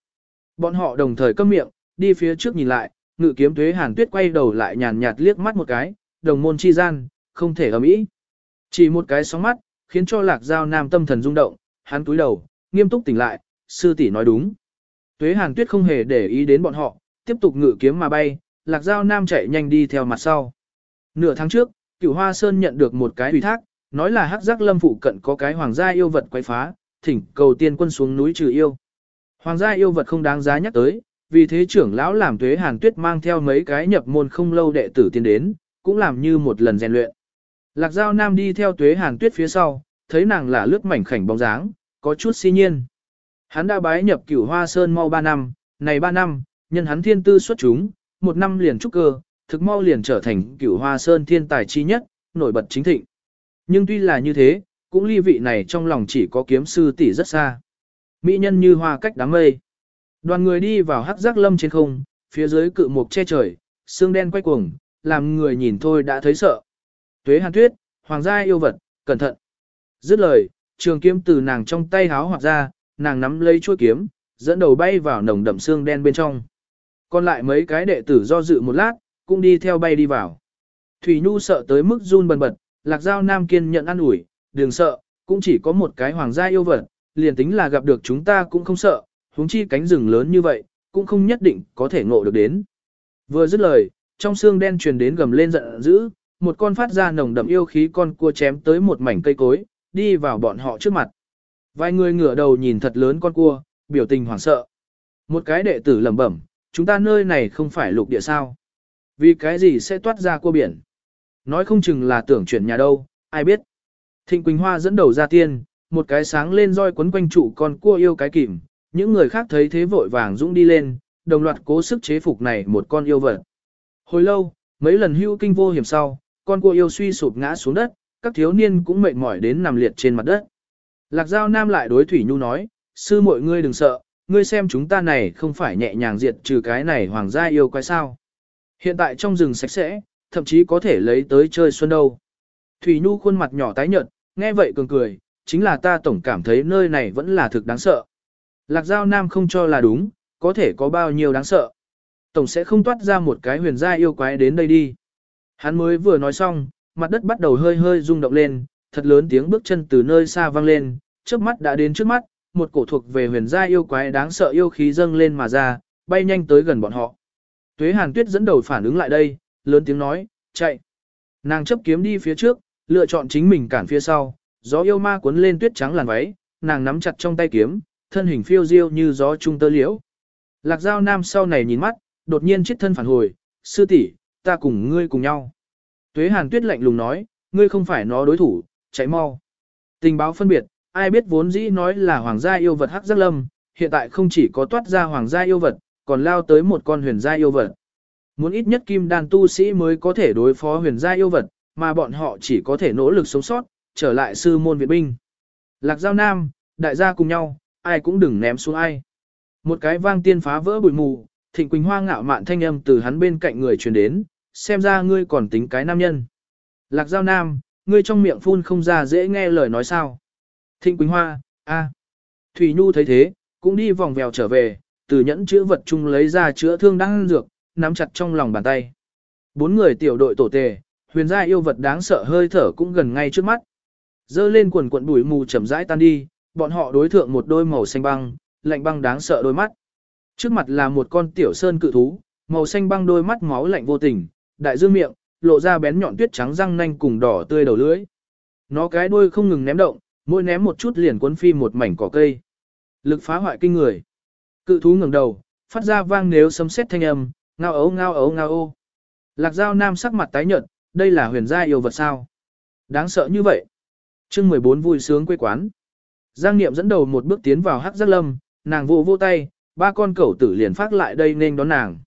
Bọn họ đồng thời câm miệng, đi phía trước nhìn lại, ngự kiếm tuế hàn tuyết quay đầu lại nhàn nhạt liếc mắt một cái, đồng môn chi gian, không thể ấm ý, Chỉ một cái sóng mắt, khiến cho lạc giao nam tâm thần rung động, hắn túi đầu, nghiêm túc tỉnh lại, sư tỷ nói đúng. Tuế hàn tuyết không hề để ý đến bọn họ, tiếp tục ngự kiếm mà bay, lạc giao nam chạy nhanh đi theo mặt sau. Nửa tháng trước, cửu hoa sơn nhận được một cái ủy thác, nói là hắc giác lâm phụ cận có cái hoàng gia yêu vật quay phá, thỉnh cầu tiên quân xuống núi trừ yêu. Hoàng gia yêu vật không đáng giá nhắc tới, vì thế trưởng lão làm tuế hàn tuyết mang theo mấy cái nhập môn không lâu đệ tử tiến đến, cũng làm như một lần rèn luyện. Lạc Giao Nam đi theo tuế hàn tuyết phía sau, thấy nàng là lướt mảnh khảnh bóng dáng, có chút si nhiên. Hắn đã bái nhập cửu hoa sơn mau 3 năm, này 3 năm, nhân hắn thiên tư xuất chúng, một năm liền trúc cơ, thực mau liền trở thành cửu hoa sơn thiên tài chi nhất, nổi bật chính thịnh. Nhưng tuy là như thế, cũng ly vị này trong lòng chỉ có kiếm sư tỷ rất xa. Mỹ nhân như hoa cách đám mây. Đoàn người đi vào hắc giác lâm trên không, phía dưới cự mục che trời, xương đen quay cuồng, làm người nhìn thôi đã thấy sợ. Tuế hàn tuyết, hoàng gia yêu vật, cẩn thận. Dứt lời, trường kiếm từ nàng trong tay háo hoạt ra, nàng nắm lấy chuôi kiếm, dẫn đầu bay vào nồng đậm xương đen bên trong. Còn lại mấy cái đệ tử do dự một lát, cũng đi theo bay đi vào. Thủy Nhu sợ tới mức run bần bật, lạc giao nam kiên nhận ăn ủi, đừng sợ, cũng chỉ có một cái hoàng gia yêu vật, liền tính là gặp được chúng ta cũng không sợ, huống chi cánh rừng lớn như vậy, cũng không nhất định có thể ngộ được đến. Vừa dứt lời, trong xương đen truyền đến gầm lên giận dữ, một con phát ra nồng đậm yêu khí con cua chém tới một mảnh cây cối, đi vào bọn họ trước mặt. Vài người ngửa đầu nhìn thật lớn con cua, biểu tình hoảng sợ. Một cái đệ tử lẩm bẩm, chúng ta nơi này không phải lục địa sao. Vì cái gì sẽ toát ra cua biển? Nói không chừng là tưởng chuyển nhà đâu, ai biết. Thịnh Quỳnh Hoa dẫn đầu ra tiên, một cái sáng lên roi quấn quanh trụ con cua yêu cái kìm, những người khác thấy thế vội vàng dũng đi lên, đồng loạt cố sức chế phục này một con yêu vật. Hồi lâu, mấy lần hưu kinh vô hiểm sau, con cua yêu suy sụp ngã xuống đất, các thiếu niên cũng mệt mỏi đến nằm liệt trên mặt đất. Lạc Giao Nam lại đối Thủy Nhu nói, sư mọi ngươi đừng sợ, ngươi xem chúng ta này không phải nhẹ nhàng diệt trừ cái này hoàng gia yêu quái sao. Hiện tại trong rừng sạch sẽ, thậm chí có thể lấy tới chơi xuân đâu. Thủy Nhu khuôn mặt nhỏ tái nhợt, nghe vậy cường cười, chính là ta tổng cảm thấy nơi này vẫn là thực đáng sợ. Lạc Giao Nam không cho là đúng, có thể có bao nhiêu đáng sợ. Tổng sẽ không toát ra một cái huyền gia yêu quái đến đây đi. Hắn mới vừa nói xong, mặt đất bắt đầu hơi hơi rung động lên, thật lớn tiếng bước chân từ nơi xa vang lên, trước mắt đã đến trước mắt, một cổ thuộc về huyền gia yêu quái đáng sợ yêu khí dâng lên mà ra, bay nhanh tới gần bọn họ. Tuế Hàn Tuyết dẫn đầu phản ứng lại đây, lớn tiếng nói, chạy. Nàng chấp kiếm đi phía trước, lựa chọn chính mình cản phía sau, gió yêu ma cuốn lên tuyết trắng làn váy, nàng nắm chặt trong tay kiếm, thân hình phiêu diêu như gió trung tơ liễu. Lạc Giao Nam sau này nhìn mắt, đột nhiên chết thân phản hồi, sư tỷ, ta cùng ngươi cùng nhau. Tuế Hàn Tuyết lạnh lùng nói, ngươi không phải nó đối thủ, chạy mau. Tình báo phân biệt, ai biết vốn dĩ nói là hoàng gia yêu vật hắc giác lâm, hiện tại không chỉ có toát ra hoàng gia yêu vật, còn lao tới một con huyền gia yêu vật. Muốn ít nhất kim đan tu sĩ mới có thể đối phó huyền gia yêu vật, mà bọn họ chỉ có thể nỗ lực sống sót, trở lại sư môn viện binh. Lạc Giao Nam, đại gia cùng nhau, ai cũng đừng ném xuống ai. Một cái vang tiên phá vỡ bụi mù, Thịnh Quỳnh Hoa ngạo mạn thanh âm từ hắn bên cạnh người truyền đến, xem ra ngươi còn tính cái nam nhân. Lạc Giao Nam, ngươi trong miệng phun không ra dễ nghe lời nói sao. Thịnh Quỳnh Hoa, a. Thủy Nhu thấy thế, cũng đi vòng vèo trở về, từ nhẫn chữa vật chung lấy ra chữa thương đang dược, nắm chặt trong lòng bàn tay. Bốn người tiểu đội tổ tề, huyền gia yêu vật đáng sợ hơi thở cũng gần ngay trước mắt. Dơ lên quần quận bụi mù chậm rãi tan đi, bọn họ đối thượng một đôi màu xanh băng, lạnh băng đáng sợ đôi mắt. Trước mặt là một con tiểu sơn cự thú, màu xanh băng đôi mắt máu lạnh vô tình, đại dương miệng, lộ ra bén nhọn tuyết trắng răng nanh cùng đỏ tươi đầu lưỡi. Nó cái đuôi không ngừng ném động, mỗi ném một chút liền cuốn phi một mảnh cỏ cây. Lực phá hoại kinh người. Cự thú ngẩng đầu, phát ra vang nếu sấm sét thanh âm, ngao ấu ngao ấu ngao ô. Lạc Giao Nam sắc mặt tái nhợt, đây là huyền gia yêu vật sao? Đáng sợ như vậy. Chương 14 vui sướng quê quán. Giang Niệm dẫn đầu một bước tiến vào hắc giác lâm, nàng vô vô tay, ba con cẩu tử liền phát lại đây nên đón nàng.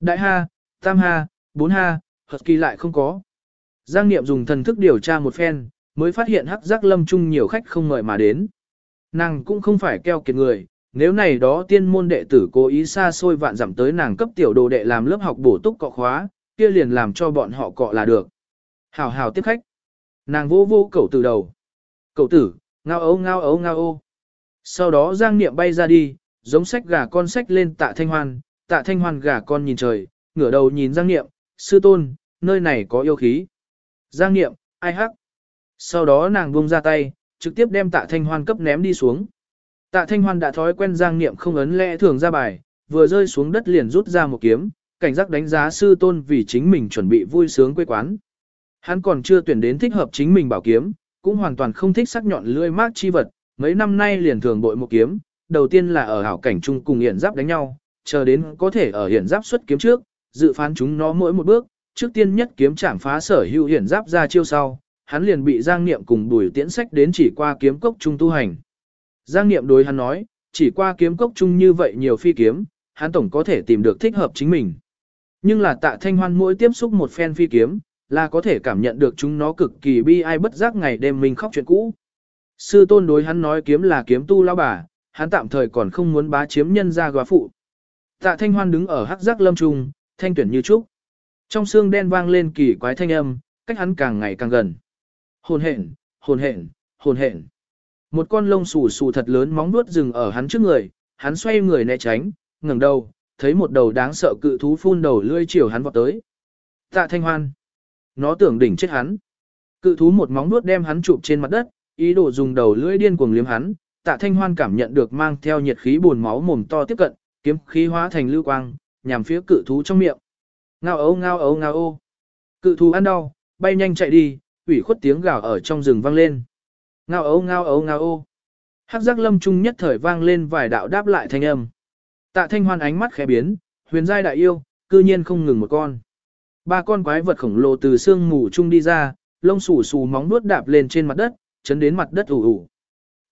Đại ha, tam ha, bốn ha, hợp kỳ lại không có. Giang Niệm dùng thần thức điều tra một phen, mới phát hiện hắc giác lâm chung nhiều khách không mời mà đến. Nàng cũng không phải keo kiệt người, nếu này đó tiên môn đệ tử cố ý xa xôi vạn dặm tới nàng cấp tiểu đồ đệ làm lớp học bổ túc cọ khóa, kia liền làm cho bọn họ cọ là được. Hảo hảo tiếp khách. Nàng vô vô cẩu tử đầu. Cậu tử, ngao ấu ngao ấu ngao ô. Sau đó giang niệm bay ra đi, giống sách gà con sách lên tạ thanh hoan, tạ thanh hoan gà con nhìn trời, ngửa đầu nhìn giang niệm, sư tôn, nơi này có yêu khí. Giang Niệm, ai hắc. Sau đó nàng buông ra tay, trực tiếp đem tạ thanh hoan cấp ném đi xuống. Tạ thanh hoan đã thói quen Giang Niệm không ấn lẽ thường ra bài, vừa rơi xuống đất liền rút ra một kiếm, cảnh giác đánh giá sư tôn vì chính mình chuẩn bị vui sướng quê quán. Hắn còn chưa tuyển đến thích hợp chính mình bảo kiếm, cũng hoàn toàn không thích sắc nhọn lưỡi mát chi vật, mấy năm nay liền thường bội một kiếm, đầu tiên là ở hảo cảnh chung cùng hiển giáp đánh nhau, chờ đến có thể ở hiển giáp xuất kiếm trước, dự phán chúng nó mỗi một bước, trước tiên nhất kiếm chạm phá sở hữu hiển giáp ra chiêu sau, hắn liền bị Giang Niệm cùng đuổi Tiễn Sách đến chỉ qua kiếm cốc trung tu hành. Giang Niệm đối hắn nói, chỉ qua kiếm cốc chung như vậy nhiều phi kiếm, hắn tổng có thể tìm được thích hợp chính mình. Nhưng là tạ thanh hoan mỗi tiếp xúc một phen phi kiếm, là có thể cảm nhận được chúng nó cực kỳ bi ai bất giác ngày đêm mình khóc chuyện cũ. Sư tôn đối hắn nói kiếm là kiếm tu lao bà, hắn tạm thời còn không muốn bá chiếm nhân ra góa phụ. Tạ thanh hoan đứng ở hắc giác lâm trung, thanh tuyển như trúc. Trong xương đen vang lên kỳ quái thanh âm, cách hắn càng ngày càng gần. Hồn hện, hồn hện, hồn hện. Một con lông xù xù thật lớn móng nuốt dừng ở hắn trước người, hắn xoay người né tránh, ngẩng đầu, thấy một đầu đáng sợ cự thú phun đầu lưỡi chiều hắn vọt tới. Tạ Thanh Hoan. Nó tưởng đỉnh chết hắn. Cự thú một móng nuốt đem hắn chụp trên mặt đất, ý đồ dùng đầu lưỡi điên cuồng liếm hắn. Tạ Thanh Hoan cảm nhận được mang theo nhiệt khí buồn máu mồm to tiếp cận, kiếm khí hóa thành lưu quang, nhằm phía cự thú trong miệng. Ngao ấu ngao ấu ngao ô. Cự thú ăn đau, bay nhanh chạy đi, ủy khuất tiếng gào ở trong rừng vang lên. Ngao ấu ngao ấu ngao ô. Hắc giác lâm trung nhất thời vang lên vài đạo đáp lại thanh âm. Tạ thanh hoan ánh mắt khẽ biến, huyền giai đại yêu, cư nhiên không ngừng một con. Ba con quái vật khổng lồ từ xương mù chung đi ra, lông xù xù móng nuốt đạp lên trên mặt đất, chấn đến mặt đất ủ ủ.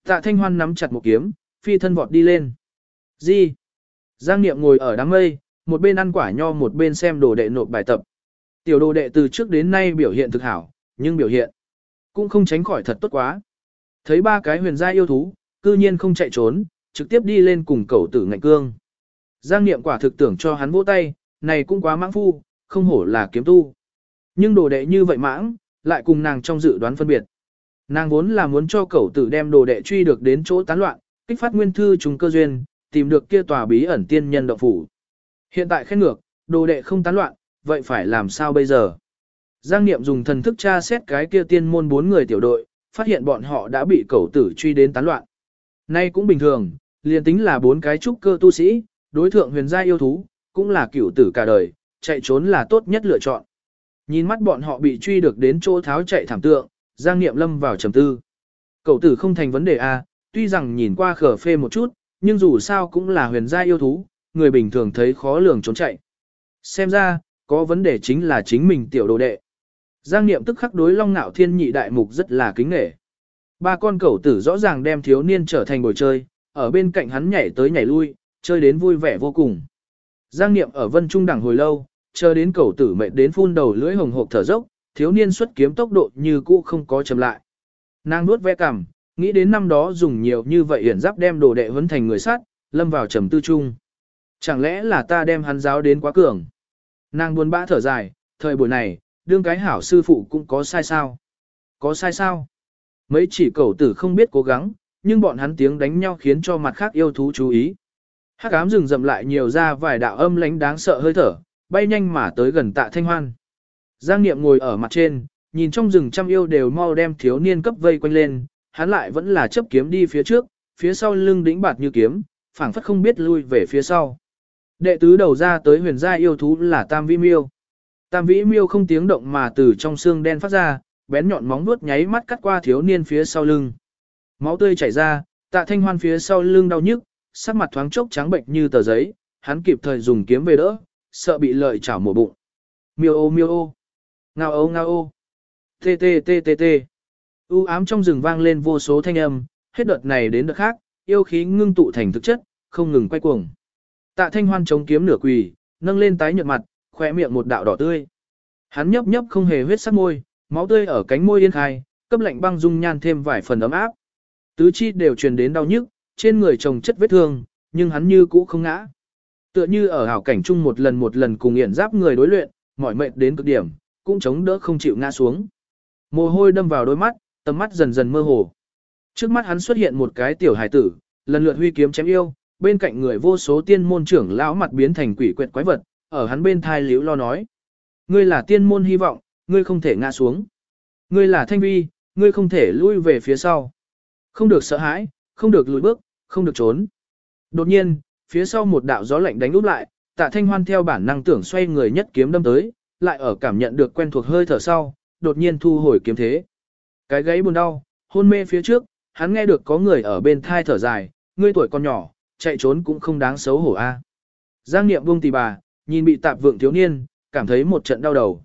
Tạ thanh hoan nắm chặt một kiếm, phi thân vọt đi lên. Gì? Giang Niệm ngồi ở đám mây, một bên ăn quả nho một bên xem đồ đệ nộp bài tập. Tiểu đồ đệ từ trước đến nay biểu hiện thực hảo, nhưng biểu hiện cũng không tránh khỏi thật tốt quá. Thấy ba cái huyền gia yêu thú, cư nhiên không chạy trốn, trực tiếp đi lên cùng cẩu tử ngạnh cương. Giang Niệm quả thực tưởng cho hắn vỗ tay, này cũng quá mãng phu, không hổ là kiếm tu. Nhưng đồ đệ như vậy mãng, lại cùng nàng trong dự đoán phân biệt. Nàng vốn là muốn cho cẩu tử đem đồ đệ truy được đến chỗ tán loạn, kích phát nguyên thư trùng cơ duyên, tìm được kia tòa bí ẩn tiên nhân động phủ. Hiện tại khen ngược, đồ đệ không tán loạn, vậy phải làm sao bây giờ? Giang Niệm dùng thần thức tra xét cái kia tiên môn bốn người tiểu đội, phát hiện bọn họ đã bị cẩu tử truy đến tán loạn. Nay cũng bình thường, liền tính là bốn cái trúc cơ tu sĩ, đối thượng huyền gia yêu thú, cũng là cửu tử cả đời, chạy trốn là tốt nhất lựa chọn. Nhìn mắt bọn họ bị truy được đến chỗ tháo chạy thảm tượng, Giang Niệm lâm vào trầm tư. Cậu tử không thành vấn đề a, tuy rằng nhìn qua khở phê một chút, nhưng dù sao cũng là huyền gia yêu thú, người bình thường thấy khó lường trốn chạy. Xem ra, có vấn đề chính là chính mình tiểu đồ đệ. Giang Niệm tức khắc đối Long Nạo Thiên nhị đại mục rất là kính nể. Ba con cẩu tử rõ ràng đem thiếu niên trở thành bồi chơi, ở bên cạnh hắn nhảy tới nhảy lui, chơi đến vui vẻ vô cùng. Giang Niệm ở Vân Trung đẳng hồi lâu, chờ đến cẩu tử mệt đến phun đầu lưỡi hồng hộc thở dốc, thiếu niên xuất kiếm tốc độ như cũ không có chậm lại. Nàng nuốt vẽ cằm, nghĩ đến năm đó dùng nhiều như vậy hiển giáp đem đồ đệ huấn thành người sát, lâm vào trầm tư chung Chẳng lẽ là ta đem hắn giáo đến quá cường? Nàng buồn bã thở dài, thời buổi này, đương cái hảo sư phụ cũng có sai sao? Có sai sao? Mấy chỉ cẩu tử không biết cố gắng, nhưng bọn hắn tiếng đánh nhau khiến cho mặt khác yêu thú chú ý. Hắc ám rừng rậm lại nhiều ra vài đạo âm lánh đáng sợ hơi thở, bay nhanh mà tới gần tạ thanh hoan. Giang Niệm ngồi ở mặt trên, nhìn trong rừng trăm yêu đều mau đem thiếu niên cấp vây quanh lên, hắn lại vẫn là chấp kiếm đi phía trước, phía sau lưng đĩnh bạt như kiếm, phảng phất không biết lui về phía sau. Đệ tứ đầu ra tới huyền gia yêu thú là Tam Vĩ Miêu. Tam Vĩ Miêu không tiếng động mà từ trong xương đen phát ra, bén nhọn móng vuốt nháy mắt cắt qua thiếu niên phía sau lưng. Máu tươi chảy ra, tạ thanh hoan phía sau lưng đau nhức, sắc mặt thoáng chốc trắng bệnh như tờ giấy, hắn kịp thời dùng kiếm về đỡ, sợ bị lợi chảo mổ bụng. Miêu ô miêu ô, ngao ô ngao ô, tê tê tê tê tê. U ám trong rừng vang lên vô số thanh âm, hết đợt này đến đợt khác, yêu khí ngưng tụ thành thực chất, không ngừng quay cuồng. Tạ thanh hoan chống kiếm nửa quỳ, nâng lên tái nhợt mặt, khóe miệng một đạo đỏ tươi. Hắn nhấp nhấp không hề huyết sắc môi, máu tươi ở cánh môi yên khai, cấp lạnh băng dung nhan thêm vài phần ấm áp. Tứ chi đều truyền đến đau nhức, trên người chồng chất vết thương, nhưng hắn như cũ không ngã. Tựa như ở hảo cảnh chung một lần một lần cùng nghiện giáp người đối luyện, mỏi mệt đến cực điểm, cũng chống đỡ không chịu ngã xuống. Mồ hôi đâm vào đôi mắt, tầm mắt dần dần mơ hồ. Trước mắt hắn xuất hiện một cái tiểu hải tử, lần lượt huy kiếm chém yêu, bên cạnh người vô số tiên môn trưởng lão mặt biến thành quỷ quyệt quái vật, ở hắn bên thai liễu lo nói. Ngươi là tiên môn hy vọng, ngươi không thể ngã xuống. Ngươi là thanh vi, ngươi không thể lui về phía sau. Không được sợ hãi, không được lùi bước, không được trốn. Đột nhiên, phía sau một đạo gió lạnh đánh úp lại, tạ thanh hoan theo bản năng tưởng xoay người nhất kiếm đâm tới, lại ở cảm nhận được quen thuộc hơi thở sau, đột nhiên thu hồi kiếm thế. Cái gáy buồn đau, hôn mê phía trước, hắn nghe được có người ở bên thai thở dài, ngươi tuổi còn nhỏ, chạy trốn cũng không đáng xấu hổ a. Giang Niệm buông tì bà, nhìn bị tạp vượng thiếu niên, cảm thấy một trận đau đầu.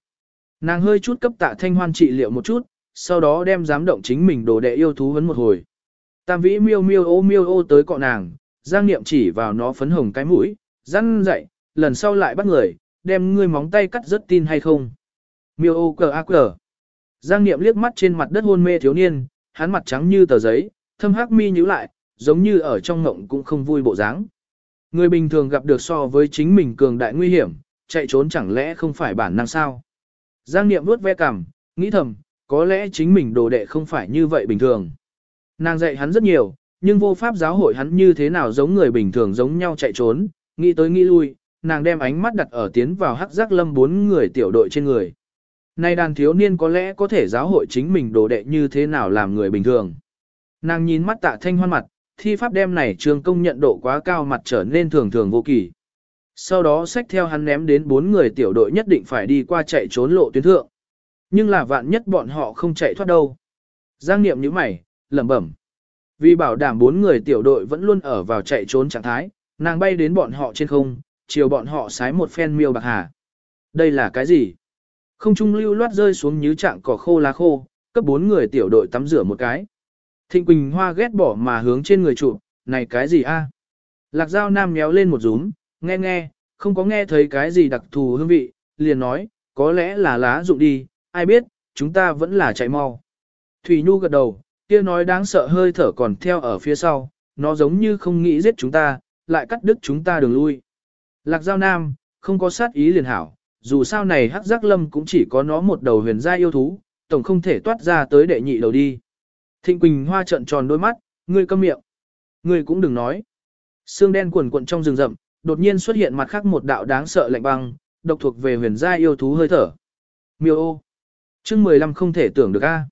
Nàng hơi chút cấp tạ thanh hoan trị liệu một chút, sau đó đem dám động chính mình đồ đệ yêu thú vấn một hồi. Tam vĩ miêu miêu ô miêu ô tới cọ nàng, Giang Niệm chỉ vào nó phấn hồng cái mũi, răn dậy, lần sau lại bắt người, đem ngươi móng tay cắt rất tin hay không. Miêu ô cờ a cờ. Giang Niệm liếc mắt trên mặt đất hôn mê thiếu niên, hắn mặt trắng như tờ giấy, thâm hắc mi nhíu lại, giống như ở trong ngộng cũng không vui bộ dáng. Người bình thường gặp được so với chính mình cường đại nguy hiểm, chạy trốn chẳng lẽ không phải bản năng sao? Giang Niệm vuốt ve cằm, nghĩ thầm, có lẽ chính mình đồ đệ không phải như vậy bình thường. Nàng dạy hắn rất nhiều, nhưng vô pháp giáo hội hắn như thế nào giống người bình thường giống nhau chạy trốn, nghĩ tới nghĩ lui, nàng đem ánh mắt đặt ở tiến vào hắc giác lâm bốn người tiểu đội trên người. Nay đàn thiếu niên có lẽ có thể giáo hội chính mình đồ đệ như thế nào làm người bình thường. Nàng nhìn mắt tạ thanh hoan mặt, thi pháp đem này trường công nhận độ quá cao mặt trở nên thường thường vô kỳ. Sau đó xách theo hắn ném đến bốn người tiểu đội nhất định phải đi qua chạy trốn lộ tuyến thượng. Nhưng là vạn nhất bọn họ không chạy thoát đâu. Giang niệm như mày, lẩm bẩm. Vì bảo đảm bốn người tiểu đội vẫn luôn ở vào chạy trốn trạng thái, nàng bay đến bọn họ trên không, chiều bọn họ sái một phen miêu bạc hà. Đây là cái gì? Không trung lưu loát rơi xuống như trạng cỏ khô lá khô, cấp bốn người tiểu đội tắm rửa một cái. Thịnh Quỳnh Hoa ghét bỏ mà hướng trên người trụ, này cái gì a? Lạc Giao Nam méo lên một rúm, nghe nghe, không có nghe thấy cái gì đặc thù hương vị, liền nói, có lẽ là lá dụng đi, ai biết, chúng ta vẫn là chạy mau. Thủy Nhu gật đầu, kia nói đáng sợ hơi thở còn theo ở phía sau, nó giống như không nghĩ giết chúng ta, lại cắt đứt chúng ta đường lui. Lạc Giao Nam, không có sát ý liền hảo, dù sao này hắc giác lâm cũng chỉ có nó một đầu huyền gia yêu thú, tổng không thể toát ra tới đệ nhị đầu đi. Thịnh Quỳnh Hoa trợn tròn đôi mắt, ngươi câm miệng. Ngươi cũng đừng nói. Sương đen cuộn cuộn trong rừng rậm, đột nhiên xuất hiện mặt khác một đạo đáng sợ lạnh băng, độc thuộc về huyền gia yêu thú hơi thở. Miêu ô. Chương 15 không thể tưởng được a.